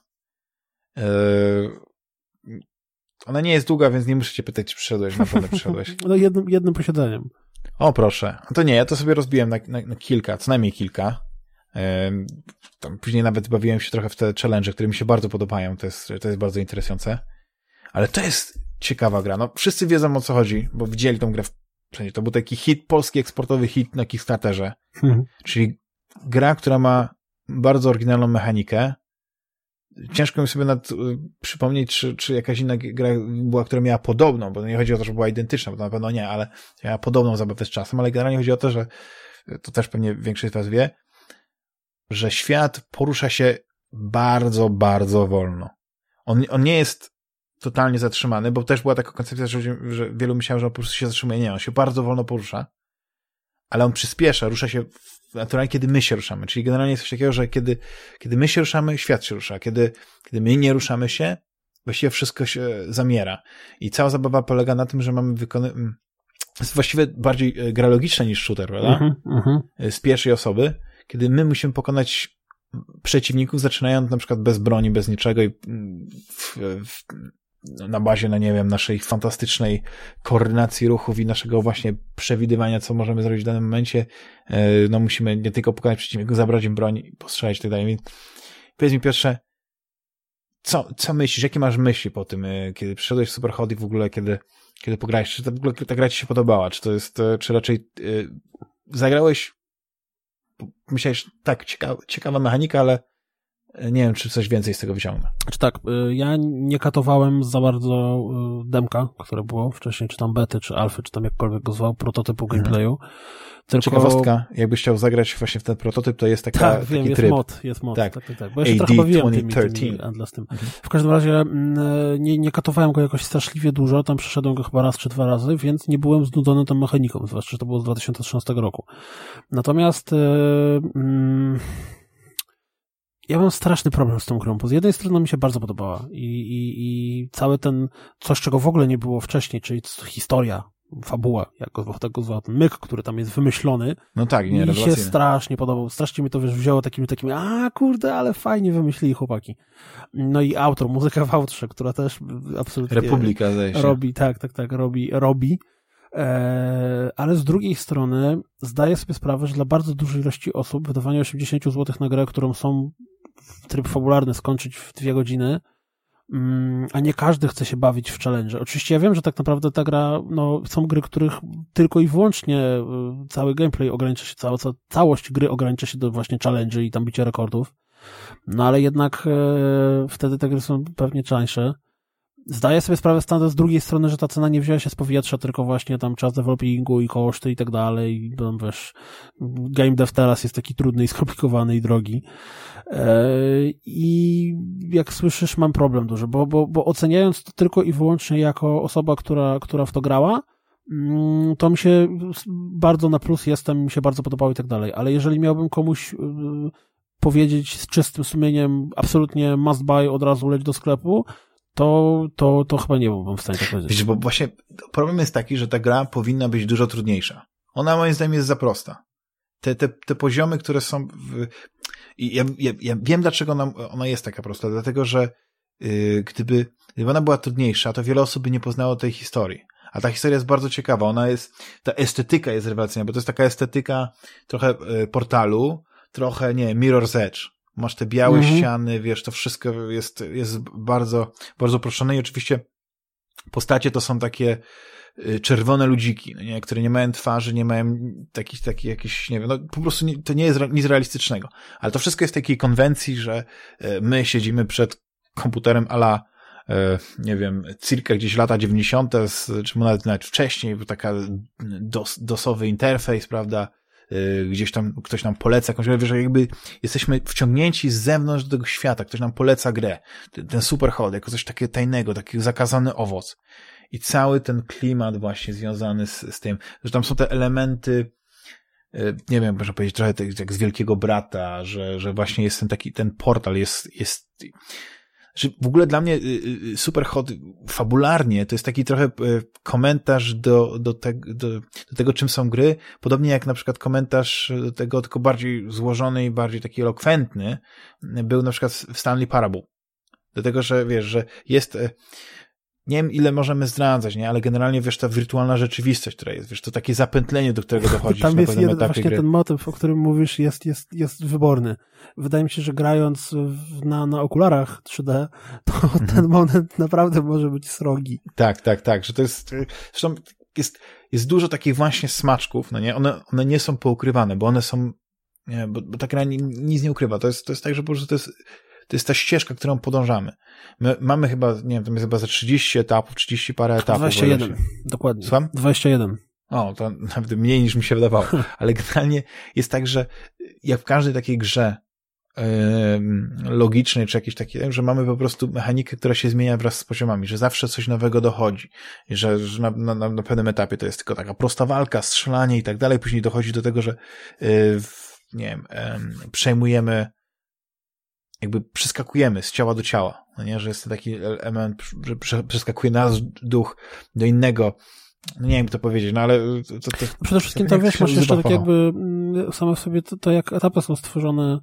Yy, ona nie jest długa, więc nie muszę cię pytać, czy przyszedłeś, na pewno przyszedłeś. no jednym, jednym posiadaniem. O, proszę. To nie, ja to sobie rozbiłem na, na, na kilka, co najmniej kilka. Tam później nawet bawiłem się trochę w te challenge, które mi się bardzo podobają. To jest, to jest bardzo interesujące. Ale to jest ciekawa gra. No, wszyscy wiedzą o co chodzi, bo widzieli tą grę w wszędzie. To był taki hit, polski eksportowy hit na Kickstarterze. Mhm. Czyli gra, która ma bardzo oryginalną mechanikę, ciężko mi sobie nad, y, przypomnieć, czy, czy jakaś inna gra była, która miała podobną, bo nie chodzi o to, że była identyczna, bo na pewno nie, ale miała podobną zabawę z czasem, ale generalnie chodzi o to, że to też pewnie większość z was wie, że świat porusza się bardzo, bardzo wolno. On, on nie jest totalnie zatrzymany, bo też była taka koncepcja, że, że wielu myślało, że on po prostu się zatrzymuje. Nie, on się bardzo wolno porusza, ale on przyspiesza, rusza się naturalnie, kiedy my się ruszamy. Czyli generalnie jest coś takiego, że kiedy, kiedy my się ruszamy, świat się rusza. Kiedy, kiedy my nie ruszamy się, właściwie wszystko się zamiera. I cała zabawa polega na tym, że mamy wykonywać mm, jest właściwie bardziej e, gra logiczna niż shooter, prawda? Mm -hmm. Z pierwszej osoby, kiedy my musimy pokonać przeciwników, zaczynając na przykład bez broni, bez niczego i mm, w, w, na bazie, no nie wiem, naszej fantastycznej koordynacji ruchów i naszego właśnie przewidywania, co możemy zrobić w danym momencie, e, no musimy nie tylko pokonać przeciwników, zabrać im broń, postrzelać i tak dalej. Powiedz mi pierwsze, co, co myślisz, jakie masz myśli po tym, e, kiedy przyszedłeś w Superhot i w ogóle kiedy, kiedy pograłeś, czy w ogóle ta gra ci się podobała, czy to jest, e, czy raczej zagrałeś, myślałeś, tak, ciekawa, ciekawa mechanika, ale nie wiem, czy coś więcej z tego wyciągnę. Czy tak, y, ja nie katowałem za bardzo y, demka, które było wcześniej, czy tam bety, czy alfy, czy tam jakkolwiek go zwał, prototypu mhm. gameplayu. Tylko... Ciekawostka, jakbyś chciał zagrać właśnie w ten prototyp, to jest taka, tak, taki wiem, jest tryb. mod, jest mod, tak, tak, tak. tak. Bo ja się AD trochę bawiłem tymi, tymi tym. Mhm. W każdym razie mm, nie, nie katowałem go jakoś straszliwie dużo, tam przeszedłem go chyba raz czy dwa razy, więc nie byłem znudzony tą mechaniką, zwłaszcza, że to było z 2013 roku. Natomiast yy, yy, ja mam straszny problem z tą grą, bo z jednej strony mi się bardzo podobała i, i, i cały ten, coś czego w ogóle nie było wcześniej, czyli historia, fabuła, jak go tego zwał, ten myk, który tam jest wymyślony. No tak, nie, Mi się strasznie podobał, strasznie mi to wiesz, wzięło takimi, takimi, a kurde, ale fajnie wymyślili chłopaki. No i autor, muzyka w autorze, która też absolutnie... Republika, się. Robi, tak, tak, tak, robi, robi. E, ale z drugiej strony zdaję sobie sprawę, że dla bardzo dużej ilości osób wydawanie 80 zł na grę, którą są tryb fabularny skończyć w dwie godziny, mm, a nie każdy chce się bawić w challenge. Oczywiście ja wiem, że tak naprawdę ta gra, no, są gry, których tylko i wyłącznie y, cały gameplay ogranicza się, całość gry ogranicza się do właśnie challenge i tam bicia rekordów, no ale jednak e, wtedy te gry są pewnie czańsze. Zdaję sobie sprawę stąd z drugiej strony, że ta cena nie wzięła się z powietrza, tylko właśnie tam czas developingu i koszty i tak dalej. I tam wiesz, game dev teraz jest taki trudny i skomplikowany i drogi. E, I jak słyszysz, mam problem duży, bo, bo, bo oceniając to tylko i wyłącznie jako osoba, która, która w to grała, mm, to mi się bardzo na plus jestem, mi się bardzo podobało i tak dalej. Ale jeżeli miałbym komuś y, powiedzieć z czystym sumieniem, absolutnie must buy, od razu leć do sklepu, to, to, to chyba nie byłbym w stanie tak powiedzieć. Wiesz, bo właśnie problem jest taki, że ta gra powinna być dużo trudniejsza. Ona moim zdaniem jest za prosta. Te, te, te poziomy, które są w... I ja, ja, ja wiem, dlaczego ona, ona jest taka prosta. Dlatego, że yy, gdyby, gdyby ona była trudniejsza, to wiele osób by nie poznało tej historii. A ta historia jest bardzo ciekawa. Ona jest, ta estetyka jest rewelacyjna, bo to jest taka estetyka trochę e, portalu, trochę, nie, Mirror's Edge. Masz te białe mhm. ściany, wiesz, to wszystko jest, jest bardzo, bardzo proszone i oczywiście postacie to są takie y, czerwone ludziki, no nie, które nie mają twarzy, nie mają takich, takich jakichś, nie wiem, no po prostu nie, to nie jest nic realistycznego. Ale to wszystko jest w takiej konwencji, że y, my siedzimy przed komputerem ala y, nie wiem, cirka gdzieś lata 90., czy nawet, nawet wcześniej, taka dos, dosowy interfejs, prawda, gdzieś tam ktoś nam poleca jakąś grę, że jakby jesteśmy wciągnięci z zewnątrz do tego świata, ktoś nam poleca grę, ten superhod, jako coś takiego tajnego, taki zakazany owoc. I cały ten klimat właśnie związany z, z tym, że tam są te elementy, nie wiem, można powiedzieć trochę tak jak z Wielkiego Brata, że, że właśnie jest ten taki, ten portal jest, jest że w ogóle dla mnie y, y, y, Superhot fabularnie to jest taki trochę komentarz do, do, te, do, do tego, czym są gry, podobnie jak na przykład komentarz do tego, tylko bardziej złożony i bardziej taki elokwentny, był na przykład w Stanley Parable. Dlatego, że wiesz, że jest nie wiem ile możemy zdradzać, nie, ale generalnie wiesz, ta wirtualna rzeczywistość, która jest, wiesz, to takie zapętlenie, do którego dochodzi Tam jest jeden, właśnie gry. ten motyw, o którym mówisz, jest, jest, jest wyborny. Wydaje mi się, że grając na, na okularach 3D, to mhm. ten moment naprawdę może być srogi. Tak, tak, tak, że to jest, zresztą jest, jest dużo takich właśnie smaczków, no nie, one, one nie są poukrywane, bo one są, nie, bo, bo ta gra nic nie ukrywa, to jest, to jest tak, że po prostu to jest to jest ta ścieżka, którą podążamy. My mamy chyba, nie wiem, tam jest chyba za 30 etapów, 30 parę etapów. 21, dokładnie. Słucham? 21. O, to nawet mniej niż mi się wydawało. Ale generalnie jest tak, że jak w każdej takiej grze logicznej, czy jakiejś takiej, że mamy po prostu mechanikę, która się zmienia wraz z poziomami, że zawsze coś nowego dochodzi, że, że na, na, na pewnym etapie to jest tylko taka prosta walka, strzelanie i tak dalej, później dochodzi do tego, że yy, nie wiem, przejmujemy jakby przeskakujemy z ciała do ciała, no nie? że jest to taki element, że przeskakuje nasz duch do innego, no nie wiem, to powiedzieć, no ale to, to, Przede wszystkim to wiesz, masz jeszcze tak jakby mm, same w sobie to, to jak etapy są stworzone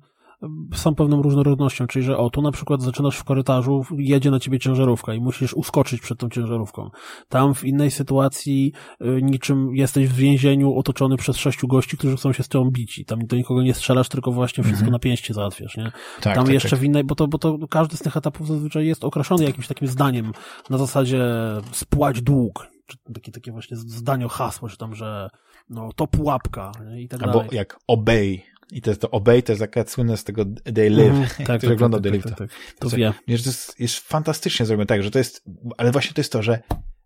są pewną różnorodnością, czyli że o, tu na przykład zaczynasz w korytarzu, jedzie na ciebie ciężarówka i musisz uskoczyć przed tą ciężarówką. Tam w innej sytuacji y, niczym jesteś w więzieniu otoczony przez sześciu gości, którzy chcą się z tobą bić i tam do nikogo nie strzelasz, tylko właśnie wszystko mhm. na pięści załatwiasz, nie? Tak, tam tak, jeszcze tak. w innej, bo to, bo to każdy z tych etapów zazwyczaj jest okraszony jakimś takim zdaniem na zasadzie spłać dług, czy takie, takie właśnie zdanie hasło, czy tam, że no to pułapka nie? i tak Albo dalej. jak obey i to jest to Obey, to jest taka słynne z tego They Live, mm, tak, tak, oglądał tak, They Live. Tak, tak, tak. To, to wie. Wiesz, to jest, jest fantastycznie zrobione tak, że to jest, ale właśnie to jest to, że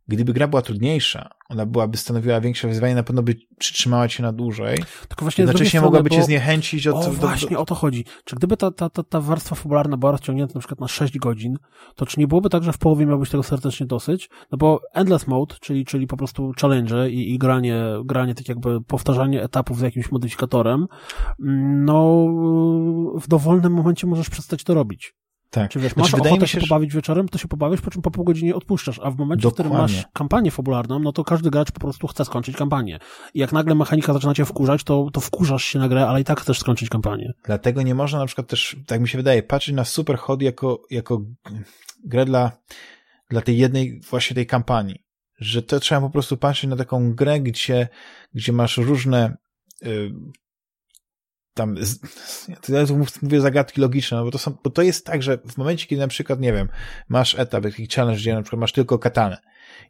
gdyby gra była trudniejsza, ona byłaby stanowiła większe wyzwanie, na pewno by przytrzymała cię na dłużej. Tylko właśnie jednocześnie mogłaby cię zniechęcić od... O, do, właśnie, do... o to chodzi. Czy gdyby ta, ta, ta, ta warstwa fabularna była rozciągnięta na przykład na 6 godzin, to czy nie byłoby tak, że w połowie miałbyś tego serdecznie dosyć? No bo Endless Mode, czyli, czyli po prostu challenge i, i granie, granie tak jakby powtarzanie etapów z jakimś modyfikatorem, mm, no w dowolnym momencie możesz przestać to robić. Tak. Czy wiesz, masz znaczy, ochotę się, się pobawić wieczorem, to się pobawisz, po czym po pół godzinie odpuszczasz, a w momencie, Dokładnie. w którym masz kampanię fabularną, no to każdy gracz po prostu chce skończyć kampanię. I jak nagle mechanika zaczyna cię wkurzać, to, to wkurzasz się na grę, ale i tak chcesz skończyć kampanię. Dlatego nie można na przykład też, tak mi się wydaje, patrzeć na Superhot jako, jako grę dla, dla tej jednej właśnie tej kampanii. Że to trzeba po prostu patrzeć na taką grę, gdzie, gdzie masz różne y, tam, ja mówię zagadki logiczne, no bo to są, bo to jest tak, że w momencie, kiedy na przykład, nie wiem, masz etap, taki challenge, gdzie na przykład masz tylko katanę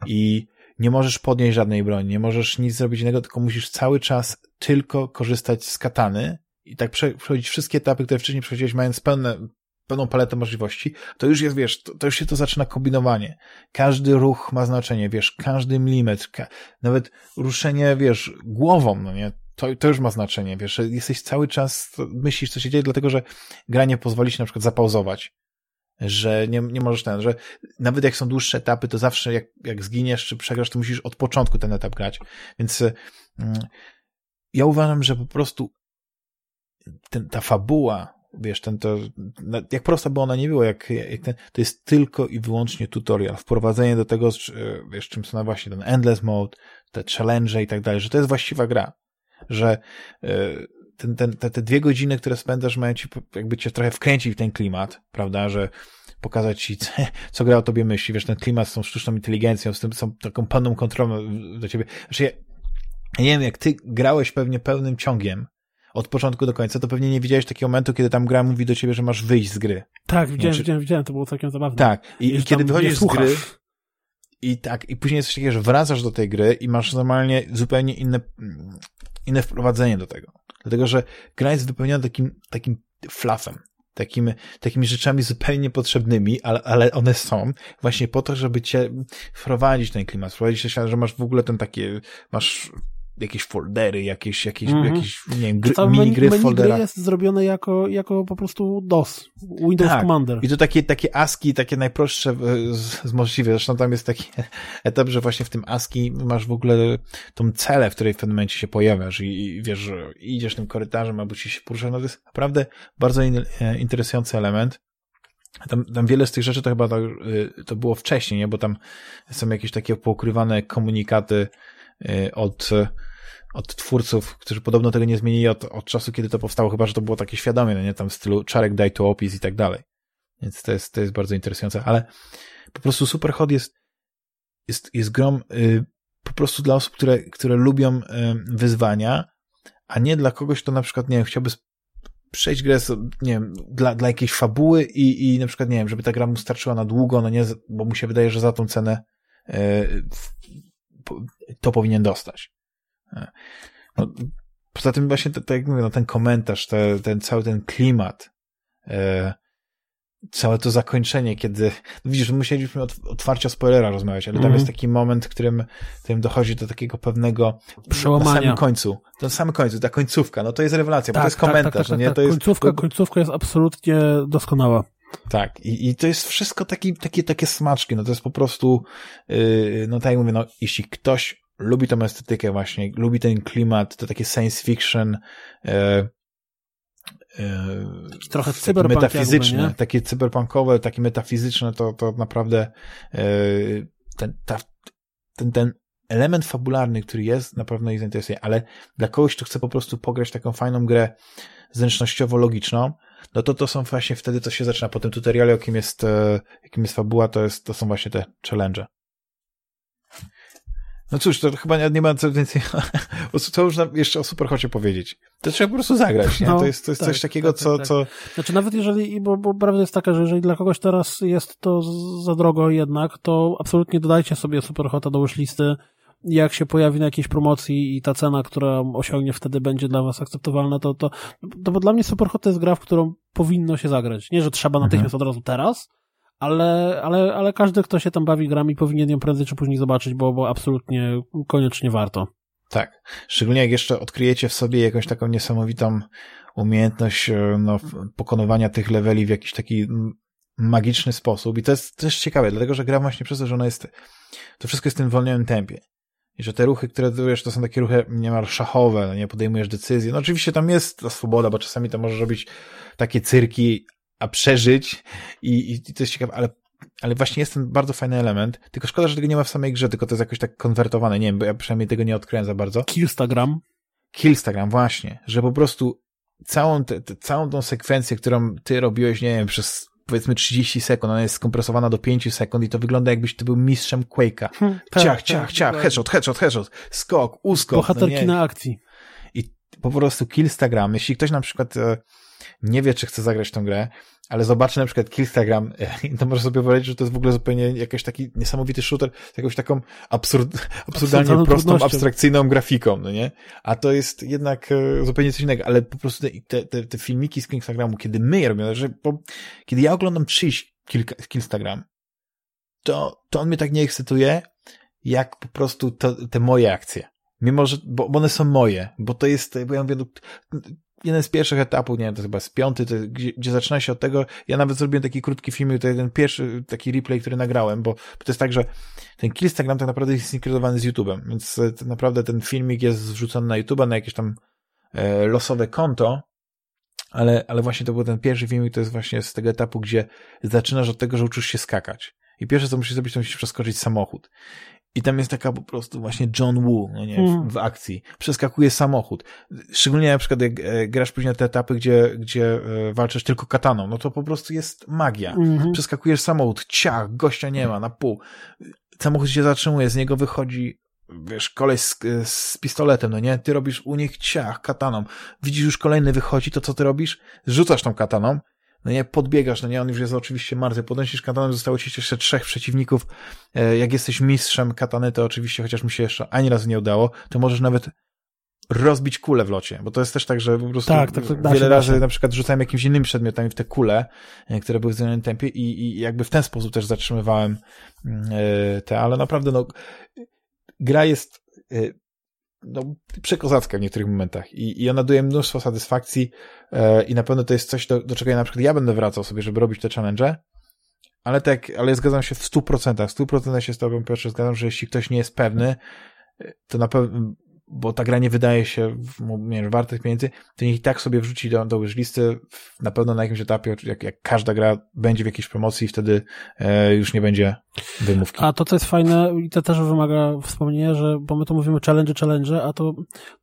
i nie możesz podnieść żadnej broni, nie możesz nic zrobić innego, tylko musisz cały czas tylko korzystać z katany i tak przechodzić wszystkie etapy, które wcześniej przechodziłeś, mając pełne, pełną paletę możliwości, to już jest, wiesz, to, to, już się to zaczyna kombinowanie. Każdy ruch ma znaczenie, wiesz, każdy milimetr, ka nawet ruszenie, wiesz, głową, no nie, to, to już ma znaczenie, wiesz, jesteś cały czas, myślisz, co się dzieje, dlatego, że gra nie pozwoli ci na przykład zapauzować, że nie, nie możesz ten, że nawet jak są dłuższe etapy, to zawsze jak, jak zginiesz czy przegrasz, to musisz od początku ten etap grać, więc mm, ja uważam, że po prostu ten, ta fabuła, wiesz, ten to, jak prosta by ona nie była, jak, jak ten, to jest tylko i wyłącznie tutorial, wprowadzenie do tego, wiesz, czym są właśnie ten endless mode, te challenge i tak dalej, że to jest właściwa gra że e, ten, ten, te, te dwie godziny, które spędzasz, mają ci jakby cię trochę wkręcić w ten klimat, prawda, że pokazać ci, co gra o tobie myśli, wiesz, ten klimat z tą sztuczną inteligencją, z tym, są taką panną kontrolą do ciebie. Znaczy, ja, ja nie wiem, jak ty grałeś pewnie pełnym ciągiem, od początku do końca, to pewnie nie widziałeś takiego momentu, kiedy tam gra mówi do ciebie, że masz wyjść z gry. Tak, widziałem, czy... widziałem, widziałem, to było całkiem zabawne. Tak, i, i kiedy wychodzisz z gry i tak, i później jest coś takiego, że wracasz do tej gry i masz normalnie zupełnie inne, inne wprowadzenie do tego. Dlatego, że gra jest wypełniona takim, takim fluffem, takimi, takimi rzeczami zupełnie niepotrzebnymi, ale, ale one są właśnie po to, żeby cię wprowadzić ten klimat, wprowadzić się, że masz w ogóle ten taki, masz jakieś foldery, jakieś, jakieś, mm -hmm. jakieś nie wiem, gry, mini gry w folderach. Gry jest zrobione jako, jako po prostu DOS, Windows tak. Commander. I to takie, takie ASCII, takie najprostsze z, z możliwe. Zresztą tam jest taki etap, że właśnie w tym ASCII masz w ogóle tą celę, w której w pewnym momencie się pojawiasz i, i wiesz, że idziesz tym korytarzem albo ci się porusza. No to jest naprawdę bardzo in, e, interesujący element. Tam, tam wiele z tych rzeczy to chyba to, y, to było wcześniej, nie? bo tam są jakieś takie poukrywane komunikaty od od twórców, którzy podobno tego nie zmienili od, od czasu, kiedy to powstało, chyba, że to było takie świadome, no nie, tam w stylu czarek daj tu opis i tak dalej. Więc to jest, to jest bardzo interesujące, ale po prostu Superhot jest, jest, jest grom y, po prostu dla osób, które, które lubią y, wyzwania, a nie dla kogoś, kto na przykład, nie wiem, chciałby przejść grę, nie wiem, dla, dla jakiejś fabuły i, i na przykład, nie wiem, żeby ta gra mu starczyła na długo, no nie, bo mu się wydaje, że za tą cenę y, to powinien dostać. No, poza tym właśnie, tak jak mówię, no, ten komentarz, te, ten cały ten klimat, e, całe to zakończenie, kiedy, no widzisz, musieliśmy od, otwarcie spoilera rozmawiać, ale mm. tam mhm. jest taki moment, w którym, w którym dochodzi do takiego pewnego przełamania. Na samym końcu, na samym końcu, ta końcówka, no to jest rewelacja, tak, bo to jest komentarz, tak, tak, tak, no nie? Tak. To jest, końcówka, końcówka jest absolutnie doskonała. Tak, i, i to jest wszystko taki, takie, takie smaczki, no to jest po prostu, yy, no tak jak mówię, no jeśli ktoś lubi tą estetykę właśnie, lubi ten klimat, to takie science fiction, e, e, trochę cyberpunk metafizyczne, jakby, takie cyberpunkowe, takie metafizyczne, to, to naprawdę e, ten, ta, ten, ten element fabularny, który jest, na pewno ich zainteresuje, ale dla kogoś, kto chce po prostu pograć taką fajną grę zręcznościowo-logiczną, no to to są właśnie wtedy, co się zaczyna. Po tym tutorialu, jakim jest, e, jakim jest fabuła, to, jest, to są właśnie te challenge. No cóż, to chyba nie, ma co więcej, co już jeszcze o Superhocie powiedzieć. To trzeba po prostu zagrać, nie? No, to jest, to jest tak, coś takiego, tak, co, tak. co... Znaczy nawet jeżeli, bo, bo prawda jest taka, że jeżeli dla kogoś teraz jest to za drogo jednak, to absolutnie dodajcie sobie Superhota do listy. Jak się pojawi na jakiejś promocji i ta cena, która osiągnie wtedy będzie dla was akceptowalna, to, to, to bo dla mnie Superhot to jest gra, w którą powinno się zagrać. Nie, że trzeba natychmiast mhm. od razu teraz, ale, ale, ale każdy, kto się tam bawi grami, powinien ją prędzej czy później zobaczyć, bo, bo absolutnie koniecznie warto. Tak. Szczególnie jak jeszcze odkryjecie w sobie jakąś taką niesamowitą umiejętność e, no, pokonywania tych leveli w jakiś taki magiczny sposób. I to jest też ciekawe, dlatego że gra właśnie przez to, że ona jest, to wszystko jest w tym wolnym tempie. I że te ruchy, które wiesz, to są takie ruchy niemal szachowe, no nie podejmujesz decyzji. No oczywiście tam jest ta swoboda, bo czasami to możesz robić takie cyrki, a przeżyć i, i to jest ciekawe, ale, ale właśnie jest ten bardzo fajny element, tylko szkoda, że tego nie ma w samej grze, tylko to jest jakoś tak konwertowane, nie wiem, bo ja przynajmniej tego nie odkryłem za bardzo. Killstagram. Killstagram, właśnie, że po prostu całą, te, te, całą tą sekwencję, którą ty robiłeś, nie wiem, przez powiedzmy 30 sekund, ona jest skompresowana do 5 sekund i to wygląda jakbyś ty był mistrzem Quake'a. Hmm, tak, ciach, ciach, tak, ciach, headshot, headshot, headshot, skok, uskok. Bohaterki no na akcji. I po prostu Killstagram, jeśli ktoś na przykład e, nie wie, czy chce zagrać tą grę, ale zobaczy na przykład Killstagram to może sobie powiedzieć, że to jest w ogóle zupełnie jakiś taki niesamowity shooter z jakąś taką absurd, absurdalnie prostą, abstrakcyjną grafiką, no nie? A to jest jednak e, zupełnie coś innego, ale po prostu te, te, te filmiki z Killstagramu, kiedy my je robimy, że bo, kiedy ja oglądam czyjś Killstagram, to, to on mnie tak nie ekscytuje, jak po prostu to, te moje akcje. Mimo, że, bo, bo one są moje, bo to jest, bo ja mówię, no, jeden z pierwszych etapów, nie wiem, to chyba z piąty, to, gdzie, gdzie zaczyna się od tego, ja nawet zrobiłem taki krótki film, to jeden pierwszy taki replay, który nagrałem, bo, bo to jest tak, że ten Killstagram tak naprawdę jest synkronizowany z YouTube'em, więc tak naprawdę ten filmik jest wrzucony na YouTube'a, na jakieś tam e, losowe konto, ale, ale właśnie to był ten pierwszy filmik, to jest właśnie z tego etapu, gdzie zaczynasz od tego, że uczysz się skakać. I pierwsze, co musisz zrobić, to musisz przeskoczyć samochód. I tam jest taka po prostu właśnie John Woo, no nie, w, mhm. w akcji. Przeskakuje samochód. Szczególnie na przykład jak e, grasz później te etapy, gdzie, gdzie e, walczysz tylko kataną, no to po prostu jest magia. Mm Przeskakujesz samochód, ciach, gościa nie ma, na pół. Samochód się zatrzymuje, z niego wychodzi wiesz, koleś z, z, pistoletem, no nie? Ty robisz u nich ciach, kataną. Widzisz już kolejny wychodzi, to co ty robisz? Rzucasz tą kataną, no nie, podbiegasz, no nie, on już jest oczywiście martwy, podnosisz katanę, zostało ci jeszcze trzech przeciwników, e, jak jesteś mistrzem katany, to oczywiście, chociaż mi się jeszcze ani razu nie udało, to możesz nawet rozbić kulę w locie, bo to jest też tak, że po prostu tak, tak, tak, wiele razy na przykład rzucałem jakimiś innymi przedmiotami w te kule, e, które były w zmienionym tempie i, i jakby w ten sposób też zatrzymywałem mm, e, te, ale naprawdę no gra jest no, przekozacka w niektórych momentach. I, i ona daje mnóstwo satysfakcji e, i na pewno to jest coś, do, do czego ja na przykład ja będę wracał sobie, żeby robić te challenge, ale tak, ale zgadzam się w 100%, w 100% się z tobą Piotrze zgadzam, że jeśli ktoś nie jest pewny, to na pewno bo ta gra nie wydaje się nie wiem, wartych pieniędzy, to niech i tak sobie wrzuci do, do listy na pewno na jakimś etapie, jak, jak każda gra będzie w jakiejś promocji i wtedy e, już nie będzie wymówki. A to, co jest fajne i to też wymaga wspomnienia, że, bo my tu mówimy challenge, challenge, a to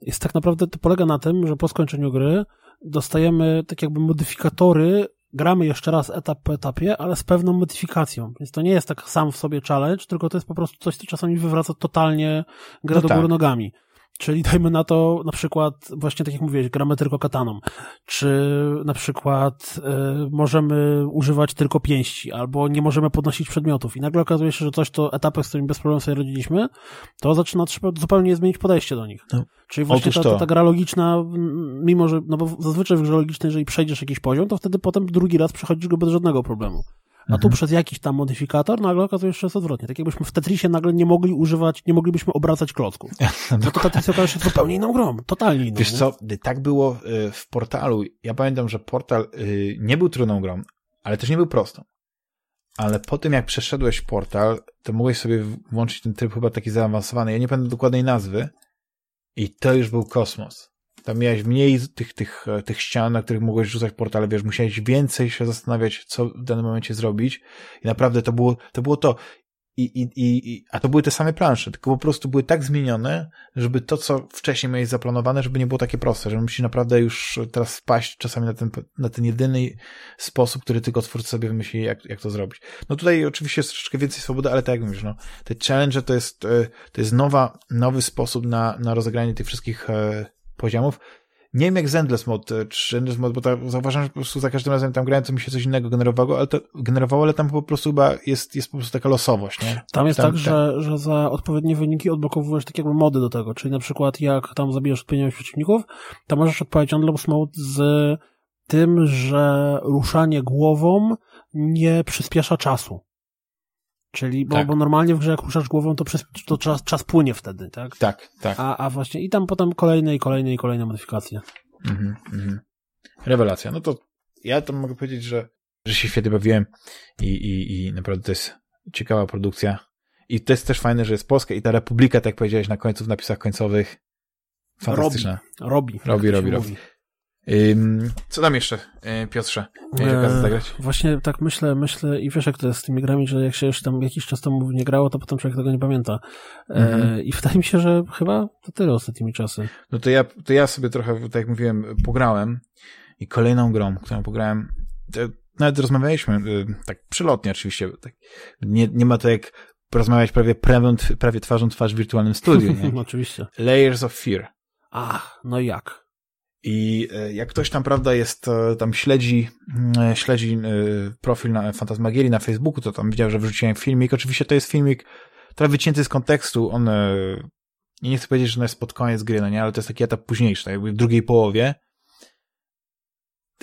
jest tak naprawdę, to polega na tym, że po skończeniu gry dostajemy tak jakby modyfikatory gramy jeszcze raz etap po etapie, ale z pewną modyfikacją. Więc to nie jest tak sam w sobie challenge, tylko to jest po prostu coś, co czasami wywraca totalnie grę no do tak. góry nogami. Czyli dajmy na to na przykład, właśnie tak jak mówiłeś, gramy tylko kataną, czy na przykład y, możemy używać tylko pięści, albo nie możemy podnosić przedmiotów i nagle okazuje się, że coś to etapy, z którymi bez problemu sobie radziliśmy, to zaczyna trzeba zupełnie zmienić podejście do nich. No. Czyli właśnie ta, ta, ta, gra logiczna, mimo że, no bo zazwyczaj w grze logicznej, jeżeli przejdziesz jakiś poziom, to wtedy potem drugi raz przechodzisz go bez żadnego problemu. A tu mhm. przez jakiś tam modyfikator nagle okazuje się, że jest odwrotnie. Tak jakbyśmy w Tetrisie nagle nie mogli używać, nie moglibyśmy obracać klocków. No to Tetris okaże się zupełnie inną grą, totalnie inną. Wiesz co, tak było y, w portalu. Ja pamiętam, że portal y, nie był trudną grą, ale też nie był prostą. Ale po tym, jak przeszedłeś portal, to mogłeś sobie włączyć ten tryb chyba taki zaawansowany. Ja nie pamiętam dokładnej nazwy. I to już był kosmos. Tam miałeś mniej tych, tych, tych ścian, na których mogłeś rzucać portale, wiesz, musiałeś więcej się zastanawiać, co w danym momencie zrobić i naprawdę to było to. Było to. I, i, i, a to były te same plansze, tylko po prostu były tak zmienione, żeby to, co wcześniej miałeś zaplanowane, żeby nie było takie proste, że musisz naprawdę już teraz wpaść czasami na ten, na ten jedyny sposób, który tylko twórca sobie wymyśli, jak, jak to zrobić. No tutaj oczywiście jest troszeczkę więcej swobody, ale tak jak mówisz, no, te challenge to jest, e, to jest nowa, nowy sposób na, na rozegranie tych wszystkich e, poziomów. Nie wiem jak z Endless Mode, e, czy Endless Mode, bo ta, zauważam, że po prostu za każdym razem tam grałem, to mi się coś innego generowało, ale to generowało, ale tam po prostu chyba jest, jest po prostu taka losowość, nie? Tam jest tam, tak, Że, że za odpowiednie wyniki odblokowujesz tak jakby mody do tego, czyli na przykład jak tam zabijasz odpowiednio przeciwników, to możesz odpalić Endless Mode z tym, że ruszanie głową nie przyspiesza czasu. Czyli, bo, tak. bo normalnie w grze jak ruszasz głową, to, przez, to czas, czas płynie wtedy, tak? Tak, tak. A, a właśnie, i tam potem kolejne i kolejne i kolejne modyfikacje. Mhm, mhm. Rewelacja. No to ja to mogę powiedzieć, że, że się świetnie bawiłem i, i, i naprawdę to jest ciekawa produkcja. I to jest też fajne, że jest Polska i ta Republika, tak jak powiedziałeś na końcu, w napisach końcowych. Fantastyczna. Robi. Robi, robi, robi. robi. Co tam jeszcze, y, Piotrze? Miałeś okazję zagrać? Właśnie tak myślę, myślę i wiesz jak to jest z tymi grami, że jak się już tam jakiś czas temu nie grało, to potem człowiek tego nie pamięta. E, mhm. I wydaje mi się, że chyba to tyle ostatnimi czasy. No to ja, to ja sobie trochę, tak jak mówiłem, pograłem i kolejną grą, którą pograłem, nawet rozmawialiśmy, y, tak przylotnie oczywiście, tak, nie, nie ma to jak porozmawiać prawie, prawie, prawie twarzą twarz w wirtualnym studiu. Nie? oczywiście. Layers of Fear. Ach, no jak? I e, jak ktoś tam, prawda, jest, e, tam śledzi, mm, e, śledzi profil na Fantasmagierii na Facebooku, to tam widział, że wrzuciłem filmik. Oczywiście to jest filmik trochę wycięty z kontekstu. On, nie chcę powiedzieć, że on jest pod koniec gry, no nie, ale to jest taki etap późniejszy, tak jakby w drugiej połowie.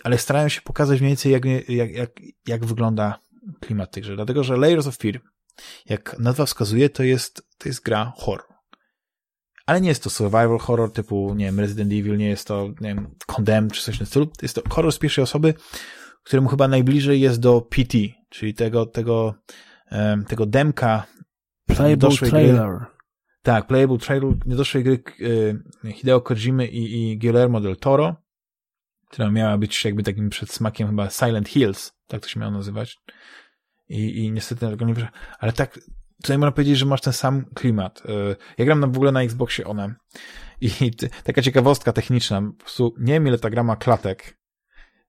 Ale starają się pokazać mniej więcej, jak, jak, jak, jak wygląda klimat grze. Dlatego, że Layers of Fear, jak nazwa wskazuje, to jest, to jest gra horror ale nie jest to survival horror typu, nie wiem, Resident Evil, nie jest to, nie wiem, Condemned czy coś w tym stylu. Jest to horror z pierwszej osoby, któremu chyba najbliżej jest do PT, czyli tego, tego, um, tego demka Playable trailer. Gry. Tak, playable trailer niedoszłej gry y, Hideo Kojimy i, i Guillermo del Toro, która miała być jakby takim przedsmakiem chyba Silent Hills, tak to się miało nazywać. I, i niestety tego nie. Ale tak, tutaj można powiedzieć, że masz ten sam klimat. Y, ja gram na, w ogóle na Xboxie One i taka ciekawostka techniczna, po prostu nie wiem ile ta gra ma klatek,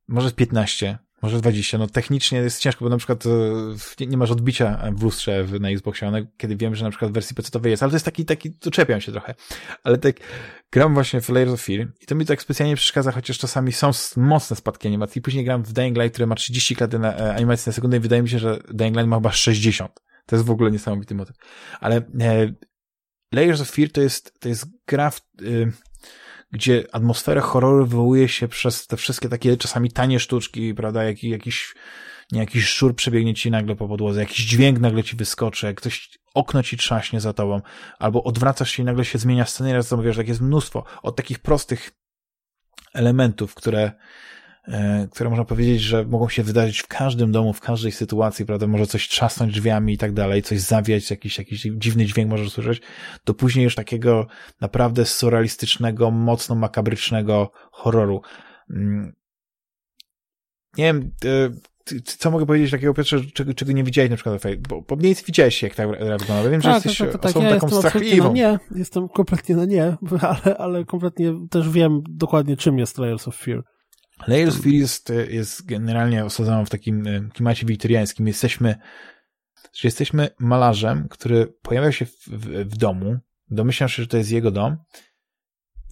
może 15, może 20. No technicznie jest ciężko, bo na przykład e, nie masz odbicia w lustrze na Xboxie One, kiedy wiem, że na przykład w wersji PC jest, ale to jest taki, taki, tu czepiam się trochę. Ale tak gram właśnie w Layers of Fear i to mi tak specjalnie przeszkadza, chociaż czasami są mocne spadki animacji. Później gram w Dying Light, który ma 30 klaty na e, animacji na sekundę i wydaje mi się, że Dying Light ma chyba 60. To jest w ogóle niesamowity motyw. Ale e, Layers of Fear to jest, to jest gra w, y, gdzie atmosferę horroru wywołuje się przez te wszystkie takie czasami tanie sztuczki, prawda, jak, jakiś, nie, jakiś szczur przebiegnie ci nagle po podłodze, jakiś dźwięk nagle ci wyskoczy, jak ktoś okno ci trzaśnie za tobą, albo odwracasz się i nagle się zmienia sceneria, co mówisz, tak jest mnóstwo od takich prostych elementów, które które można powiedzieć, że mogą się wydarzyć w każdym domu, w każdej sytuacji, prawda, może coś trzasnąć drzwiami i tak dalej, coś zawiać, jakiś, jakiś dziwny dźwięk może słyszeć, do później już takiego naprawdę surrealistycznego, mocno makabrycznego horroru. Mm. Nie wiem, e, co mogę powiedzieć takiego, Piotrze, czego, czego nie widziałeś na przykład bo, bo mniej więcej widziałeś jak tak wygląda. Wiem, że tak, jesteś tak, tak, osobą ja taką strachliwą. Na nie, jestem kompletnie na nie, ale, ale kompletnie też wiem dokładnie czym jest Layers of Fear. Layers of Fear jest, jest generalnie osadzona w takim e, klimacie wiktoriańskim. Jesteśmy, że jesteśmy malarzem, który pojawia się w, w, w domu, domyślam się, że to jest jego dom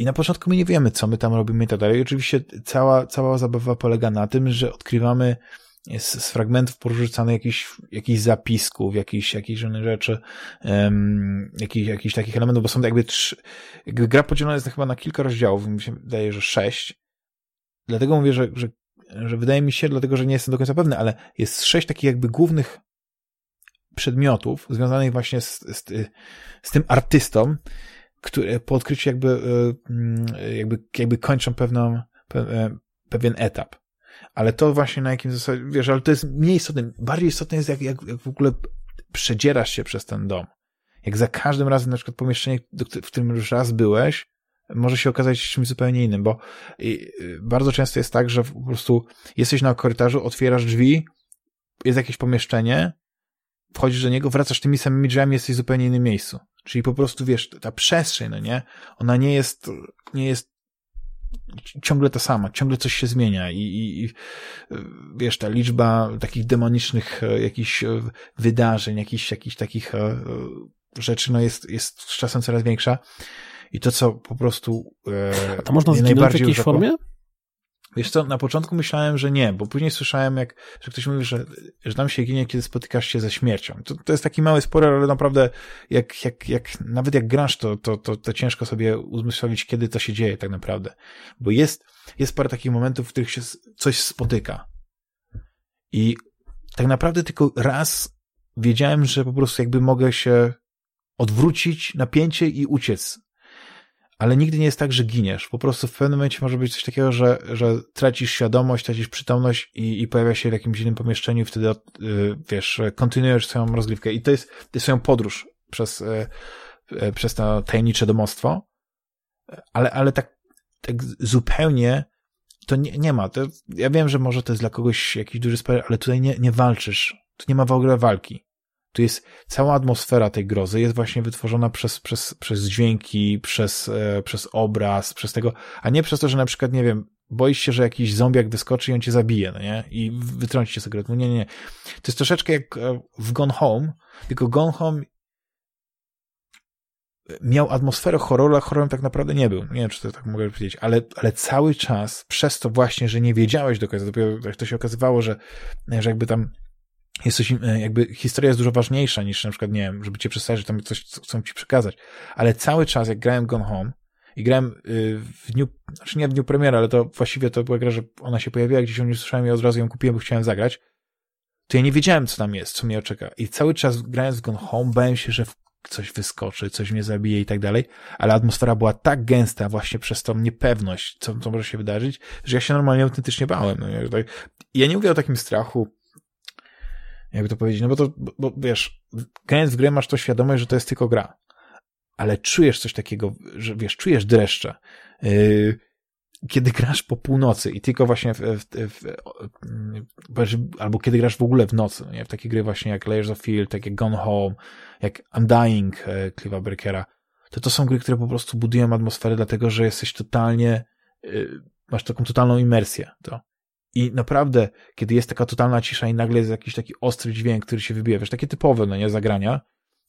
i na początku my nie wiemy, co my tam robimy i tak dalej. Oczywiście cała, cała zabawa polega na tym, że odkrywamy z, z fragmentów porzucanych jakichś, jakichś zapisków, jakichś, jakichś rzeczy, um, jakichś, jakichś takich elementów, bo są jakby trzy, jakby gra podzielona jest chyba na kilka rozdziałów, mi się wydaje, że sześć dlatego mówię, że, że, że wydaje mi się, dlatego że nie jestem do końca pewny, ale jest sześć takich jakby głównych przedmiotów związanych właśnie z, z, z tym artystą, które po odkryciu jakby, e, jakby, jakby kończą pewną, e, pewien etap. Ale to właśnie na jakim zasadzie, wiesz, ale to jest mniej istotne. Bardziej istotne jest, jak, jak, jak w ogóle przedzierasz się przez ten dom. Jak za każdym razem, na przykład pomieszczenie, w którym już raz byłeś, może się okazać czymś zupełnie innym, bo y, bardzo często jest tak, że po prostu jesteś na korytarzu, otwierasz drzwi, jest jakieś pomieszczenie, wchodzisz do niego, wracasz tymi samymi drzwiami, jesteś w zupełnie innym miejscu. Czyli po prostu, wiesz, ta przestrzeń, no nie? Ona nie jest, nie jest ciągle ta sama, ciągle coś się zmienia i, i, i wiesz, ta liczba takich demonicznych e, jakichś e, wydarzeń, jakichś, jakichś takich e, rzeczy, no jest, jest z czasem coraz większa. I to, co po prostu e, A to można zginąć w jakiejś formie? Wiesz co, na początku myślałem, że nie, bo później słyszałem, jak, że ktoś mówi, że, że tam się ginie, kiedy spotykasz się ze śmiercią. To, to jest taki mały spoiler, ale naprawdę jak, jak, jak, nawet jak grasz, to, to, to, to ciężko sobie uzmysłowić, kiedy to się dzieje tak naprawdę. Bo jest, jest parę takich momentów, w których się coś spotyka. I tak naprawdę tylko raz wiedziałem, że po prostu jakby mogę się odwrócić napięcie i uciec ale nigdy nie jest tak, że giniesz. Po prostu w pewnym momencie może być coś takiego, że, że tracisz świadomość, tracisz przytomność i, i pojawia się w jakimś innym pomieszczeniu wtedy, yy, wiesz, kontynuujesz swoją rozgrywkę. I to jest, to jest swoją podróż przez, yy, przez to tajemnicze domostwo, ale, ale tak, tak zupełnie to nie, nie ma. To, ja wiem, że może to jest dla kogoś jakiś duży spoiler, ale tutaj nie, nie walczysz. Tu nie ma w ogóle walki. Tu jest cała atmosfera tej grozy jest właśnie wytworzona przez, przez, przez dźwięki, przez, e, przez obraz, przez tego, a nie przez to, że na przykład, nie wiem, boisz się, że jakiś zombiak wyskoczy i on cię zabije, no nie? I wytrąci cię z No nie, nie, nie. To jest troszeczkę jak e, w Gone Home, tylko Gone Home miał atmosferę horroru, a horrorem tak naprawdę nie był. Nie wiem, czy to tak mogę powiedzieć, ale, ale cały czas przez to właśnie, że nie wiedziałeś do końca, dopiero jak to się okazywało, że, że jakby tam jest coś, e, jakby historia jest dużo ważniejsza niż na przykład, nie wiem, żeby cię przedstawić, że tam coś chcą ci przekazać. Ale cały czas, jak grałem Gone Home i grałem y, w dniu, znaczy nie w dniu premiery, ale to właściwie to była gra, że ona się pojawiła, gdzieś ją nie słyszałem i od razu ją kupiłem, bo chciałem zagrać, to ja nie wiedziałem, co tam jest, co mnie oczeka. I cały czas grając w Gone Home, bałem się, że coś wyskoczy, coś mnie zabije i tak dalej, ale atmosfera była tak gęsta właśnie przez tą niepewność, co, co może się wydarzyć, że ja się normalnie autentycznie bałem. No, ja, ja nie mówię o takim strachu, jakby to powiedzieć, no bo to, bo, bo wiesz, grając w grę masz to świadomość, że to jest tylko gra, ale czujesz coś takiego, że wiesz, czujesz dreszcze, yy, kiedy grasz po północy i tylko właśnie w, w, w, albo kiedy grasz w ogóle w nocy, nie? w takie gry właśnie jak Layers of Fear, tak jak Gone Home, jak Undying e, Clive'a Breakera, to to są gry, które po prostu budują atmosferę, dlatego że jesteś totalnie, y, masz taką totalną imersję. To. I naprawdę, kiedy jest taka totalna cisza i nagle jest jakiś taki ostry dźwięk, który się wybija, wiesz, takie typowe, no nie, zagrania,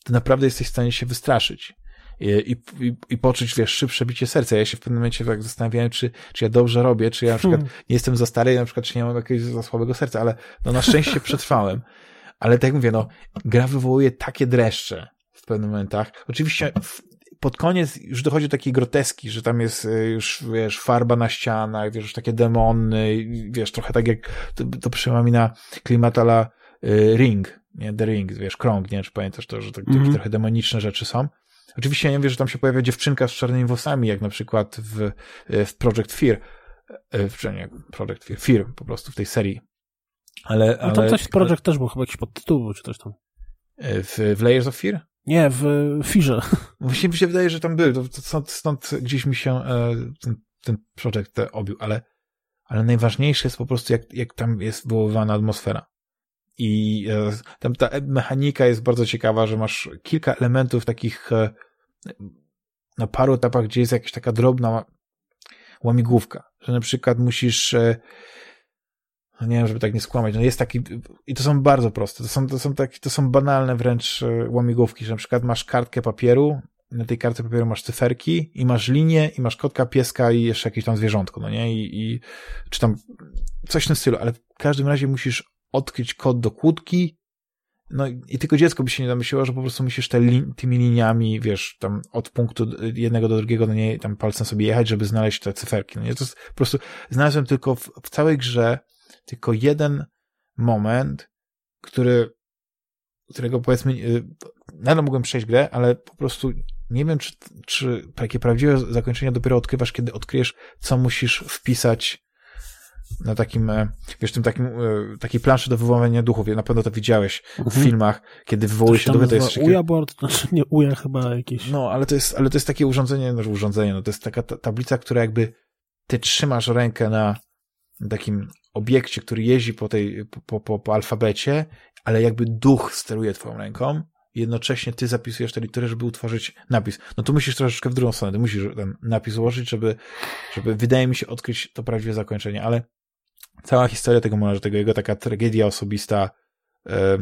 to naprawdę jesteś w stanie się wystraszyć i, i, i poczuć, wiesz, szybsze bicie serca. Ja się w pewnym momencie tak zastanawiałem, czy, czy ja dobrze robię, czy ja na przykład hmm. nie jestem za stary, na przykład, czy nie mam jakiegoś za słabego serca, ale no na szczęście przetrwałem. Ale tak jak mówię, no, gra wywołuje takie dreszcze w pewnych momentach. Oczywiście w, pod koniec już dochodzi do takiej groteski, że tam jest e, już, wiesz, farba na ścianach, wiesz, już takie demony, wiesz, trochę tak jak, to, to przypomina klimat ala y, Ring, nie, The Ring, wiesz, krąg, nie, czy pamiętasz to, że tak, mm -hmm. takie mhm. trochę demoniczne rzeczy są. Oczywiście ja nie wiem, że tam się pojawia dziewczynka z czarnymi włosami, jak na przykład w, w Project Fear, w, nie, Project Fear, Fear po prostu w tej serii. Ale, ale... No tam coś z Project też był, chyba jakiś podtytuł, czy coś tam. W, w Layers of Fear? Nie, w Fearze. Właśnie mi się wydaje, że tam był, stąd, stąd, gdzieś mi się e, ten, ten projekt obił, ale, ale najważniejsze jest po prostu, jak, jak tam jest wywoływana atmosfera. I e, tam ta mechanika jest bardzo ciekawa, że masz kilka elementów takich e, na paru etapach, gdzie jest jakaś taka drobna łamigłówka, że na przykład musisz nie wiem, żeby tak nie skłamać, no jest taki, i to są bardzo proste, to są, to są takie, to są banalne wręcz łamigłówki, że na przykład masz kartkę papieru, na tej kartce papieru masz cyferki i masz linię i masz kotka, pieska i jeszcze jakieś tam zwierzątko, no nie? I, i czy tam coś w tym stylu, ale w każdym razie musisz odkryć kod do kłódki, no i tylko dziecko by się nie domyśliło, że po prostu musisz te lin tymi liniami, wiesz, tam od punktu jednego do drugiego, no nie, tam palcem sobie jechać, żeby znaleźć te cyferki. No nie, to jest po prostu, znalazłem tylko w, w całej grze tylko jeden moment, który, którego powiedzmy, yy, nadal mogłem przejść grę, ale po prostu nie wiem, czy, czy takie prawdziwe zakończenie dopiero odkrywasz, kiedy odkryjesz, co musisz wpisać na takim, e, wiesz, tym takim, e, takiej planszy do wywoływania duchów. Na pewno to widziałeś w mhm. filmach, kiedy wywołuje się duchy. To jest takie... Uja board, znaczy nie uja chyba jakieś. No, ale to jest, ale to jest takie urządzenie, no, urządzenie, no to jest taka tablica, która jakby ty trzymasz rękę na takim obiekcie, który jeździ po tej, po, po, po alfabecie, ale jakby duch steruje twoją ręką jednocześnie ty zapisujesz te litery, żeby utworzyć napis. No tu musisz troszeczkę w drugą stronę, ty musisz ten napis ułożyć, żeby, żeby wydaje mi się odkryć to prawdziwe zakończenie, ale cała historia tego może tego jego taka tragedia osobista, e,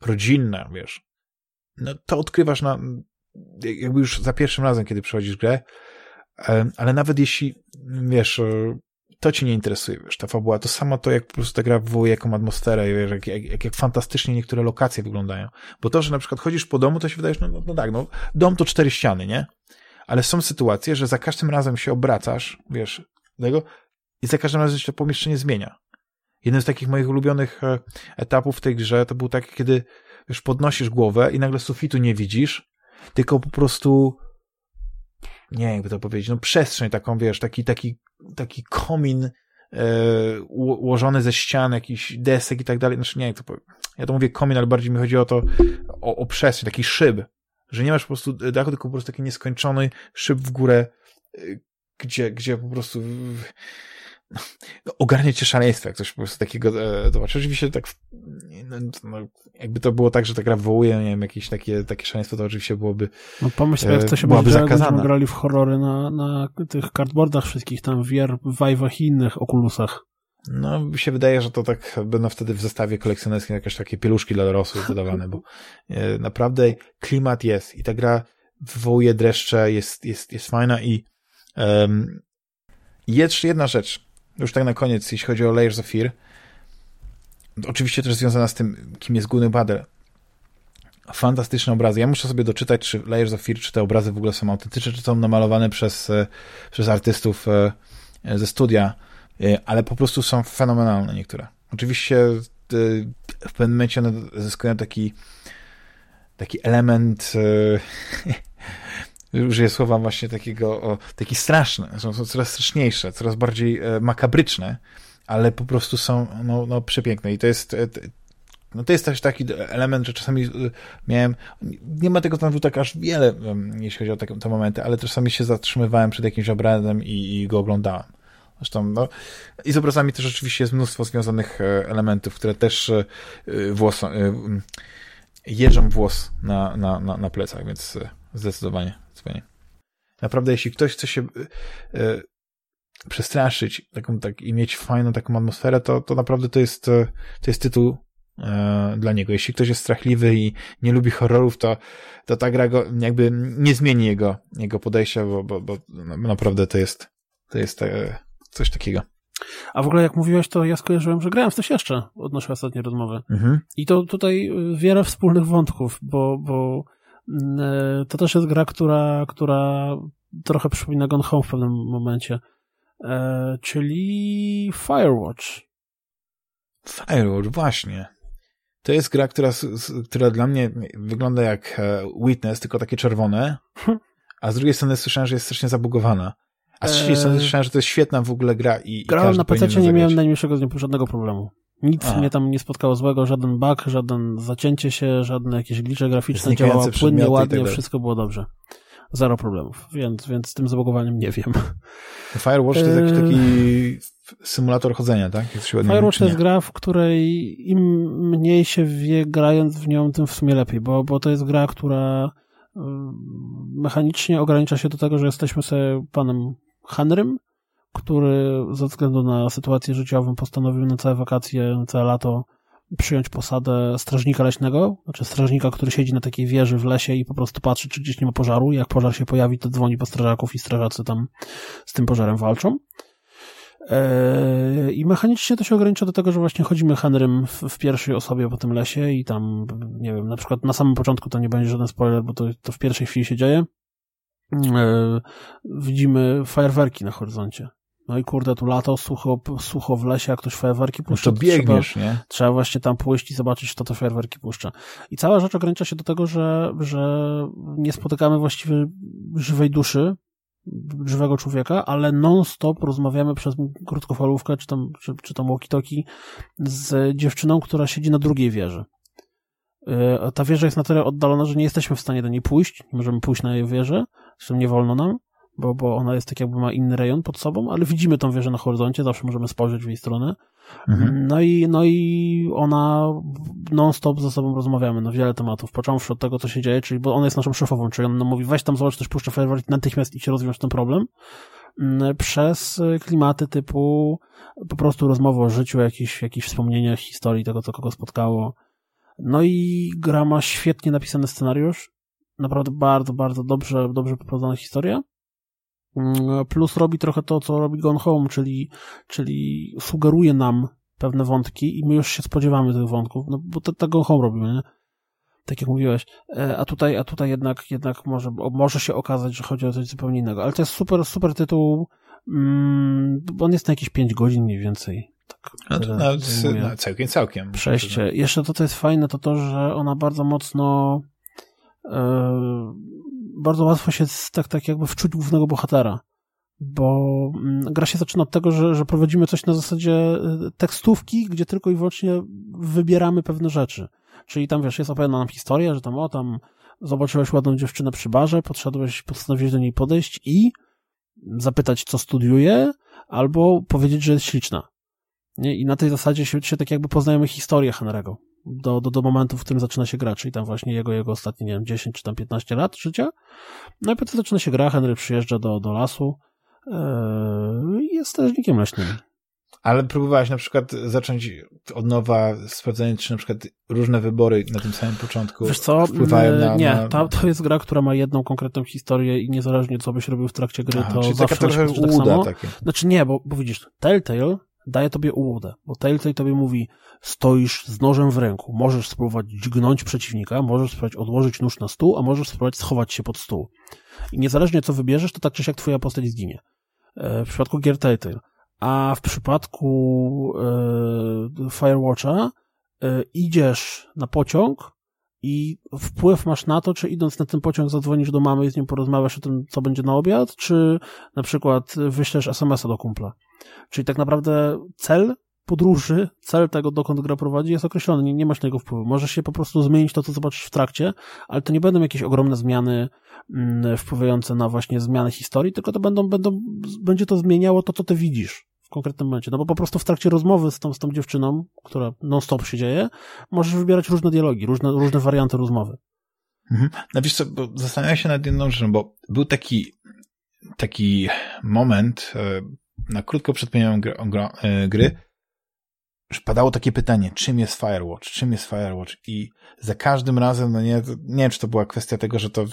rodzinna, wiesz, no to odkrywasz na, jakby już za pierwszym razem, kiedy przechodzisz grę, e, ale nawet jeśli, wiesz, e, to ci nie interesuje, wiesz, ta fabuła, to samo to, jak po prostu ta gra wywołuje jaką atmosferę, wiesz, jak, jak, jak fantastycznie niektóre lokacje wyglądają. Bo to, że na przykład chodzisz po domu, to się wydaje, no, no, no tak, no, dom to cztery ściany, nie? Ale są sytuacje, że za każdym razem się obracasz, wiesz, tego, i za każdym razem się to pomieszczenie zmienia. Jeden z takich moich ulubionych e, etapów w tej grze to był taki, kiedy już podnosisz głowę i nagle sufitu nie widzisz, tylko po prostu nie jakby to powiedzieć, no przestrzeń taką, wiesz, taki, taki, taki komin e, ułożony ze ścian, jakiś desek i tak dalej, znaczy nie, to, ja to mówię komin, ale bardziej mi chodzi o to, o, o przestrzeń, taki szyb, że nie masz po prostu dachu, tylko po prostu taki nieskończony szyb w górę, e, gdzie, gdzie po prostu ogarnie cię szaleństwo, jak coś po prostu takiego e, zobaczy. Oczywiście tak, no, no, jakby to było tak, że ta gra wywołuje, nie wiem, jakieś takie, takie szaleństwo, to oczywiście byłoby No pomyśl sobie, jak to się byłaby będzie zakazana. grali w horrory na, na tych cardboardach wszystkich, tam VR, Vive'ach i innych okulusach. No, mi się wydaje, że to tak będą wtedy w zestawie kolekcjonerskim jakieś takie pieluszki dla dorosłych wydawane, bo e, naprawdę klimat jest i ta gra wywołuje dreszcze, jest, jest, jest fajna i um, jeszcze jedna rzecz, już tak na koniec, jeśli chodzi o Layers of Fear, oczywiście też związana z tym, kim jest Gunny Bader. Fantastyczne obrazy. Ja muszę sobie doczytać, czy Layers of Fear, czy te obrazy w ogóle są autentyczne, czy są namalowane przez, e, przez artystów e, e, ze studia, ale po prostu są fenomenalne niektóre. Oczywiście w pewnym momencie one zyskują taki taki element użyję słowa właśnie takiego, o, taki straszny, są, są coraz straszniejsze, coraz bardziej e, makabryczne, ale po prostu są no, no, przepiękne i to jest e, no to jest też taki element, że czasami y, miałem, nie ma tego tam tak aż wiele, jeśli chodzi o te, te momenty, ale czasami się zatrzymywałem przed jakimś obrazem i, i go oglądałem. Zresztą, no, i z obrazami też oczywiście jest mnóstwo związanych e, elementów, które też e, włos, e, jeżą włos na, na, na, na plecach, więc zdecydowanie, zdecydowanie. Naprawdę, jeśli ktoś chce się przestraszyć taką, tak, i mieć fajną taką atmosferę, to, to naprawdę to jest, to jest tytuł e, dla niego. Jeśli ktoś jest strachliwy i nie lubi horrorów, to, to ta gra go jakby nie zmieni jego, jego podejścia, bo, bo, bo naprawdę to jest, to jest e, coś takiego. A w ogóle jak mówiłeś, to ja skojarzyłem, że grałem w coś jeszcze od naszej ostatniej rozmowy. Mhm. I to tutaj wiele wspólnych wątków, bo, bo e, to też jest gra, która, która trochę przypomina Gone Home w pewnym momencie. E, czyli Firewatch. Firewatch, właśnie. To jest gra, która, która dla mnie wygląda jak e, Witness, tylko takie czerwone, a z drugiej strony słyszałem, że jest strasznie zabugowana. A z trzeciej strony e, słyszałem, że to jest świetna w ogóle gra i Grałem na PC, nie miałem najmniejszego żadnego problemu. Nic Aha. mnie tam nie spotkało złego, żaden bug, żaden zacięcie się, żadne jakieś glicze graficzne, działało płynnie, tak ładnie, wszystko było dobrze zero problemów, więc, więc z tym zabugowaniem nie wiem. Firewatch to jest jakiś taki symulator chodzenia, tak? Firewatch to jest gra, w której im mniej się wie grając w nią, tym w sumie lepiej, bo, bo to jest gra, która y, mechanicznie ogranicza się do tego, że jesteśmy sobie panem Henrym, który ze względu na sytuację życiową postanowił na całe wakacje, na całe lato przyjąć posadę strażnika leśnego, znaczy strażnika, który siedzi na takiej wieży w lesie i po prostu patrzy, czy gdzieś nie ma pożaru. Jak pożar się pojawi, to dzwoni po strażaków i strażacy tam z tym pożarem walczą. Eee, I mechanicznie to się ogranicza do tego, że właśnie chodzimy Henrym w, w, pierwszej osobie po tym lesie i tam, nie wiem, na przykład na samym początku to nie będzie żaden spoiler, bo to, to w pierwszej chwili się dzieje. Eee, widzimy fajerwerki na horyzoncie. No i kurde, tu lato, sucho, sucho w lesie, jak ktoś fajerwerki puszcza. No to biegniesz, trzeba, nie? Trzeba właśnie tam pójść i zobaczyć, kto te fajerwerki puszcza. I cała rzecz ogranicza się do tego, że, że nie spotykamy właściwie żywej duszy, żywego człowieka, ale non-stop rozmawiamy przez krótkofalówkę, czy tam, czy, czy tam walkie-talkie z dziewczyną, która siedzi na drugiej wieży. E, ta wieża jest na tyle oddalona, że nie jesteśmy w stanie do niej pójść, nie możemy pójść na jej wieżę, zresztą nie wolno nam, bo, bo ona jest tak jakby ma inny rejon pod sobą, ale widzimy tą wieżę na horyzoncie, zawsze możemy spojrzeć w jej stronę. Mhm. No i, no i ona non-stop ze sobą rozmawiamy na wiele tematów, począwszy od tego, co się dzieje, czyli, bo ona jest naszą szefową, czyli ona mówi, weź tam, zobacz, coś puszcza fajerwerki, natychmiast i się rozwiąż ten problem, mm, przez klimaty typu po prostu rozmowy o życiu, jakichś, jakichś wspomnieniach, historii tego, co kogo spotkało. No i gra ma świetnie napisany scenariusz, naprawdę bardzo, bardzo dobrze, dobrze poprowadzona historia. Mm, plus robi trochę to, co robi Gone Home, czyli, czyli sugeruje nam pewne wątki i my już się spodziewamy tych wątków, no bo to, to Gone Home robimy, nie? Tak jak mówiłeś. E, a tutaj, a tutaj jednak, jednak może, może się okazać, że chodzi o coś zupełnie innego. Ale to jest super, super tytuł, mm, bo on jest na jakieś 5 godzin mniej więcej. Tak, no to no, całkiem, całkiem. Przejście. Jeszcze to, co jest fajne, to to, że ona bardzo mocno yy, bardzo łatwo się tak, tak jakby wczuć głównego bohatera, bo mm, gra się zaczyna od tego, że, że prowadzimy coś na zasadzie y, tekstówki, gdzie tylko i wyłącznie wybieramy pewne rzeczy. Czyli tam, wiesz, jest opowiadana nam historia, że tam, o, tam zobaczyłeś ładną dziewczynę przy barze, podszedłeś, postanowiłeś do niej podejść i zapytać, co studiuje, albo powiedzieć, że jest śliczna. Nie? I na tej zasadzie się, się tak jakby poznajemy historię Henry'ego do, do, do momentu, w którym zaczyna się gra, czyli tam właśnie jego, jego ostatnie, nie wiem, 10 czy tam 15 lat życia. No i potem zaczyna się gra, Henry przyjeżdża do, do lasu yy, jest strażnikiem leśnym. Ale próbowałeś na przykład zacząć od nowa, sprawdzając, czy na przykład różne wybory na tym samym początku Wiesz co? wpływają na... Nie, na... Ta, to jest gra, która ma jedną konkretną historię i niezależnie co byś robił w trakcie gry, Aha, to czyli zawsze taka trochę tak samo. Takie. Znaczy nie, bo, bo widzisz, Telltale daje tobie ułudę, bo Telltale tobie mówi, stoisz z nożem w ręku, możesz spróbować dźgnąć przeciwnika, możesz spróbować odłożyć nóż na stół, a możesz spróbować schować się pod stół. I niezależnie co wybierzesz, to tak czy siak twoja postać zginie. E, w przypadku gier Telltale. A w przypadku e, Firewatcha e, idziesz na pociąg i wpływ masz na to, czy idąc na ten pociąg zadzwonisz do mamy i z nią porozmawiasz o tym, co będzie na obiad, czy na przykład wyślesz SMS-a do kumpla. Czyli tak naprawdę cel podróży, cel tego, dokąd gra prowadzi, jest określony. Nie, nie masz na niego wpływu. Możesz się po prostu zmienić to, co zobaczysz w trakcie, ale to nie będą jakieś ogromne zmiany mm, wpływające na właśnie zmianę historii, tylko to będą, będą, będzie to zmieniało to, co ty widzisz konkretnym momencie. No bo po prostu w trakcie rozmowy z tą, z tą dziewczyną, która non-stop się dzieje, możesz wybierać różne dialogi, różne, różne warianty rozmowy. Mhm. No wiesz co, bo zastanawiam się nad jedną rzeczą, bo był taki, taki moment, e, na krótko przed premierą gry, e, gry, padało takie pytanie, czym jest Firewatch, czym jest Firewatch? I za każdym razem, no nie, nie wiem, czy to była kwestia tego, że to,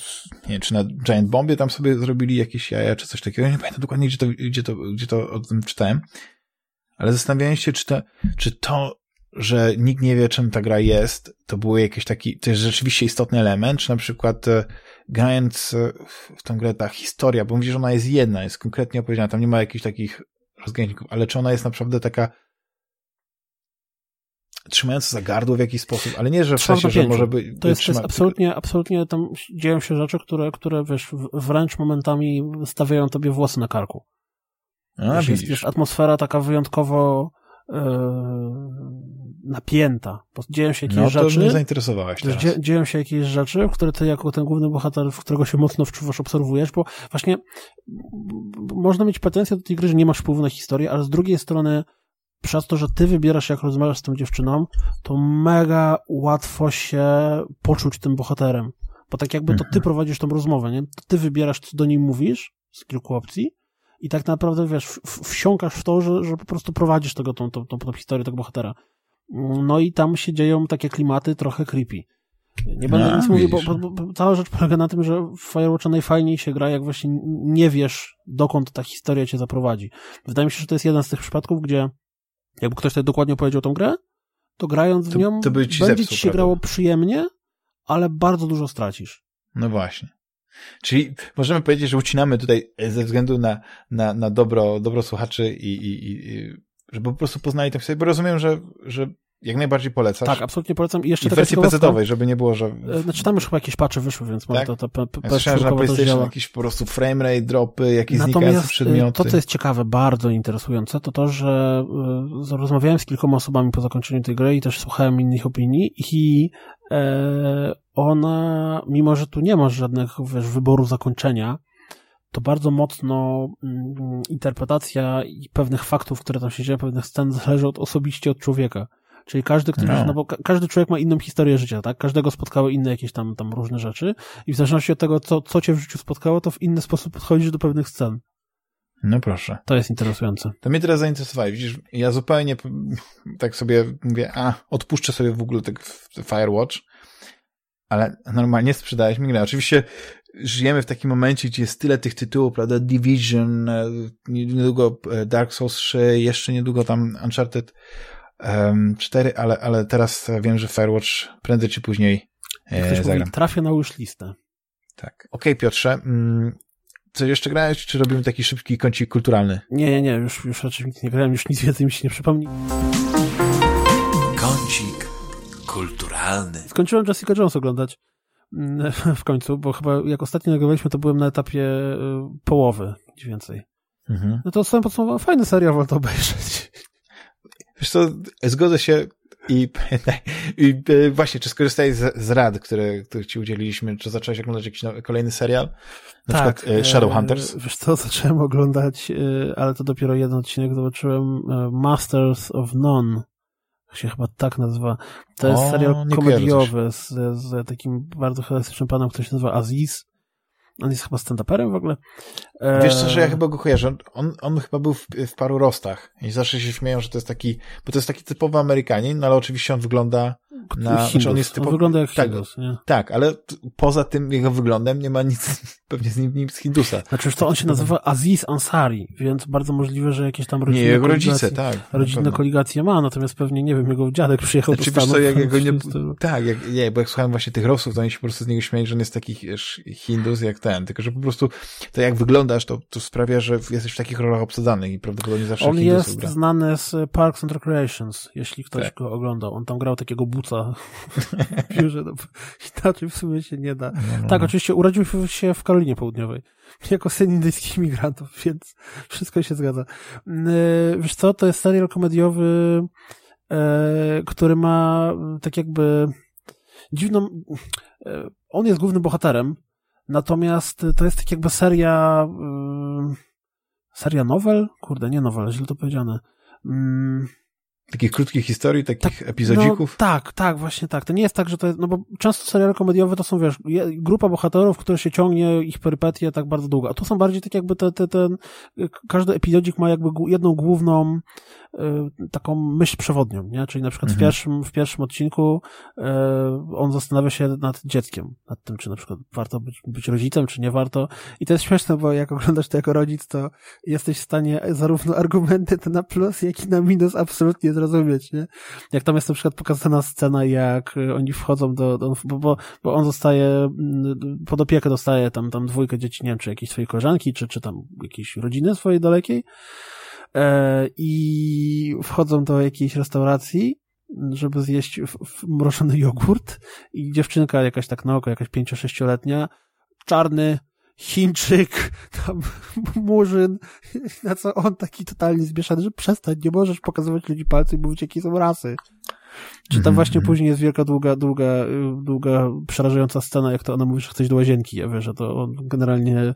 nie wiem, czy na Giant Bombie tam sobie zrobili jakieś jaja, czy coś takiego, nie pamiętam dokładnie, gdzie to, gdzie to, gdzie to o tym czytałem, ale zastanawiałem się, czy to, czy to, że nikt nie wie, czym ta gra jest, to był jakiś taki, to jest rzeczywiście istotny element, czy na przykład e, grając w tę grę ta historia, bo mówisz, że ona jest jedna, jest konkretnie opowiedziana, tam nie ma jakichś takich rozgraniczników, ale czy ona jest naprawdę taka trzymająca za gardło w jakiś sposób, ale nie, że w sensie, że może być... To jest, to jest absolutnie, absolutnie tam dzieją się rzeczy, które, które wiesz, wręcz momentami stawiają tobie włosy na karku. A, wiesz, jest, jest atmosfera taka wyjątkowo yy, napięta, bo dzieją się jakieś no, rzeczy... To mnie zainteresowałeś teraz. Dzie, dzieją się jakieś rzeczy, w które ty jako ten główny bohater, w którego się mocno wczuwasz, obserwujesz, bo właśnie można mieć pretensję do tej gry, że nie masz wpływu na historię, ale z drugiej strony przez to, że ty wybierasz, jak rozmawiasz z tą dziewczyną, to mega łatwo się poczuć tym bohaterem. Bo tak jakby to ty mhm. prowadzisz tą rozmowę, nie? To ty wybierasz, co do niej mówisz z kilku opcji i tak naprawdę, wiesz, wsiąkasz w to, że, że po prostu prowadzisz tego, tą, tą, tą, tą historię tego bohatera. No i tam się dzieją takie klimaty trochę creepy. Nie będę no, nic mówił, bo, bo, bo, cała rzecz polega na tym, że w Firewatcha najfajniej się gra, jak właśnie nie wiesz, dokąd ta historia cię zaprowadzi. Wydaje mi się, że to jest jeden z tych przypadków, gdzie jakby ktoś tutaj dokładnie opowiedział tą grę, to grając w nią to, to ci będzie ci się prawda? grało przyjemnie, ale bardzo dużo stracisz. No właśnie. Czyli możemy powiedzieć, że ucinamy tutaj ze względu na, na, na dobro, dobro słuchaczy i, i, i żeby po prostu poznali tę historię, bo rozumiem, że, że jak najbardziej polecasz. Tak, absolutnie polecam. I jeszcze I w wersji pc żeby nie było, że... E, znaczy tam już chyba jakieś patche wyszły, więc tak? może to, to ja słyszałem, że na PlayStation jakieś po prostu framerate dropy, jakieś Natomiast e, przedmioty. to, co jest ciekawe, bardzo interesujące, to to, że y, rozmawiałem z kilkoma osobami po zakończeniu tej gry i też słuchałem innych opinii i e, ona, mimo że tu nie masz żadnych wiesz, wyboru zakończenia, to bardzo mocno mm, interpretacja i pewnych faktów, które tam się dzieją, pewnych scen zależy od osobiście od człowieka. Czyli każdy, który, no. no bo każdy człowiek ma inną historię życia, tak? Każdego spotkały inne jakieś tam, tam różne rzeczy i w zależności od tego, co, co cię w życiu spotkało, to w inny sposób podchodzisz do pewnych scen. No proszę. To jest interesujące. To mnie teraz zainteresowało. Widzisz, ja zupełnie tak sobie mówię, a, odpuszczę sobie w ogóle tak Firewatch, ale normalnie sprzedałeś mi grę. Oczywiście żyjemy w takim momencie, gdzie jest tyle tych tytułów, prawda, Division, e, niedługo e, Dark Souls 3, jeszcze niedługo tam Uncharted um, 4, ale, ale teraz wiem, że Firewatch prędzej czy później e, zagram. Mówi, trafia na już listę. Tak. Okej, okay, Piotrze. Mm, co jeszcze grałeś, czy robimy taki szybki kącik kulturalny? Nie, nie, nie, już, już raczej nic nie grałem, już nic więcej mi się nie przypomni. Kącik kulturalny. Skończyłem Jessica Jones oglądać mm, w końcu, bo chyba jak ostatnio nagrywaliśmy, to byłem na etapie y, połowy, mniej więcej. Mhm. No to samym podsumowanie, fajny serial, warto obejrzeć. Wiesz co, zgodzę się i, i e, właśnie, czy skorzystałeś z, z rad, które, które ci udzieliliśmy, czy zacząłeś oglądać jakiś nowy, kolejny serial? Na tak, przykład e, Shadowhunters? Wiesz co, zacząłem oglądać, e, ale to dopiero jeden odcinek zobaczyłem, Masters of None się chyba tak nazywa. To jest o, serial komediowy z, z, takim bardzo charakterystycznym panem, który się nazywa Aziz. On jest chyba stand-uperem w ogóle. Wiesz co, że ja chyba go kojarzę. On, on chyba był w, w paru rostach i zawsze się śmieją, że to jest taki, bo to jest taki typowy Amerykanin, no ale oczywiście on wygląda na... Hindus. Znaczy on, jest typowy, on wygląda jak tak, Hindus, nie? Tak, ale poza tym jego wyglądem nie ma nic, pewnie z nim nic z Hindusa. Znaczy, to on się nazywa Aziz Ansari, więc bardzo możliwe, że jakieś tam rodzinne Nie, jego rodzice, tak. Rodzinne koligacje ma, natomiast pewnie, nie wiem, jego dziadek przyjechał znaczy, do Stanów. Co, jak, jak nie, tak, jak, nie, bo jak słuchałem właśnie tych Rosów, to oni się po prostu z niego śmiali, że on jest taki Hindus jak ten, tylko że po prostu to jak wyglądasz, to, to sprawia, że jesteś w takich rolach obsadzanych i prawdopodobnie zawsze On jest znany z Parks and Recreations, jeśli ktoś tak. go oglądał. On tam grał takiego buca praca w biurze, no, inaczej w sumie się nie da. No, no, tak, no. oczywiście urodził się w Karolinie Południowej, jako syn indyjskich imigrantów, więc wszystko się zgadza. Yy, wiesz co, to jest serial komediowy, yy, który ma tak jakby dziwną, yy, on jest głównym bohaterem, natomiast to jest tak jakby seria, seria nowel? Kurde, nie nowel, źle to powiedziane. Takich krótkich historii, takich tak, epizodzików? No, tak, tak, właśnie tak. To nie jest tak, że to jest, no bo często seriale komediowe to są, wiesz, grupa bohaterów, które się ciągnie, ich perypetie tak bardzo długo. A tu są bardziej tak jakby te, te, ten, każdy epizodzik ma jakby jedną główną taką myśl przewodnią, nie? Czyli na przykład mhm. w pierwszym, w pierwszym odcinku y, on zastanawia się nad dzieckiem, nad tym, czy na przykład warto być, być rodzicem, czy nie warto. I to jest śmieszne, bo jak oglądasz to jako rodzic, to jesteś w stanie zarówno argumenty te na plus, jak i na minus absolutnie zrozumieć, nie? Jak tam jest na przykład pokazana scena, jak oni wchodzą do, do bo, bo on zostaje, mm, pod opiekę dostaje tam, tam dwójkę dzieci, nie wiem, czy jakiejś swojej koleżanki, czy, czy tam jakiejś rodziny swojej dalekiej, i wchodzą do jakiejś restauracji, żeby zjeść mrożony jogurt i dziewczynka jakaś tak na oko, jakaś pięcio-sześcioletnia, czarny, Chińczyk, tam Murzyn, na co on taki totalnie zmieszany, że przestań, nie możesz pokazywać ludzi palcem i mówić, jakie są rasy. Czy tam mhm, właśnie mhm. później jest wielka, długa, długa, długa, przerażająca scena, jak to ona mówi, że chce iść do łazienki. Ja wiem, że to on generalnie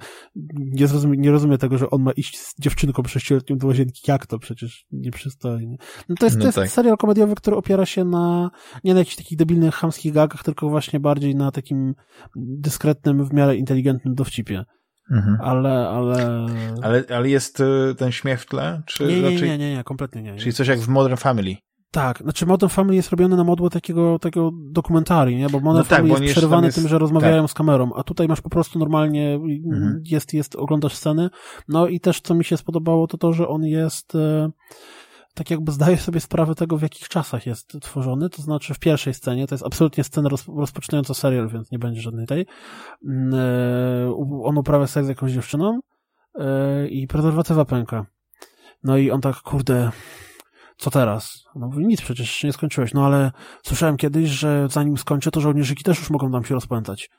nie, zrozumie, nie rozumie tego, że on ma iść z dziewczynką sześcioletnią do łazienki. Jak to? Przecież nie przystoi. No to jest, no to jest tak. serial komediowy, który opiera się na, nie na jakichś takich debilnych, chamskich gagach, tylko właśnie bardziej na takim dyskretnym, w miarę inteligentnym dowcipie. Mhm. Ale, ale... ale... Ale jest y, ten śmiech w tle? Czy nie, nie, raczej... nie, nie, nie, kompletnie nie. Czyli coś jak w Modern Family. Tak, znaczy Modern Family jest robiony na modłę takiego, takiego dokumentarii, nie? Bo Modern no tak, Family jest przerywany jest... tym, że rozmawiają tak. z kamerą, a tutaj masz po prostu normalnie, mhm. jest, jest, oglądasz sceny. No i też co mi się spodobało, to to, że on jest, e, tak jakby zdaje sobie sprawę tego, w jakich czasach jest tworzony, to znaczy w pierwszej scenie, to jest absolutnie scena roz, rozpoczynająca serial, więc nie będzie żadnej tej. Mm, e, on uprawia seks z jakąś dziewczyną e, i prezerwatywa pęka. No i on tak, kurde, co teraz? No mówi, nic, przecież nie skończyłeś. No ale słyszałem kiedyś, że zanim skończę, to żołnierzyki też już mogą nam się rozpętać.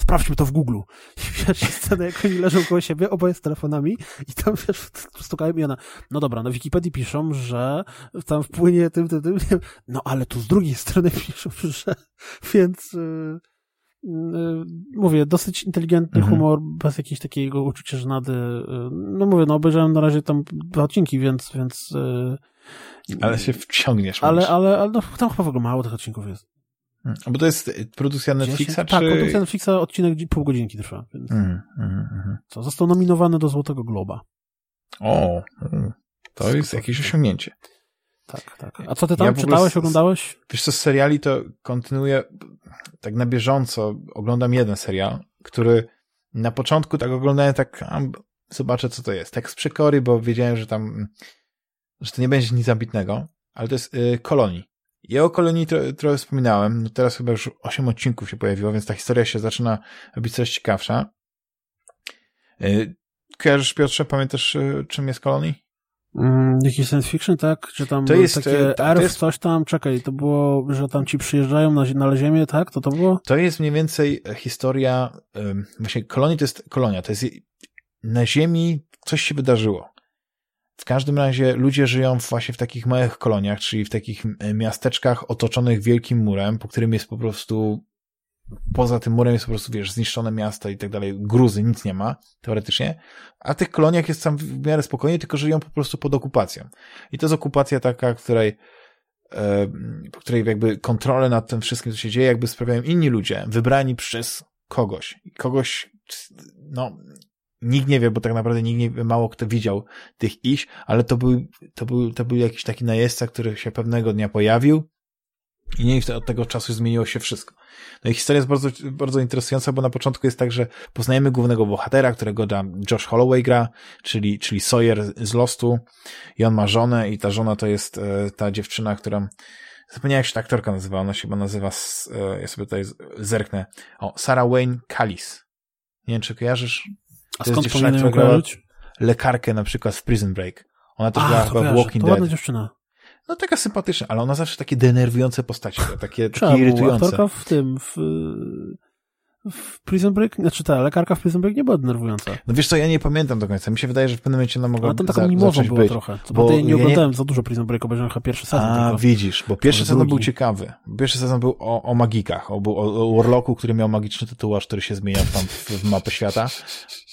Sprawdźmy to w Google. I wiesz, scenę, jak oni leżą koło siebie, oboje z telefonami i tam, wiesz, stukają i ona, no dobra, na Wikipedii piszą, że tam wpłynie tym, tym, tym, no ale tu z drugiej strony piszą, że, więc... Yy, mówię, dosyć inteligentny mhm. humor, bez jakiegoś takiego uczucia żenady. Yy, no mówię, no obejrzałem na razie tam dwa odcinki, więc, więc yy, ale się wciągniesz. Ale, ale, ale no, tam chyba w ogóle mało tych odcinków jest. Hmm. Bo to jest produkcja Netflixa, tak, czy... Tak, produkcja Netflixa, odcinek pół godzinki trwa. Więc... Mm, mm, mm. Co, został nominowany do Złotego Globa. O, mm. to jest jakieś osiągnięcie. Tak, tak. A co ty tam ja czytałeś, oglądałeś? Wiesz co, z seriali to kontynuuję tak na bieżąco. Oglądam jeden serial, który na początku tak oglądałem tak, a, zobaczę co to jest. Tak z przekory, bo wiedziałem, że tam że to nie będzie nic ambitnego, ale to jest y, Kolonii. Ja o Kolonii tro, trochę wspominałem, no teraz chyba już 8 odcinków się pojawiło, więc ta historia się zaczyna robić coraz ciekawsza. Y, kojarzysz, Piotrze, pamiętasz, y, czym jest Kolonii? Mm, jakiś science fiction, tak? Czy tam to jest, takie to, to jest... coś tam, czekaj, to było, że tam ci przyjeżdżają na, na ziemię, tak? To to było? To jest mniej więcej historia, właśnie kolonii to jest kolonia, to jest na ziemi coś się wydarzyło. W każdym razie ludzie żyją właśnie w takich małych koloniach, czyli w takich e, miasteczkach otoczonych wielkim murem, po którym jest po prostu poza tym murem jest po prostu, wiesz, zniszczone miasta i tak dalej, gruzy, nic nie ma, teoretycznie, a tych koloniach jest tam w miarę spokojnie, tylko żyją po prostu pod okupacją. I to jest okupacja taka, której e, po której jakby kontrolę nad tym wszystkim, co się dzieje, jakby sprawiają inni ludzie, wybrani przez kogoś. Kogoś, no, nikt nie wie, bo tak naprawdę nikt nie mało kto widział tych iść, ale to był, to był, to był jakiś taki najeźdźca, który się pewnego dnia pojawił i nie od tego czasu zmieniło się wszystko. No i historia jest bardzo, bardzo interesująca, bo na początku jest tak, że poznajemy głównego bohatera, którego Josh Holloway gra, czyli, czyli Sawyer z Lostu i on ma żonę i ta żona to jest e, ta dziewczyna, która zapomniałem jak się ta aktorka nazywa, ona się chyba nazywa, e, ja sobie tutaj zerknę, o, Sarah Wayne Callis. Nie wiem, czy kojarzysz? A to skąd powinienem kojarzyć? Lekarkę na przykład w Prison Break. Ona też była chyba w Walking to Dead. dziewczyna. no taka sympatyczna, ale ona zawsze takie denerwujące postacie, takie, takie irytujące. W tym, w, w Prison Break, znaczy ta lekarka w Prison Break nie była denerwująca. No wiesz co, ja nie pamiętam do końca. Mi się wydaje, że w pewnym momencie ona mogła Ale tam taką mimową było być. trochę. Co bo ja nie oglądałem nie... za dużo Prison Break, obejrzałem chyba pierwszy sezon. A, tylko. widzisz, bo pierwszy sezon był ciekawy. Pierwszy sezon był o, o magikach, o, o, o Warlocku, który miał magiczny tatuaż, który się zmieniał tam w, w mapę świata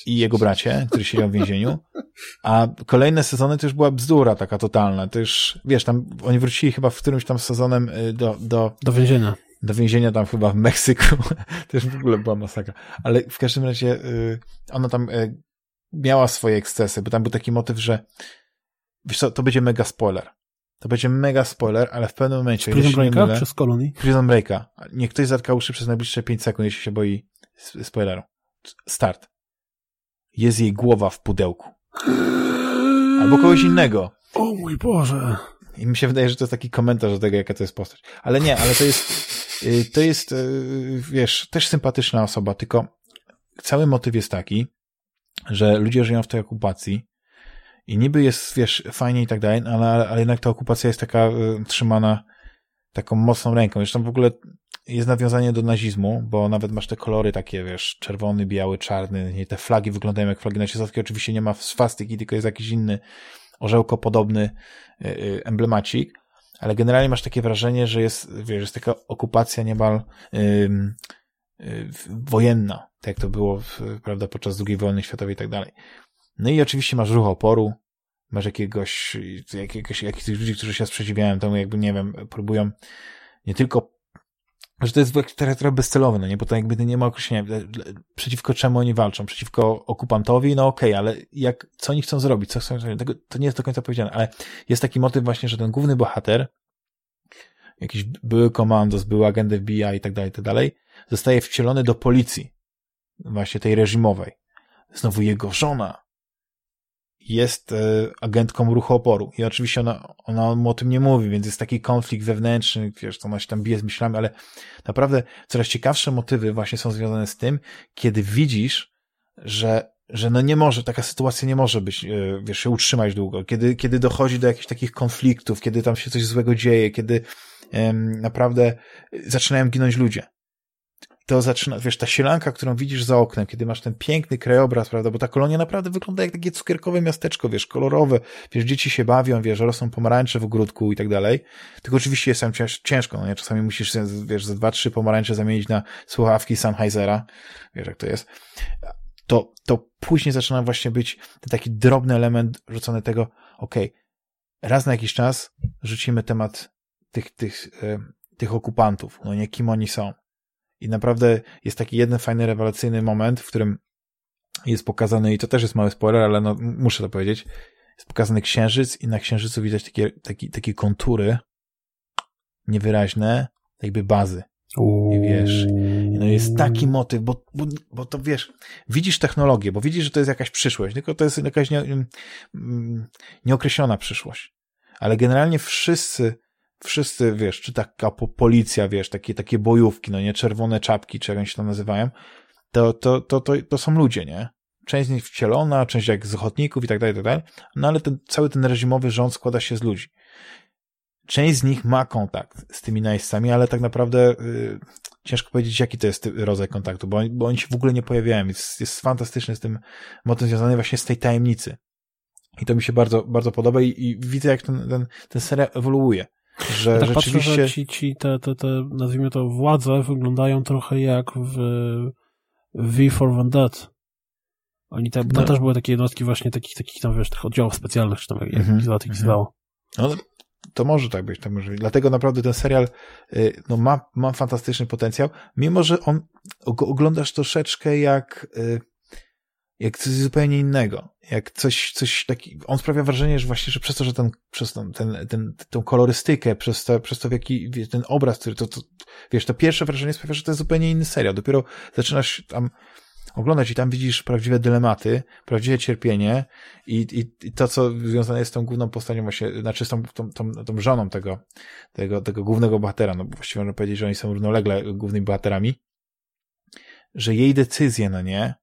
i jego bracie, który siedział w więzieniu. A kolejne sezony to już była bzdura taka totalna. To już, wiesz, tam oni wrócili chyba w którymś tam sezonem y, do... Do, do więzienia do więzienia tam chyba w Meksyku. to już w ogóle była masakra. Ale w każdym razie y, ona tam y, miała swoje ekscesy, bo tam był taki motyw, że wiesz co, to będzie mega spoiler. To będzie mega spoiler, ale w pewnym momencie... Prison Breaka mylę, czy z Kolonii? Prison Breaka. Niech ktoś zatka uszy przez najbliższe 5 sekund, jeśli się boi spoileru. Start. Jest jej głowa w pudełku. Albo kogoś innego. O mój Boże. I mi się wydaje, że to jest taki komentarz do tego, jaka to jest postać. Ale nie, ale to jest, y, to jest, y, wiesz, też sympatyczna osoba, tylko cały motyw jest taki, że ludzie żyją w tej okupacji i niby jest, wiesz, fajnie i tak dalej, ale, ale jednak ta okupacja jest taka y, trzymana taką mocną ręką. Zresztą w ogóle jest nawiązanie do nazizmu, bo nawet masz te kolory takie, wiesz, czerwony, biały, czarny, nie, te flagi wyglądają jak flagi nazistowskie. Oczywiście nie ma swastyki, tylko jest jakiś inny orzełko podobny y, y, emblemacik, ale generalnie masz takie wrażenie, że jest, wiesz, jest taka okupacja niemal yy, yy, wojenna, tak jak to było, prawda, podczas II wojny światowej i tak dalej. No i oczywiście masz ruch oporu, masz jakiegoś, jakiegoś, jakichś ludzi, którzy się sprzeciwiają temu, jakby, nie wiem, próbują nie tylko że to jest trochę bezcelowe, no nie, bo to jakby nie ma określenia, przeciwko czemu oni walczą, przeciwko okupantowi, no okej, okay, ale jak, co oni chcą zrobić, co chcą zrobić, tego, to nie jest do końca powiedziane, ale jest taki motyw właśnie, że ten główny bohater, jakiś były komandos, były agent FBI i tak dalej, i tak dalej, zostaje wcielony do policji, właśnie tej reżimowej. Znowu jego żona jest e, agentką ruchu oporu. I oczywiście ona, ona mu o tym nie mówi, więc jest taki konflikt wewnętrzny, wiesz, to ona się tam bije z myślami, ale naprawdę coraz ciekawsze motywy właśnie są związane z tym, kiedy widzisz, że, że no nie może, taka sytuacja nie może być, e, wiesz, się utrzymać długo. Kiedy, kiedy dochodzi do jakichś takich konfliktów, kiedy tam się coś złego dzieje, kiedy em, naprawdę zaczynają ginąć ludzie to zaczyna, wiesz, ta sielanka, którą widzisz za oknem, kiedy masz ten piękny krajobraz, prawda, bo ta kolonia naprawdę wygląda jak takie cukierkowe miasteczko, wiesz, kolorowe, wiesz, dzieci się bawią, wiesz, rosną pomarańcze w ogródku i tak dalej, tylko oczywiście jest tam ciężko, no nie, czasami musisz, wiesz, ze dwa, trzy pomarańcze zamienić na słuchawki Sennheisera, wiesz, jak to jest, to, to później zaczyna właśnie być ten taki drobny element rzucony tego, okej, okay, raz na jakiś czas rzucimy temat tych, tych, e, tych okupantów, no nie, kim oni są, i naprawdę jest taki jeden fajny, rewelacyjny moment, w którym jest pokazany, i to też jest mały spoiler, ale no, muszę to powiedzieć, jest pokazany księżyc i na księżycu widać takie, takie, takie kontury niewyraźne, jakby bazy. I wiesz, no jest taki motyw, bo, bo, bo to wiesz, widzisz technologię, bo widzisz, że to jest jakaś przyszłość, tylko to jest jakaś nie, mm, nieokreślona przyszłość. Ale generalnie wszyscy wszyscy, wiesz, czy taka policja, wiesz, takie, takie bojówki, no nie, czerwone czapki, czy jak się to nazywają, to, to, to, to, to są ludzie, nie? Część z nich wcielona, część jak z ochotników i tak dalej, i tak dalej, no ale ten, cały ten reżimowy rząd składa się z ludzi. Część z nich ma kontakt z tymi najscami, ale tak naprawdę yy, ciężko powiedzieć, jaki to jest rodzaj kontaktu, bo, bo oni się w ogóle nie pojawiają. Jest, jest fantastyczny z tym motyw związany właśnie z tej tajemnicy. I to mi się bardzo, bardzo podoba i, i widzę, jak ten, ten, ten serial ewoluuje że ja tak rzeczywiście... Patrzę, że ci, ci te, te, te, nazwijmy to, władze wyglądają trochę jak w V for Vendetta. Oni te, no. też były takie jednostki właśnie takich, takich tam, wiesz, tych oddziałów specjalnych, czy tam jak, mm -hmm. jak ich zwało. No, to może tak być, to może być. Dlatego naprawdę ten serial y, no, ma, ma fantastyczny potencjał, mimo że on oglądasz troszeczkę jak y, jak coś zupełnie innego, jak coś, coś taki, on sprawia wrażenie, że właśnie, że przez to, że ten, przez ten, ten, ten, tą kolorystykę, przez to, przez to, w jaki, ten obraz, który to, to, wiesz, to pierwsze wrażenie sprawia, że to jest zupełnie inny serial. Dopiero zaczynasz tam oglądać i tam widzisz prawdziwe dylematy, prawdziwe cierpienie i, i, i to, co związane jest z tą główną postacią właśnie, znaczy z tą, tą, tą, tą żoną tego, tego, tego głównego bohatera, no właściwie można powiedzieć, że oni są równolegle głównymi bohaterami, że jej decyzje, no nie,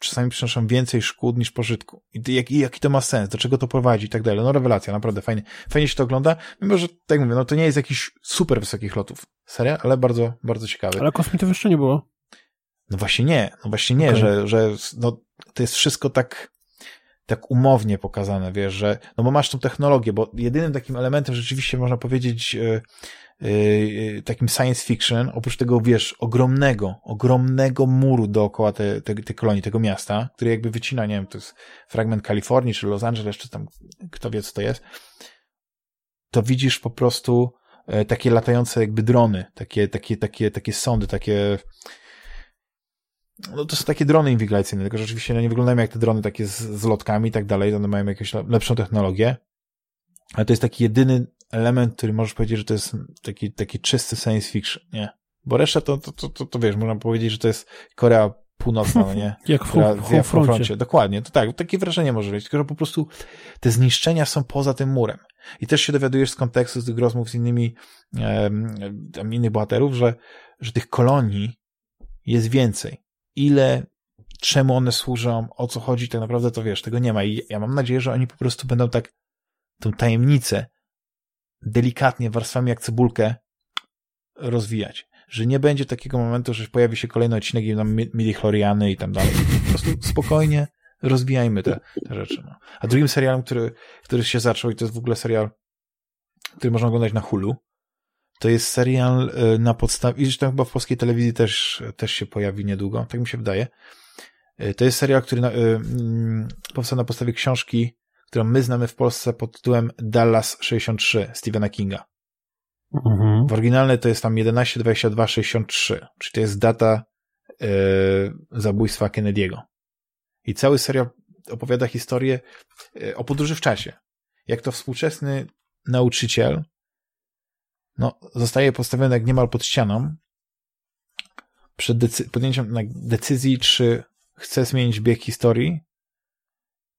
czasami przynoszą więcej szkód niż pożytku. I jaki, jaki to ma sens, do czego to prowadzi i tak dalej. No rewelacja, naprawdę fajnie, fajnie się to ogląda, mimo że, tak mówię, no to nie jest jakiś super wysokich lotów seria, ale bardzo, bardzo ciekawy. Ale kosmitów jeszcze nie było. No właśnie nie, no właśnie nie, okay. że, że no, to jest wszystko tak, tak umownie pokazane, wiesz, że, no bo masz tą technologię, bo jedynym takim elementem rzeczywiście można powiedzieć, yy, yy, takim science fiction, oprócz tego, wiesz, ogromnego, ogromnego muru dookoła tej te, te kolonii, tego miasta, który jakby wycina, nie wiem, to jest fragment Kalifornii, czy Los Angeles, czy tam, kto wie, co to jest, to widzisz po prostu e, takie latające jakby drony, takie, takie, takie, takie sądy, takie, no to są takie drony inwigilacyjne, tylko że oczywiście no, nie wyglądają jak te drony takie z, z lotkami i tak dalej, one mają jakąś lepszą technologię, ale to jest taki jedyny element, który możesz powiedzieć, że to jest taki, taki czysty science fiction, nie? Bo reszta to, to, to, to, to wiesz, można powiedzieć, że to jest Korea Północna, no nie? jak w, Która, w, w froncie. Dokładnie, to tak, takie wrażenie może być, tylko że po prostu te zniszczenia są poza tym murem. I też się dowiadujesz z kontekstu, z tych rozmów z innymi, um, innych bohaterów, że, że tych kolonii jest więcej ile, czemu one służą, o co chodzi, tak naprawdę to wiesz, tego nie ma. I ja mam nadzieję, że oni po prostu będą tak tą tajemnicę delikatnie, warstwami jak cebulkę rozwijać. Że nie będzie takiego momentu, że pojawi się kolejny odcinek i tam midi-chloriany i tam dalej. Po prostu spokojnie rozwijajmy te, te rzeczy. No. A drugim serialem, który, który się zaczął i to jest w ogóle serial, który można oglądać na Hulu, to jest serial y, na podstawie, i zresztą chyba w polskiej telewizji też, też się pojawi niedługo, tak mi się wydaje. Y, to jest serial, który na, y, powstał na podstawie książki, którą my znamy w Polsce pod tytułem Dallas 63 Stephena Kinga. Mhm. W oryginalne to jest tam 11, 22, 63, czyli to jest data y, zabójstwa Kennedy'ego. I cały serial opowiada historię y, o podróży w czasie. Jak to współczesny nauczyciel no, zostaje postawiony jak niemal pod ścianą przed decy podjęciem decyzji, czy chce zmienić bieg historii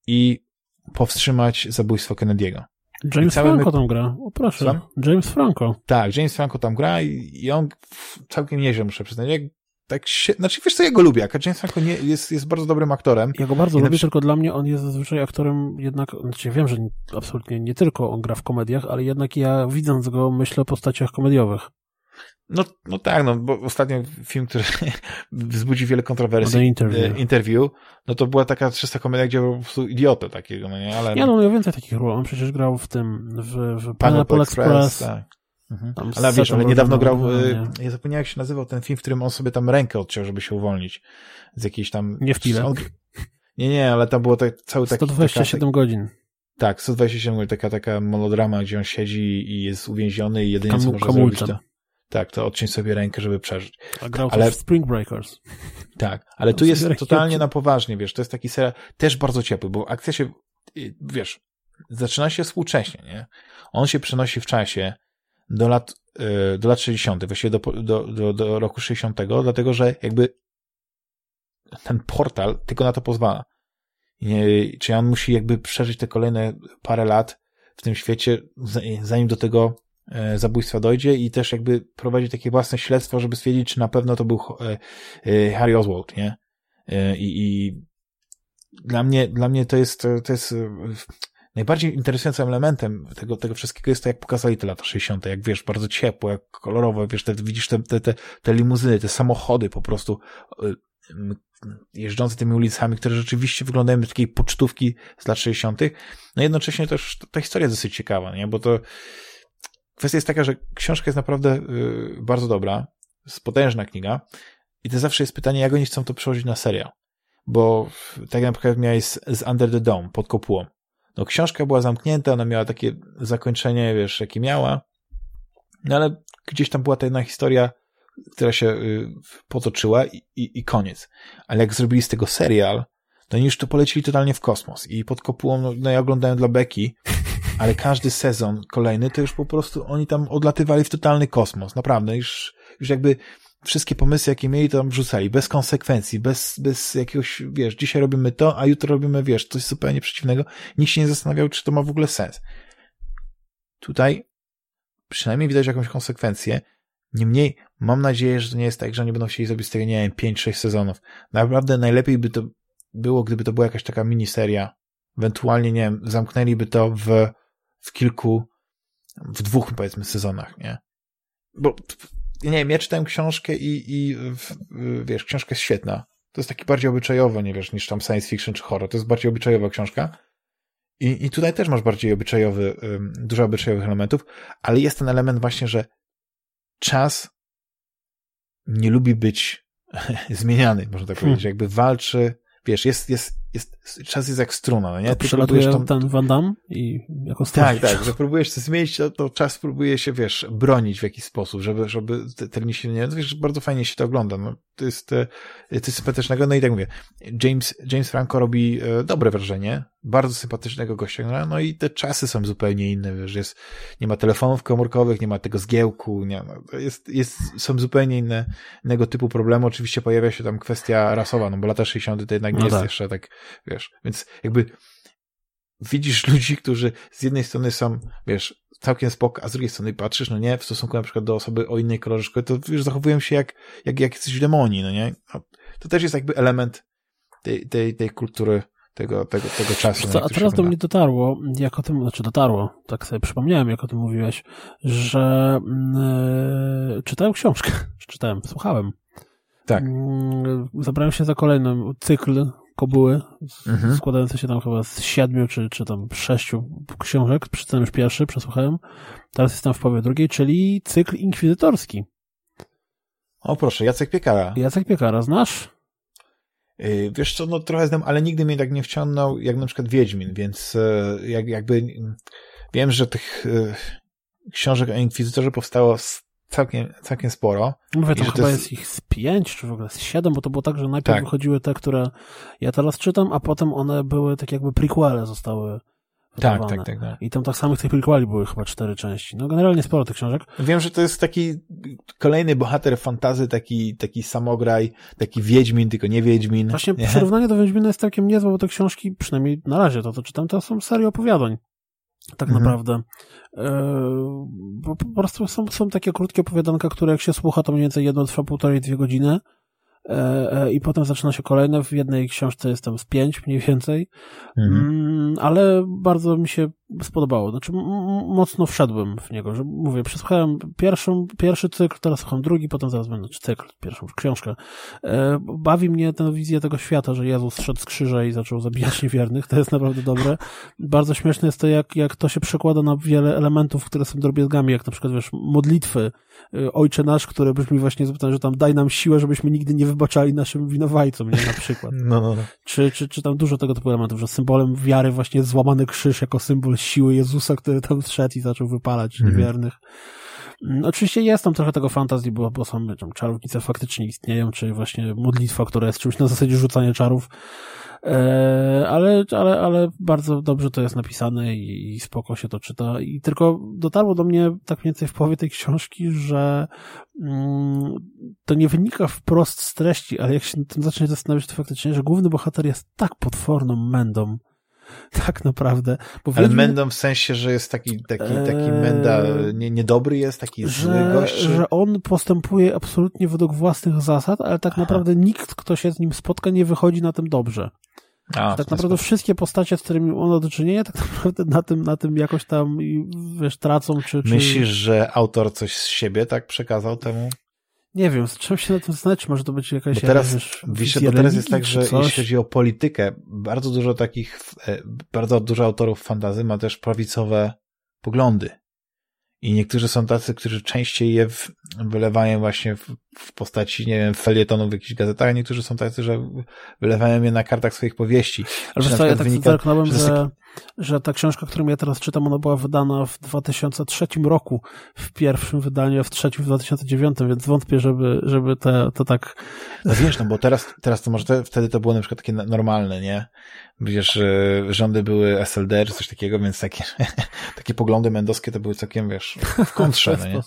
i powstrzymać zabójstwo Kennedy'ego. James Franco my... tam gra. O proszę. James Franco. Tak, James Franco tam gra i, i on całkiem nieźle, muszę przyznać. Jak tak się, znaczy wiesz co, ja go lubię, a James Franco nie, jest, jest bardzo dobrym aktorem. Ja go bardzo I lubię, tylko dla mnie on jest zazwyczaj aktorem jednak, znaczy wiem, że absolutnie nie tylko on gra w komediach, ale jednak ja widząc go myślę o postaciach komediowych. No, no tak, no, bo ostatnio film, który wzbudził wiele kontrowersji, interview. E, interview, no to była taka czysta komedia, gdzie był po prostu idiotę takiego, no nie, ale... Ja no, miał więcej takich ról, on przecież grał w tym, w, w Pineapple Express, Express tak. Mhm. Ale wiesz, ale niedawno grał, y, ja zapomniałem jak się nazywał ten film, w którym on sobie tam rękę odciął, żeby się uwolnić z jakiejś tam... Nie w pile. On... Nie, nie, ale tam było tak, cały taki... 127 taka, godzin. Tak, 127 godzin, taka, taka monodrama, gdzie on siedzi i jest uwięziony i jedynie co może zrobić to... Tak, to odciąć sobie rękę, żeby przeżyć. A grał ale... w Spring Breakers. Tak, ale tu jest totalnie na poważnie, wiesz, to jest taki serial też bardzo ciepły, bo akcja się, y, wiesz, zaczyna się współcześnie, nie? On się przenosi w czasie, do lat, e, do lat 60., właściwie do, do, do, do roku 60., dlatego że jakby ten portal tylko na to pozwala. Czy on musi jakby przeżyć te kolejne parę lat w tym świecie, zanim do tego zabójstwa dojdzie i też jakby prowadzi takie własne śledztwo, żeby stwierdzić, czy na pewno to był e, Harry Oswald, nie? I, i dla mnie, dla mnie to jest, to jest najbardziej interesującym elementem tego, tego wszystkiego jest to, jak pokazali te lata 60., jak wiesz, bardzo ciepło, jak kolorowo, wiesz, te, widzisz te, te, te, te limuzyny, te samochody po prostu jeżdżące tymi ulicami, które rzeczywiście wyglądają jak takiej pocztówki z lat 60., no jednocześnie też ta historia jest dosyć ciekawa, nie? bo to kwestia jest taka, że książka jest naprawdę y, bardzo dobra, jest potężna kniga. I to zawsze jest pytanie, jak oni chcą to przełożyć na serial. Bo tak jak na przykład miałeś z, Under the Dome, pod kopułą. No książka była zamknięta, ona miała takie zakończenie, wiesz, jakie miała, no ale gdzieś tam była ta jedna historia, która się y, potoczyła i, i, i koniec. Ale jak zrobili z tego serial, to oni już to polecili totalnie w kosmos. I pod kopułą, no, no ja oglądałem dla Beki, ale każdy sezon kolejny to już po prostu oni tam odlatywali w totalny kosmos, naprawdę, już, już jakby wszystkie pomysły, jakie mieli, to tam wrzucali, bez konsekwencji, bez, bez jakiegoś, wiesz, dzisiaj robimy to, a jutro robimy, wiesz, coś zupełnie przeciwnego. Nikt się nie zastanawiał, czy to ma w ogóle sens. Tutaj przynajmniej widać jakąś konsekwencję. Niemniej mam nadzieję, że to nie jest tak, że oni będą chcieli zrobić z tego, nie wiem, 5-6 sezonów. Naprawdę najlepiej by to było, gdyby to była jakaś taka miniseria. Ewentualnie, nie wiem, zamknęliby to w, w kilku, w dwóch, powiedzmy, sezonach, nie? Bo, nie wiem, ja czytałem książkę i, i wiesz, książka jest świetna. To jest taki bardziej obyczajowo, nie wiesz, niż tam science fiction czy horror. To jest bardziej obyczajowa książka. I, i tutaj też masz bardziej obyczajowy, dużo obyczajowych elementów, ale jest ten element właśnie, że czas nie lubi być zmieniany, można tak powiedzieć. Hmm. Jakby walczy, wiesz, jest, jest, jest, czas jest jak struna, no nie? Ty przelatuje tą... ten Van Damme i jako Tak, tak, że próbujesz coś zmienić, to, to czas próbuje się, wiesz, bronić w jakiś sposób, żeby, żeby te się nie, wiesz, bardzo fajnie się to ogląda, no, to jest, to jest sympatycznego, no i tak mówię, James, James Franco robi e, dobre wrażenie, bardzo sympatycznego gościa, no i te czasy są zupełnie inne, wiesz, jest, nie ma telefonów komórkowych, nie ma tego zgiełku, nie, no, jest, jest, są zupełnie inne, innego typu problemy, oczywiście pojawia się tam kwestia rasowa, no bo lata 60. to jednak nie no jest tak. jeszcze tak, wiesz, więc jakby widzisz ludzi, którzy z jednej strony są, wiesz, całkiem spoko, a z drugiej strony patrzysz, no nie, w stosunku na przykład do osoby o innej kolorze szkoły, to wiesz, zachowują się jak, jak, jak jesteś demonii, no nie? No, to też jest jakby element tej, tej, tej kultury, tego, tego, tego czasu. Co, a teraz do mnie dotarło, jak o tym, znaczy dotarło, tak sobie przypomniałem, jak o tym mówiłeś, że yy, czytałem książkę, czytałem, słuchałem. Tak. Yy, zabrałem się za kolejny cykl kobuły, mhm. składające się tam chyba z siedmiu czy, czy tam sześciu książek. Przeczytałem już pierwszy, przesłuchałem. Teraz jestem w połowie drugiej, czyli cykl inkwizytorski. O proszę, Jacek Piekara. Jacek Piekara, znasz? Yy, wiesz co, no trochę znam, ale nigdy mnie tak nie wciągnął jak na przykład Wiedźmin, więc yy, jak, jakby wiem, że tych yy, książek o Inkwizytorze powstało całkiem, całkiem sporo. Mówię, to chyba jest... jest... ich z pięć, czy w ogóle z siedem, bo to było tak, że najpierw tak. wychodziły te, które ja teraz czytam, a potem one były tak jakby prequele zostały tak, tak, tak, tak. I tam tak samych tych prequeli były chyba cztery części. No generalnie sporo tych książek. Wiem, że to jest taki kolejny bohater fantazy, taki, taki samograj, taki Wiedźmin, tylko nie Wiedźmin. Właśnie nie? porównanie do Wiedźmina jest całkiem niezłe, bo te książki, przynajmniej na razie to, co czytam, to są serie opowiadań. Tak mhm. naprawdę. Bo po prostu są, są takie krótkie opowiadanka, które jak się słucha, to mniej więcej jedno trwa półtorej, dwie godziny. E, e, i potem zaczyna się kolejne. W jednej książce jest tam z pięć mniej więcej, mhm. Mm, ale bardzo mi się spodobało. Znaczy, mocno wszedłem w niego, że mówię, przesłuchałem pierwszą, pierwszy cykl, teraz słucham drugi, potem zaraz będę, czy cykl, pierwszą książkę. E, bawi mnie tę wizję tego świata, że Jezus szedł z krzyża i zaczął zabijać niewiernych, to jest naprawdę dobre. Bardzo śmieszne jest to, jak, jak to się przekłada na wiele elementów, które są drobiazgami, jak na przykład, wiesz, modlitwy, y, Ojcze Nasz, które brzmi właśnie, że tam daj nam siłę, żebyśmy nigdy nie wybaczali naszym winowajcom, nie, na przykład. No, no, no. Czy, czy, czy tam dużo tego typu elementów, że symbolem wiary właśnie jest złamany krzyż jako symbol siły Jezusa, który tam wszedł i zaczął wypalać mhm. niewiernych. Mm, oczywiście jest tam trochę tego fantazji, bo, bo są tam, czarownice faktycznie istnieją, czy właśnie modlitwa, która jest czymś na zasadzie rzucania czarów, e, ale, ale, ale bardzo dobrze to jest napisane i, i spoko się to czyta. I tylko dotarło do mnie tak mniej więcej w połowie tej książki, że mm, to nie wynika wprost z treści, ale jak się tym zacznie zastanawiać, to faktycznie, że główny bohater jest tak potworną mędą, tak naprawdę. Bo Ale Mendą w sensie, że jest taki, taki, taki Menda nie, niedobry jest, taki że, zły gość? Że on postępuje absolutnie według własnych zasad, ale tak Aha. naprawdę nikt, kto się z nim spotka, nie wychodzi na tym dobrze. A, tak naprawdę sposób. wszystkie postacie, z którymi on ma do czynienia, tak naprawdę na tym, na tym jakoś tam, wiesz, tracą, czy, czy... Myślisz, że autor coś z siebie tak przekazał temu? Nie wiem, trzeba się na tym zastanowić, może to być jakaś... Bo teraz, wiesz, bo teraz jest tak, że jeśli chodzi o politykę, bardzo dużo takich, e, bardzo dużo autorów fantazy ma też prawicowe poglądy. I niektórzy są tacy, którzy częściej je w, wylewają właśnie w, w, postaci, nie wiem, felietonów w jakichś gazetach, a niektórzy są tacy, że wylewają je na kartach swoich powieści. Ale wiesz co, ja tak wynika, zerknąłem, że, że, że ta książka, którą ja teraz czytam, ona była wydana w 2003 roku, w pierwszym wydaniu, a w trzecim w 2009, więc wątpię, żeby, żeby te, to tak... No wiesz, no bo teraz, teraz to może te, wtedy to było na przykład takie normalne, nie? Wiesz, rządy były SLD czy coś takiego, więc takie, takie poglądy mendowskie to były całkiem, wiesz, w kontrze, no nie?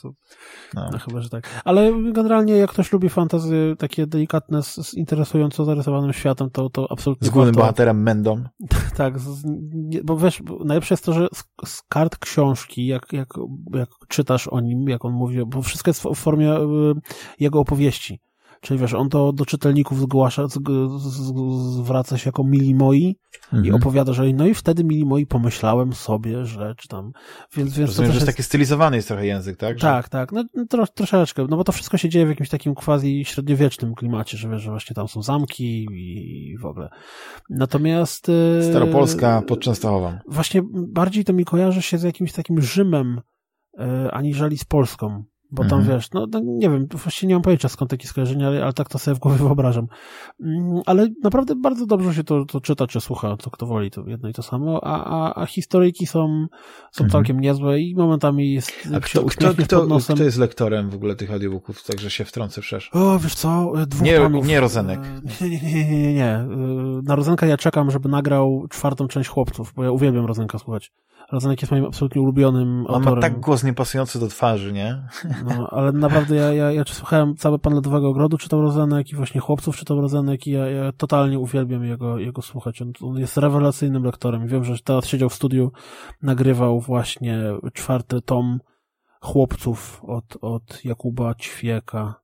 No. no. chyba, że tak. Ale generalnie jak ktoś lubi fantazy takie delikatne z, z interesująco zarysowanym światem, to, to absolutnie... Z głównym bohaterem Mendą. tak, z, bo wiesz, najlepsze jest to, że z, z, kart książki, jak, jak, jak czytasz o nim, jak on mówi, bo wszystko jest w formie y, jego opowieści Czyli wiesz, on to do czytelników zgłasza, z, z, zwraca się jako mili moi mhm. i opowiada, że no i wtedy mili moi pomyślałem sobie, że czy tam, więc, więc Rozumiem, to że jest taki stylizowany jest trochę język, tak? Że... Tak, tak, no tro, troszeczkę, no bo to wszystko się dzieje w jakimś takim quasi średniowiecznym klimacie, że wiesz, że właśnie tam są zamki i w ogóle. Natomiast... E, Staropolska pod Częstochową. Właśnie bardziej to mi kojarzy się z jakimś takim Rzymem, e, aniżeli z Polską. Bo tam mhm. wiesz, no, no, nie wiem, właściwie nie mam pojęcia skąd takie skojarzenia, ale, ale tak to sobie w głowie wyobrażam. Mm, ale naprawdę bardzo dobrze się to, to czyta, czy słucha, to kto woli, to jedno i to samo, a, a, a historyjki są, są mhm. całkiem niezłe i momentami jest a kto, kto, kto, kto jest lektorem w ogóle tych audiobooków, także się wtrącę przecież? O, wiesz co, dwóch nie, panów. Nie Rozenek. Nie, nie, nie, nie, nie, nie. Na Rozenka ja czekam, żeby nagrał czwartą część Chłopców, bo ja uwielbiam Rozenka słuchać. Rozenek jest moim absolutnie ulubionym On autorem. ma tak głos niepasujący do twarzy, nie? No, ale naprawdę ja, ja, ja słuchałem cały Pan Lodowego Ogrodu, czytał Rozenek i właśnie Chłopców czytał Rozenek i ja, ja totalnie uwielbiam jego, jego słuchać. On, on jest rewelacyjnym lektorem. Wiem, że teraz siedział w studiu, nagrywał właśnie czwarty tom Chłopców od, od Jakuba Ćwieka.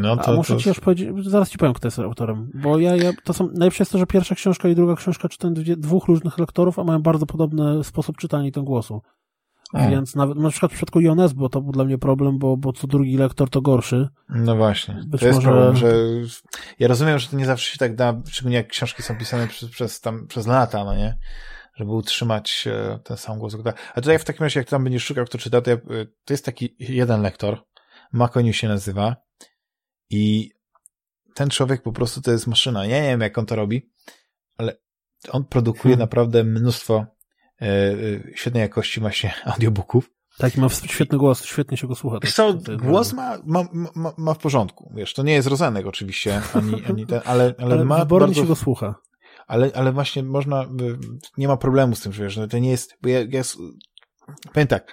No to, A muszę to... ci już powiedzieć, zaraz ci powiem, kto jest autorem, bo ja, ja to są, najlepsze jest to, że pierwsza książka i druga książka czytam dwóch różnych lektorów, a mają bardzo podobny sposób czytania i ten głosu. A. Więc nawet na przykład w przypadku Jones, bo to był dla mnie problem, bo, bo co drugi lektor to gorszy. No właśnie. Być to jest może... problem, że ja rozumiem, że to nie zawsze się tak da, szczególnie jak książki są pisane przez, przez, tam, przez lata, no nie? Żeby utrzymać e, ten sam głos. A tutaj w takim razie, jak tam będziesz szukał, kto czyta, to, ja, to jest taki jeden lektor, Makoniu się nazywa, i ten człowiek po prostu to jest maszyna. Ja nie wiem, jak on to robi, ale on produkuje hmm. naprawdę mnóstwo e, e, świetnej jakości właśnie audiobooków. Tak, ma świetny głos, świetnie się go słucha. Wiesz co, głos ma, ma, ma, ma w porządku. Wiesz, to nie jest Rozenek oczywiście, ani, ani ten, ale, ale, ale ma bardzo... się go słucha. Ale, ale właśnie można, nie ma problemu z tym, że wiesz, no to nie jest, bo ja, ja powiem tak,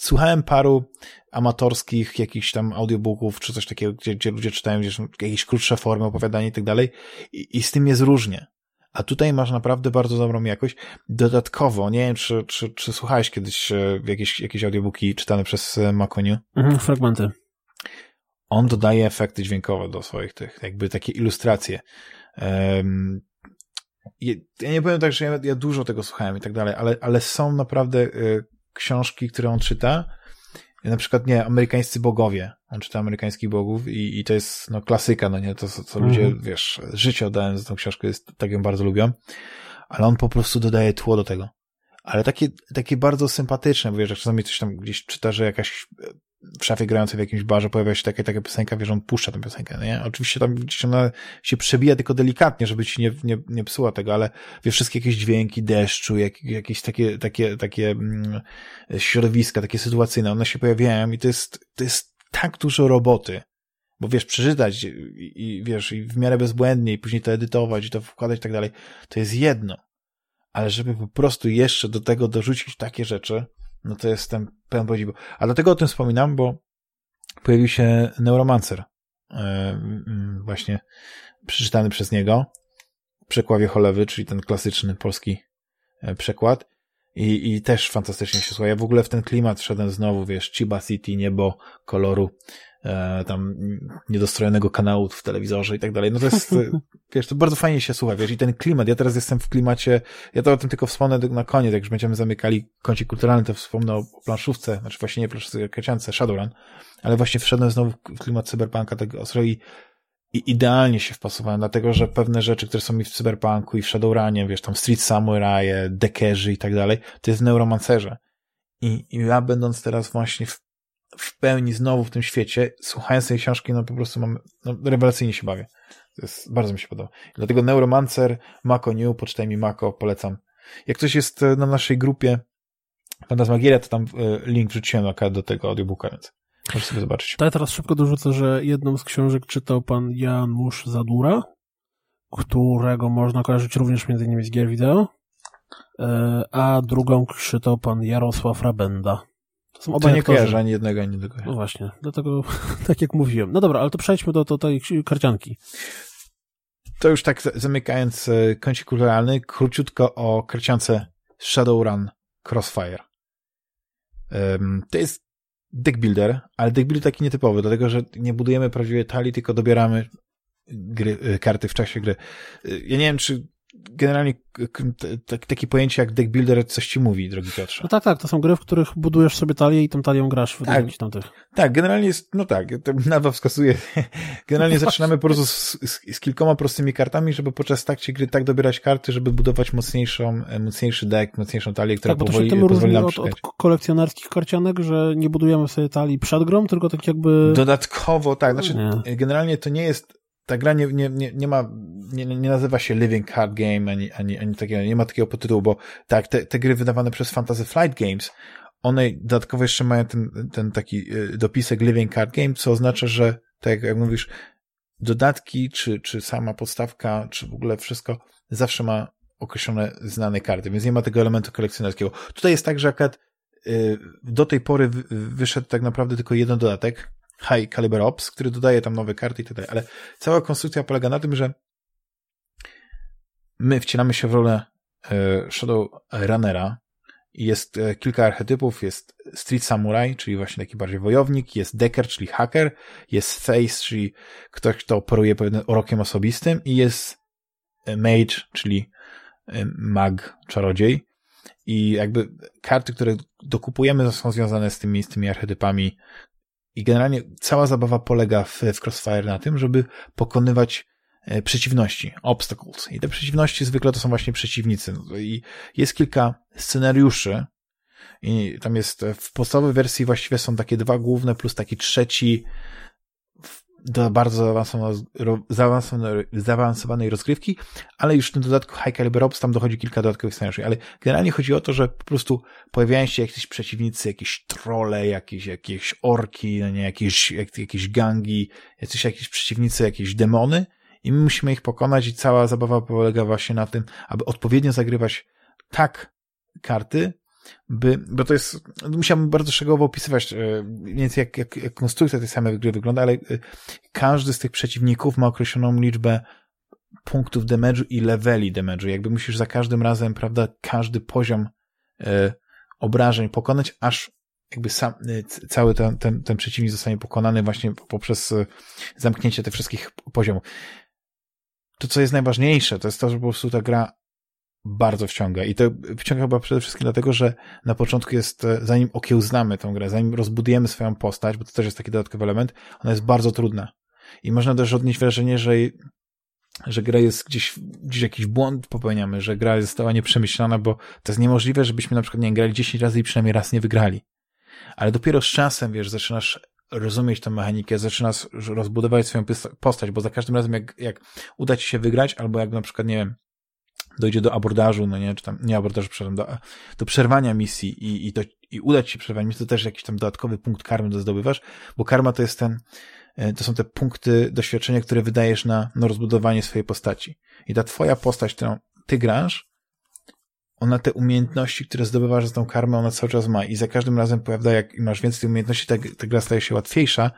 słuchałem paru amatorskich jakichś tam audiobooków, czy coś takiego, gdzie, gdzie ludzie czytają gdzieś jakieś krótsze formy opowiadania i tak dalej i, z tym jest różnie. A tutaj masz naprawdę bardzo dobrą jakość. Dodatkowo, nie wiem, czy, czy, czy słuchałeś kiedyś e, jakieś, jakieś audiobooki czytane przez e, Makoniu? Mhm, fragmenty. On dodaje efekty dźwiękowe do swoich tych, jakby takie ilustracje. Um, ja nie powiem tak, że ja, ja, dużo tego słuchałem i tak dalej, ale, ale są naprawdę y, książki, które on czyta, na przykład, nie, amerykańscy bogowie. On czyta amerykańskich bogów i, i to jest, no, klasyka, no nie, to, co ludzie, mm wiesz, życie oddają za tą książkę, jest, tak ją bardzo lubią. Ale on po prostu dodaje tło do tego. Ale takie, takie bardzo sympatyczne, bo wiesz, jak czasami coś tam gdzieś czyta, że jakaś w szafie grającej w jakimś barze pojawia się taka, taka piosenka, wiesz, on puszcza tę piosenkę, nie? Oczywiście tam gdzieś ona się przebija tylko delikatnie, żeby ci nie, nie, nie psuła tego, ale wiesz, wszystkie jakieś dźwięki deszczu, jak, jakieś takie, takie, takie mm, środowiska, takie sytuacyjne, one się pojawiają i to jest, to jest tak dużo roboty, bo wiesz, przeczytać i, i wiesz, i w miarę bezbłędnie i później to edytować i to wkładać i tak dalej, to jest jedno. Ale żeby po prostu jeszcze do tego dorzucić takie rzeczy, no to jestem pełen podziwu. A dlatego o tym wspominam, bo pojawił się Neuromancer, e, właśnie przeczytany przez niego, w przekładzie cholewy, czyli ten klasyczny polski e, przekład. I, I też fantastycznie się słucha. Ja w ogóle w ten klimat wszedłem znowu, wiesz, Chiba City, niebo koloru, tam niedostrojonego kanału w telewizorze i tak dalej. No to jest, wiesz, to bardzo fajnie się słucha, wiesz, i ten klimat, ja teraz jestem w klimacie, ja to o tym tylko wspomnę na koniec, jak już będziemy zamykali kącik kulturalny, to wspomnę o planszówce, znaczy właśnie nie planszówce, kreciance, Shadowrun, ale właśnie wszedłem znowu w klimat cyberpunka tego ostro i, i idealnie się wpasowałem, dlatego, że pewne rzeczy, które są mi w cyberpunku i w Shadowrunie, wiesz, tam Street Samurai, Dekerzy i tak dalej, to jest w Neuromancerze. I, I ja będąc teraz właśnie w w pełni znowu w tym świecie, słuchając tej książki, no po prostu mam, no, rewelacyjnie się bawię. To jest, bardzo mi się podoba. Dlatego Neuromancer, Mako New, poczytaj mi Mako, polecam. Jak ktoś jest e, na naszej grupie Fantasmagieria, to tam e, link wrzuciłem do tego audiobooka, więc możesz sobie zobaczyć. To teraz szybko dorzucę, że jedną z książek czytał pan Janusz Zadura, którego można kojarzyć również między innymi z gier wideo, e, a drugą czytał pan Jarosław Rabenda. To są obaj to nie kojarzę ani jednego, ani drugiego. No właśnie, dlatego tak jak mówiłem. No dobra, ale to przejdźmy do, do tej karcianki. To już tak zamykając e, kącik kulturalny, króciutko o karciance Shadowrun Crossfire. To jest deck builder, ale deck builder taki nietypowy, dlatego że nie budujemy prawdziwej talii, tylko dobieramy gry, y, karty w czasie gry. Y, ja nie wiem, czy generalnie takie pojęcie jak deck builder coś ci mówi, drogi Piotrze. No tak, tak, to są gry, w których budujesz sobie talię i tą talią grasz w tak, tamtych. Tak, generalnie jest, no tak, to nazwa wskazuje, generalnie zaczynamy po prostu z, z, z, kilkoma prostymi kartami, żeby podczas takcie gry tak dobierać karty, żeby budować mocniejszą, mocniejszy deck, mocniejszą talię, która tak, powoli, pozwoli nam od, od kolekcjonerskich karcianek, że nie budujemy sobie talii przed grą, tylko tak jakby... Dodatkowo, tak, znaczy nie. generalnie to nie jest ta gra nie, nie, nie, nie ma, nie, nie nazywa się Living Card Game, ani, ani, ani takiego, nie ma takiego podtytułu, bo tak, te, te gry wydawane przez Fantasy Flight Games, one dodatkowo jeszcze mają ten, ten taki y, dopisek Living Card Game, co oznacza, że tak jak mówisz, dodatki, czy, czy sama podstawka, czy w ogóle wszystko zawsze ma określone znane karty, więc nie ma tego elementu kolekcjonerskiego. Tutaj jest tak, że akurat y, do tej pory wyszedł tak naprawdę tylko jeden dodatek, High Caliber Ops, który dodaje tam nowe karty i tak dalej, ale cała konstrukcja polega na tym, że my wcielamy się w rolę e, Shadow Runnera i jest e, kilka archetypów, jest Street Samurai, czyli właśnie taki bardziej wojownik, jest Decker, czyli hacker, jest Face, czyli ktoś, kto operuje pewnym urokiem osobistym. I jest e, Mage, czyli mag, czarodziej. I jakby karty, które dokupujemy są związane z tymi, z tymi archetypami i generalnie cała zabawa polega w, w Crossfire na tym, żeby pokonywać e, przeciwności, obstacles. I te przeciwności zwykle to są właśnie przeciwnicy. No I jest kilka scenariuszy, i tam jest w podstawowej wersji właściwie są takie dwa główne, plus taki trzeci do bardzo zaawansowanej, rozgrywki, ale już w tym dodatku High Caliber Ops tam dochodzi kilka dodatkowych scenariuszy, ale generalnie chodzi o to, że po prostu pojawiają się jakieś przeciwnicy, jakieś trole, jakieś, jakieś orki, no nie, jakieś, jakieś gangi, jacyś jakieś przeciwnicy, jakieś demony i my musimy ich pokonać i cała zabawa polega właśnie na tym, aby odpowiednio zagrywać tak karty, by, bo to jest, musiałbym bardzo szczegółowo opisywać e, więcej jak, jak, jak konstrukcja tej samej gry wygląda, ale e, każdy z tych przeciwników ma określoną liczbę punktów damage'u i leveli damage'u. Jakby musisz za każdym razem, prawda, każdy poziom e, obrażeń pokonać, aż jakby sam, cały ten, ten, ten przeciwnik zostanie pokonany właśnie poprzez zamknięcie tych wszystkich poziomów. To, co jest najważniejsze, to jest to, że po prostu ta gra bardzo wciąga. I to wciąga chyba przede wszystkim dlatego, że na początku jest, e, zanim okiełznamy tą grę, zanim rozbudujemy swoją postać, bo to też jest taki dodatkowy element, ona jest bardzo trudna. I można też odnieść wrażenie, że, że gra jest gdzieś, gdzieś jakiś błąd popełniamy, że gra została nieprzemyślana, bo to jest niemożliwe, żebyśmy na przykład nie grali 10 razy i przynajmniej raz nie wygrali. Ale dopiero z czasem, wiesz, zaczynasz rozumieć tę mechanikę, zaczynasz rozbudować swoją postać, bo za każdym razem, jak, jak uda ci się wygrać, albo jak na przykład, nie wiem, dojdzie do abordażu, no nie, czy tam, nie abordażu, przepraszam, do, do przerwania misji i, i, to, i się przerwać misji, to też jakiś tam dodatkowy punkt karmy do zdobywasz, bo karma to jest ten, e, to są te punkty doświadczenia, które wydajesz na, na rozbudowanie swojej postaci. I ta twoja postać, którą ty grasz, ona te umiejętności, które zdobywasz za tą karmę, ona cały czas ma i za każdym razem powiada, jak masz więcej tych umiejętności, ta, ta gra staje się łatwiejsza,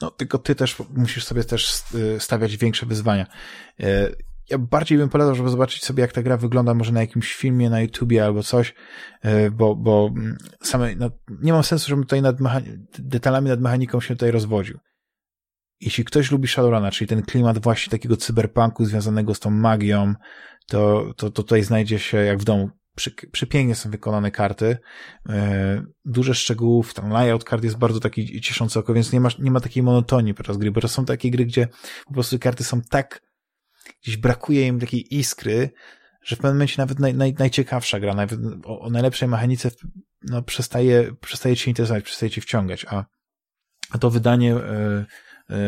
no, tylko ty też musisz sobie też e, stawiać większe wyzwania. Ja bardziej bym polecał, żeby zobaczyć sobie, jak ta gra wygląda może na jakimś filmie na YouTubie albo coś, e, bo, bo mm, same, no, nie mam sensu, żebym tutaj nad detalami nad mechaniką się tutaj rozwodził. Jeśli ktoś lubi Shadowruna, czyli ten klimat właśnie takiego cyberpunku związanego z tą magią, to, to, to tutaj znajdzie się jak w domu. Przy, przypięknie są wykonane karty, e, duże szczegółów, tam layout kart jest bardzo taki cieszący oko, więc nie ma, nie ma takiej monotonii podczas gry, bo to są takie gry, gdzie po prostu karty są tak gdzieś brakuje im takiej iskry, że w pewnym momencie nawet naj, naj, najciekawsza gra, nawet o, o najlepszej mechanice no, przestaje, przestaje cię interesować, przestaje cię wciągać, a, a to wydanie y,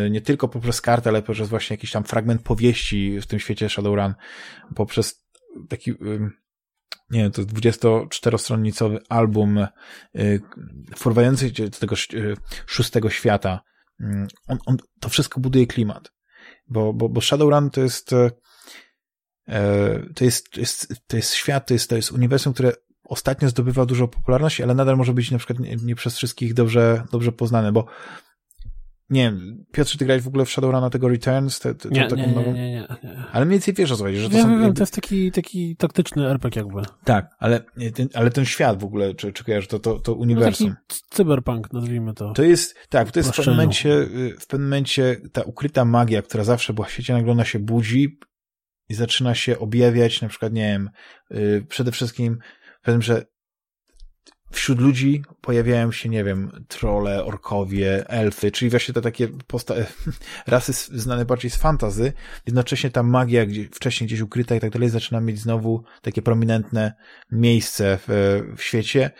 y, nie tylko poprzez kartę, ale poprzez właśnie jakiś tam fragment powieści w tym świecie Shadowrun, poprzez taki y, nie wiem, to 24-stronnicowy album y, wprowadzający do tego szóstego świata. Mm, on, on, to wszystko buduje klimat bo, bo, bo Shadowrun to jest, e, to jest, to jest, to jest świat, to jest, to jest uniwersum, które ostatnio zdobywa dużo popularności, ale nadal może być na przykład nie, nie przez wszystkich dobrze, dobrze poznane, bo nie wiem, Piotr, ty grałeś w ogóle w Shadowruna tego Returns? Te, te, nie, nie, nie, nie, nie, Ale mniej więcej wiesz o co chodzi, że to wiem, są... Wiem, to jest taki, taki taktyczny RPG jakby. Tak, ale ten, ale ten świat w ogóle, czy, czy kojarzysz, to, to, to uniwersum. No taki cyberpunk, nazwijmy to. To jest, tak, to jest w pewnym, momencie, y, w pewnym momencie ta ukryta magia, która zawsze była w świecie, nagle ona się budzi i zaczyna się objawiać, na przykład, nie wiem, yy, przede wszystkim, powiem, że wśród ludzi pojawiają się, nie wiem, trole, orkowie, elfy, czyli właśnie te takie posta- rasy znane bardziej z fantazy. Jednocześnie ta magia, gdzie wcześniej gdzieś ukryta i tak dalej, zaczyna mieć znowu takie prominentne miejsce w, w świecie.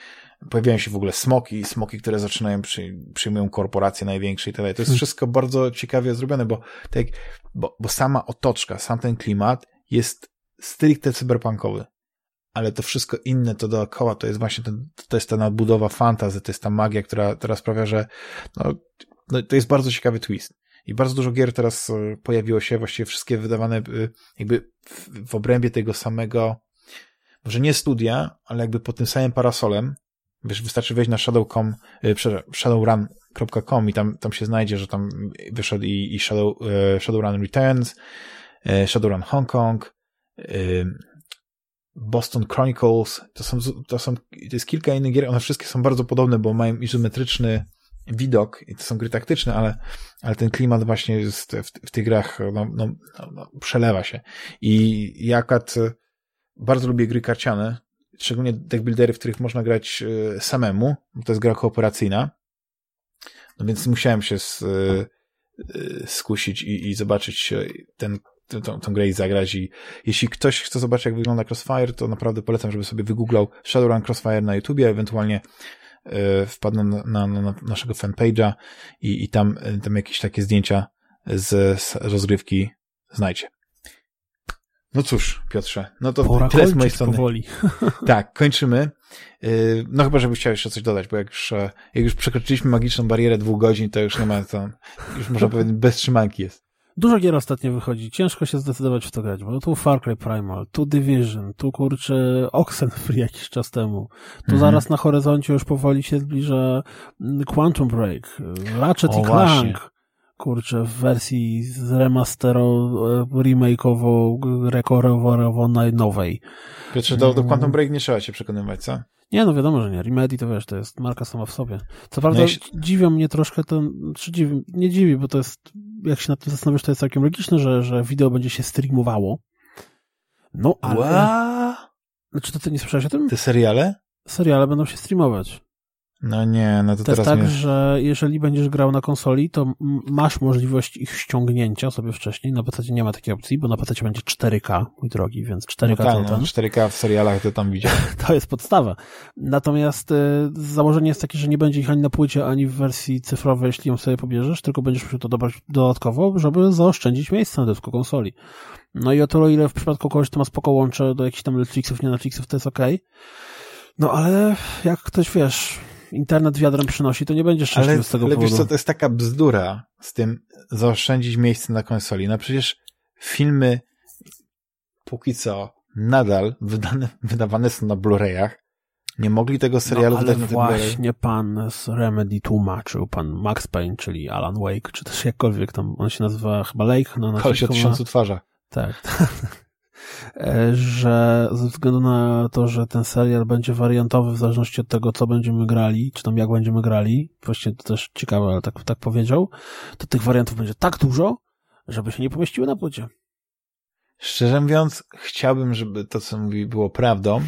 Pojawiają się w ogóle smoki, smoki, które zaczynają, przy, przyjmują korporacje największe i tak dalej. To jest hmm. wszystko bardzo ciekawie zrobione, bo, tak, bo, bo sama otoczka, sam ten klimat jest stricte cyberpunkowy ale to wszystko inne, to dookoła, to jest właśnie ten, to jest ta nadbudowa fantazy, to jest ta magia, która teraz sprawia, że no, no, to jest bardzo ciekawy twist. I bardzo dużo gier teraz e, pojawiło się, właściwie wszystkie wydawane e, jakby w, w obrębie tego samego, może nie studia, ale jakby pod tym samym parasolem. Wiesz, wystarczy wejść na shadow.com, e, shadowrun.com i tam, tam się znajdzie, że tam wyszedł i, i Shadow, Shadowrun Returns, Shadowrun Hong Kong, Boston Chronicles, to są, to są, to jest kilka innych gier, one wszystkie są bardzo podobne, bo mają izometryczny widok i to są gry taktyczne, ale, ale ten klimat właśnie jest w, w tych grach, no, no, no, przelewa się. I ja akurat bardzo lubię gry karciane, szczególnie deckbuildery, w których można grać e, samemu, bo to jest gra kooperacyjna, no więc musiałem się z, e, e, skusić i, i zobaczyć ten tą, tą grę i zagrać i jeśli ktoś chce zobaczyć, jak wygląda Crossfire, to naprawdę polecam, żeby sobie wygooglał Shadowrun Crossfire na YouTubie, ewentualnie y, wpadną na, na, na naszego fanpage'a i, i tam, e, tam jakieś takie zdjęcia z, z rozgrywki znajdzie. No cóż, Piotrze, no to Pora tyle z mojej strony. powoli. Tak, kończymy. No chyba, żebyś chciał jeszcze coś dodać, bo jak już, jak już przekroczyliśmy magiczną barierę dwóch godzin, to już nie ma co, już można powiedzieć, bez trzymanki jest. Dużo gier ostatnio wychodzi, ciężko się zdecydować w to grać, bo tu Far Cry Primal, tu Division, tu kurczę Oxenfree jakiś czas temu, tu mhm. zaraz na horyzoncie już powoli się zbliża mm, Quantum Break, Ratchet o, i Clank, kurczę, w wersji z remastero, remake'owo, rekorowo nowej. Piotrze, do, do mm. Quantum Break nie trzeba się przekonywać, co? Nie, no wiadomo, że nie. Remedy to wiesz, to jest marka sama w sobie. Co prawda no jeśli... dziwią mnie troszkę ten, czy dziwi, nie dziwi, bo to jest, jak się nad tym zastanowisz, to jest całkiem logiczne, że, że wideo będzie się streamowało. No, ale... Ła? Znaczy, to ty nie słyszałeś o tym? Te seriale? Seriale będą się streamować. No nie, no to, to teraz jest tak, mnie... że jeżeli będziesz grał na konsoli, to masz możliwość ich ściągnięcia sobie wcześniej. Na PC nie ma takiej opcji, bo na PC będzie 4K, mój drogi, więc 4K no tak, to no, ten. 4K w serialach to tam widziałem. to jest podstawa. Natomiast y, założenie jest takie, że nie będzie ich ani na płycie, ani w wersji cyfrowej, jeśli ją sobie pobierzesz, tylko będziesz musiał to dobrać dodatkowo, żeby zaoszczędzić miejsce na dysku konsoli. No i o tyle, ile w przypadku kogoś, kto ma spoko łącze do jakichś tam Netflixów, nie Netflixów, to jest okej. Okay. No ale jak ktoś, wiesz, internet wiadrem przynosi, to nie będzie szczęśliwy ale, z tego ale powodu. Ale wiesz co, to jest taka bzdura z tym zaoszczędzić miejsce na konsoli. No przecież filmy póki co nadal wydane, wydawane są na Blu-rayach. Nie mogli tego serialu no, wydać na właśnie pan z Remedy tłumaczył, pan Max Payne, czyli Alan Wake, czy też jakkolwiek tam, on się nazywa chyba Lake. No, Koleś o tysiącu twarzach. Tak. E, że ze względu na to, że ten serial będzie wariantowy w zależności od tego, co będziemy grali, czy tam jak będziemy grali, właśnie to też ciekawe, ale tak, tak powiedział, to tych wariantów będzie tak dużo, żeby się nie pomieściły na płycie. Szczerze mówiąc, chciałbym, żeby to, co mówi, było prawdą.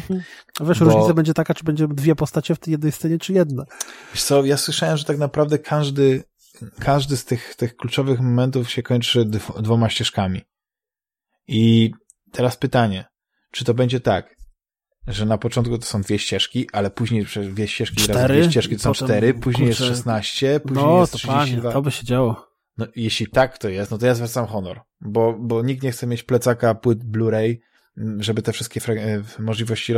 Wiesz, bo... różnica będzie taka, czy będzie dwie postacie w tej jednej scenie, czy jedna. Wiesz co, ja słyszałem, że tak naprawdę każdy, każdy z tych, tych kluczowych momentów się kończy dwoma ścieżkami. I Teraz pytanie, czy to będzie tak, że na początku to są dwie ścieżki, ale później dwie ścieżki, cztery, dwie ścieżki to są cztery, później kurczę, jest 16, później no, jest to 32. Panie, to by się działo. No, jeśli tak to jest, no to ja zwracam honor, bo, bo nikt nie chce mieć plecaka płyt Blu-ray, żeby te wszystkie e, możliwości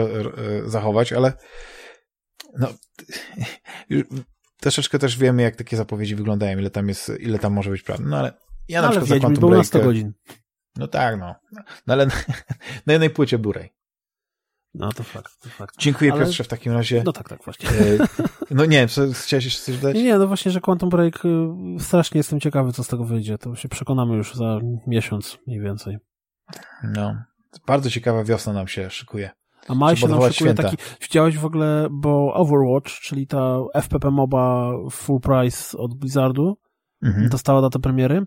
zachować, ale no, troszeczkę też wiemy, jak takie zapowiedzi wyglądają, ile tam jest, ile tam może być prawdy, no ale ja na no, przykład za Quantum Break... godzin. No tak, no. No ale na, na jednej płycie Blu-ray. No to fakt, to fakt. Dziękuję Ale... Piotrze w takim razie. No tak, tak właśnie. No nie, chciałeś jeszcze coś dodać? Nie, nie, no właśnie, że Quantum Break, y, strasznie jestem ciekawy, co z tego wyjdzie. To się przekonamy już za miesiąc mniej więcej. No, bardzo ciekawa wiosna nam się szykuje. A maj się nam szykuje święta. taki, widziałeś w ogóle, bo Overwatch, czyli ta FPP MOBA full price od Blizzardu, mhm. dostała datę premiery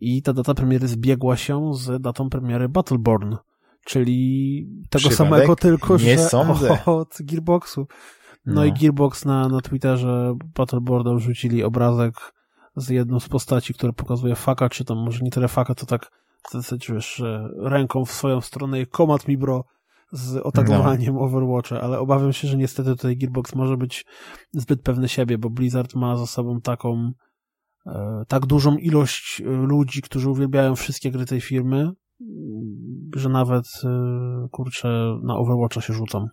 i ta data premiery zbiegła się z datą premiery Battleborn, czyli tego Przypadek? samego, tylko Nie że sądzę. od Gearboxu. No, no, i Gearbox na, na Twitterze Battleborda wrzucili obrazek z jedną z postaci, która pokazuje faka, czy tam może nie tyle faka, to tak wiesz, ręką w swoją stronę i komat mi bro z otagowaniem no. Overwatcha, ale obawiam się, że niestety tutaj Gearbox może być zbyt pewny siebie, bo Blizzard ma za sobą taką tak dużą ilość e, ludzi, którzy uwielbiają wszystkie gry tej firmy, że nawet e, kurczę na Overwatcha się rzucą.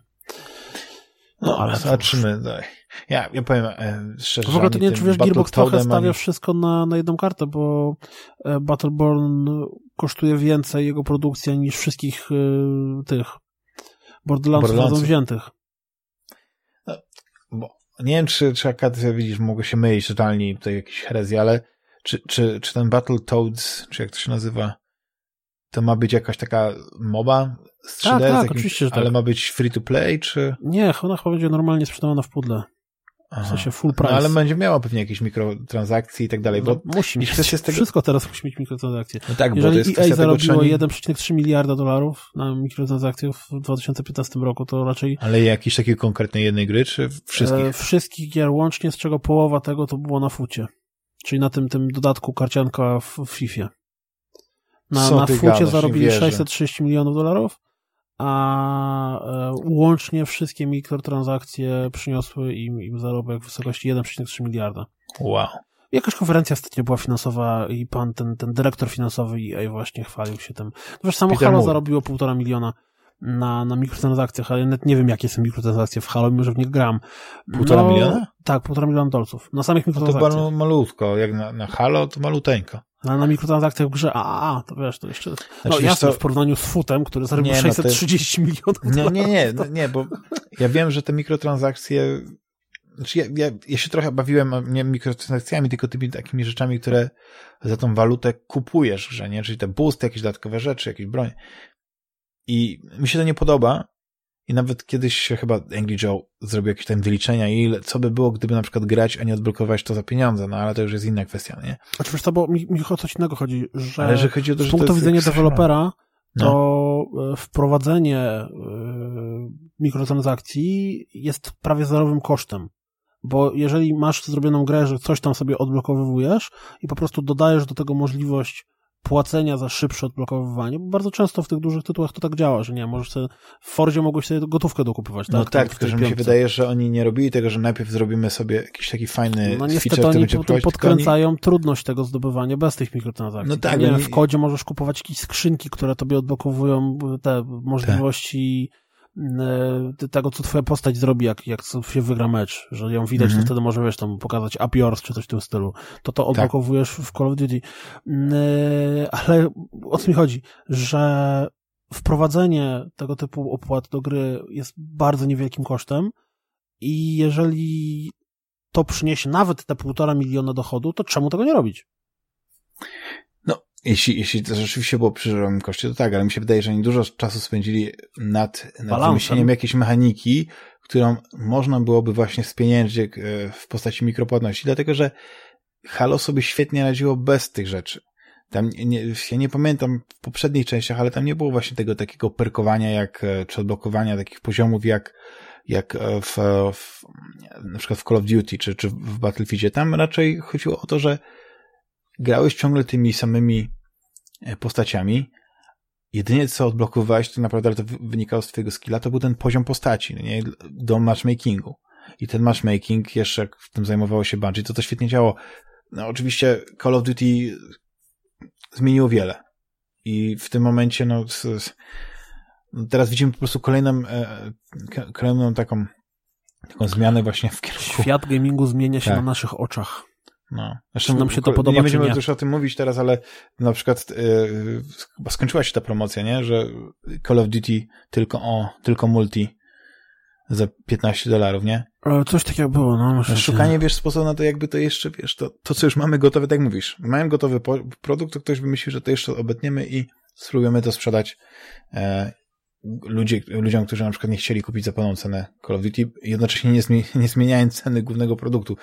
No, ale zobaczymy. No, ja, ja powiem e, szczerze, W ogóle to nie wiem, czy wiesz, Gearbox trochę stawia ani... wszystko na, na jedną kartę, bo e, Battleborn kosztuje więcej jego produkcja niż wszystkich e, tych Borderlandsów razem wziętych. No, bo nie wiem, czy, czy Akacja, widzisz, mogę się mylić totalnie tutaj jakieś herezje, ale czy, czy, czy ten Battletoads, czy jak to się nazywa, to ma być jakaś taka moba z 3D, tak, tak, jakimś, oczywiście, ale tak. ma być free to play, czy? Nie, ona chyba będzie normalnie sprzedawana w pudle. Aha. W sensie full price. No, ale będzie miała pewnie jakieś mikrotransakcje i tak dalej. Bo no, musi mieć. Z tego... Wszystko teraz musi mieć mikrotransakcje. No tak, Jeżeli bo to jest EA zarobiło oni... 1,3 miliarda dolarów na mikrotransakcje w 2015 roku, to raczej... Ale jakiejś takiej konkretnej jednej gry, czy wszystkich? E, wszystkich gier łącznie, z czego połowa tego to było na fucie. Czyli na tym, tym dodatku karcianka w, w FIFA. Na, na fucie gadasz, zarobili 630 milionów dolarów, a e, łącznie wszystkie mikrotransakcje przyniosły im, im zarobek w wysokości 1,3 miliarda. Wow. Jakaś konferencja ostatnio była finansowa i pan, ten, ten dyrektor finansowy EA właśnie chwalił się tym. No wiesz, samo Halo zarobiło półtora miliona na, na mikrotransakcjach, ale nawet nie wiem, jakie są mikrotransakcje w Halo, mimo że w nich gram. Półtora no, miliona? Tak, półtora miliona dolców. Na samych mikrotransakcjach. No to malutko, jak na, na Halo to maluteńko. Ale na mikrotransakcjach w grze AAA, to wiesz, to jeszcze... No znaczy, jasne, to... w porównaniu z Futem, który zarobił 630 no milionów No nie, nie, no, nie, bo ja wiem, że te mikrotransakcje... Znaczy ja, ja, ja się trochę bawiłem nie mikrotransakcjami, tylko tymi takimi rzeczami, które za tą walutę kupujesz w grze, nie? Czyli te boosty, jakieś dodatkowe rzeczy, jakieś broń. I mi się to nie podoba, i nawet kiedyś się chyba Angry Joe zrobił jakieś tam wyliczenia, ile, co by było, gdyby na przykład grać, a nie odblokować to za pieniądze, no ale to już jest inna kwestia, nie? A czy wiesz to, bo mi, mi o coś innego chodzi, że, ale że chodzi o to, z punktu widzenia dewelopera no. to no. wprowadzenie y, mikrotransakcji jest prawie zerowym kosztem. Bo jeżeli masz zrobioną grę, że coś tam sobie odblokowujesz i po prostu dodajesz do tego możliwość płacenia za szybsze odblokowywanie, bo bardzo często w tych dużych tytułach to tak działa, że nie, możesz sobie, w Fordzie mogłeś sobie gotówkę dokupywać. No tak, tak, tylko że mi się wydaje, że oni nie robili tego, że najpierw zrobimy sobie jakiś taki fajny No niestety feature, oni potem podkręcają oni... trudność tego zdobywania bez tych mikrotransakcji. No tak. Nie, oni... W kodzie możesz kupować jakieś skrzynki, które tobie odblokowują te możliwości tak E, tego, co twoja postać zrobi, jak, jak się wygra mecz, że ją widać, mm -hmm. to wtedy może, wiesz, tam pokazać up yours, czy coś w tym stylu. To to tak. odblokowujesz tak. w Call of Duty. E, ale o co mi chodzi? Że wprowadzenie tego typu opłat do gry jest bardzo niewielkim kosztem i jeżeli to przyniesie nawet te półtora miliona dochodu, to czemu tego nie robić? Jeśli, jeśli to rzeczywiście było przy żywym koszcie, to tak, ale mi się wydaje, że oni dużo czasu spędzili nad, nad wymyśleniem jakiejś mechaniki, którą można byłoby właśnie spieniężyć e, w postaci mikropłatności, dlatego że Halo sobie świetnie radziło bez tych rzeczy. Tam nie, ja nie pamiętam w poprzednich częściach, ale tam nie było właśnie tego takiego perkowania jak, e, czy odblokowania takich poziomów jak, jak e, w, w na przykład w Call of Duty czy, czy w Battlefieldzie. Tam raczej chodziło o to, że grałeś ciągle tymi samymi e, postaciami. Jedynie co odblokowywałeś, to naprawdę to wynikało z twojego skilla, to był ten poziom postaci, no nie? do matchmakingu. I ten matchmaking, jeszcze jak w tym zajmowało się Bungie, to to świetnie działało. No oczywiście Call of Duty zmieniło wiele. I w tym momencie, no, no teraz widzimy po prostu kolejną, e, kolejną taką, taką zmianę właśnie w kierunku. Świat gamingu zmienia się tak. na naszych oczach. No. Zresztą nam się to podoba, Nie będziemy już o tym mówić teraz, ale na przykład yy, skończyła się ta promocja, nie? Że Call of Duty tylko o, tylko multi za 15 dolarów, nie? Coś takiego było, no. Szukanie, wiesz, sposobu na to, jakby to jeszcze, wiesz, to, to co już mamy gotowe, tak jak mówisz, mają gotowy produkt, to ktoś wymyśli, że to jeszcze obetniemy i spróbujemy to sprzedać e, ludziom, którzy na przykład nie chcieli kupić za pełną cenę Call of Duty, jednocześnie nie, nie zmieniając ceny głównego produktu.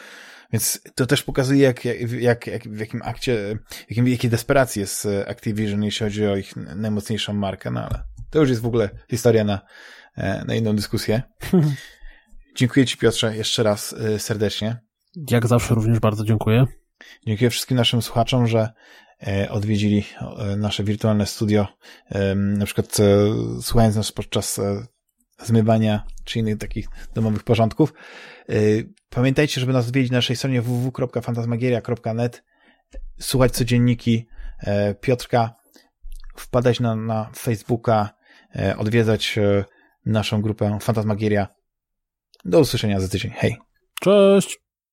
Więc to też pokazuje, jak, jak, jak, w jakim akcie, jakim, jakiej desperacji jest Activision, jeśli chodzi o ich najmocniejszą markę, no ale to już jest w ogóle historia na, e, na inną dyskusję. Dziękuję Ci Piotrze jeszcze raz e, serdecznie. Jak zawsze również bardzo dziękuję. Dziękuję wszystkim naszym słuchaczom, że e, odwiedzili nasze wirtualne studio, na przykład słuchając nas podczas zmywania czy innych takich domowych porządków. Pamiętajcie, żeby nas odwiedzić na naszej stronie www.fantasmagieria.net, słuchać codzienniki Piotrka, wpadać na, na Facebooka, odwiedzać naszą grupę Fantasmagieria. Do usłyszenia za tydzień. Hej. Cześć.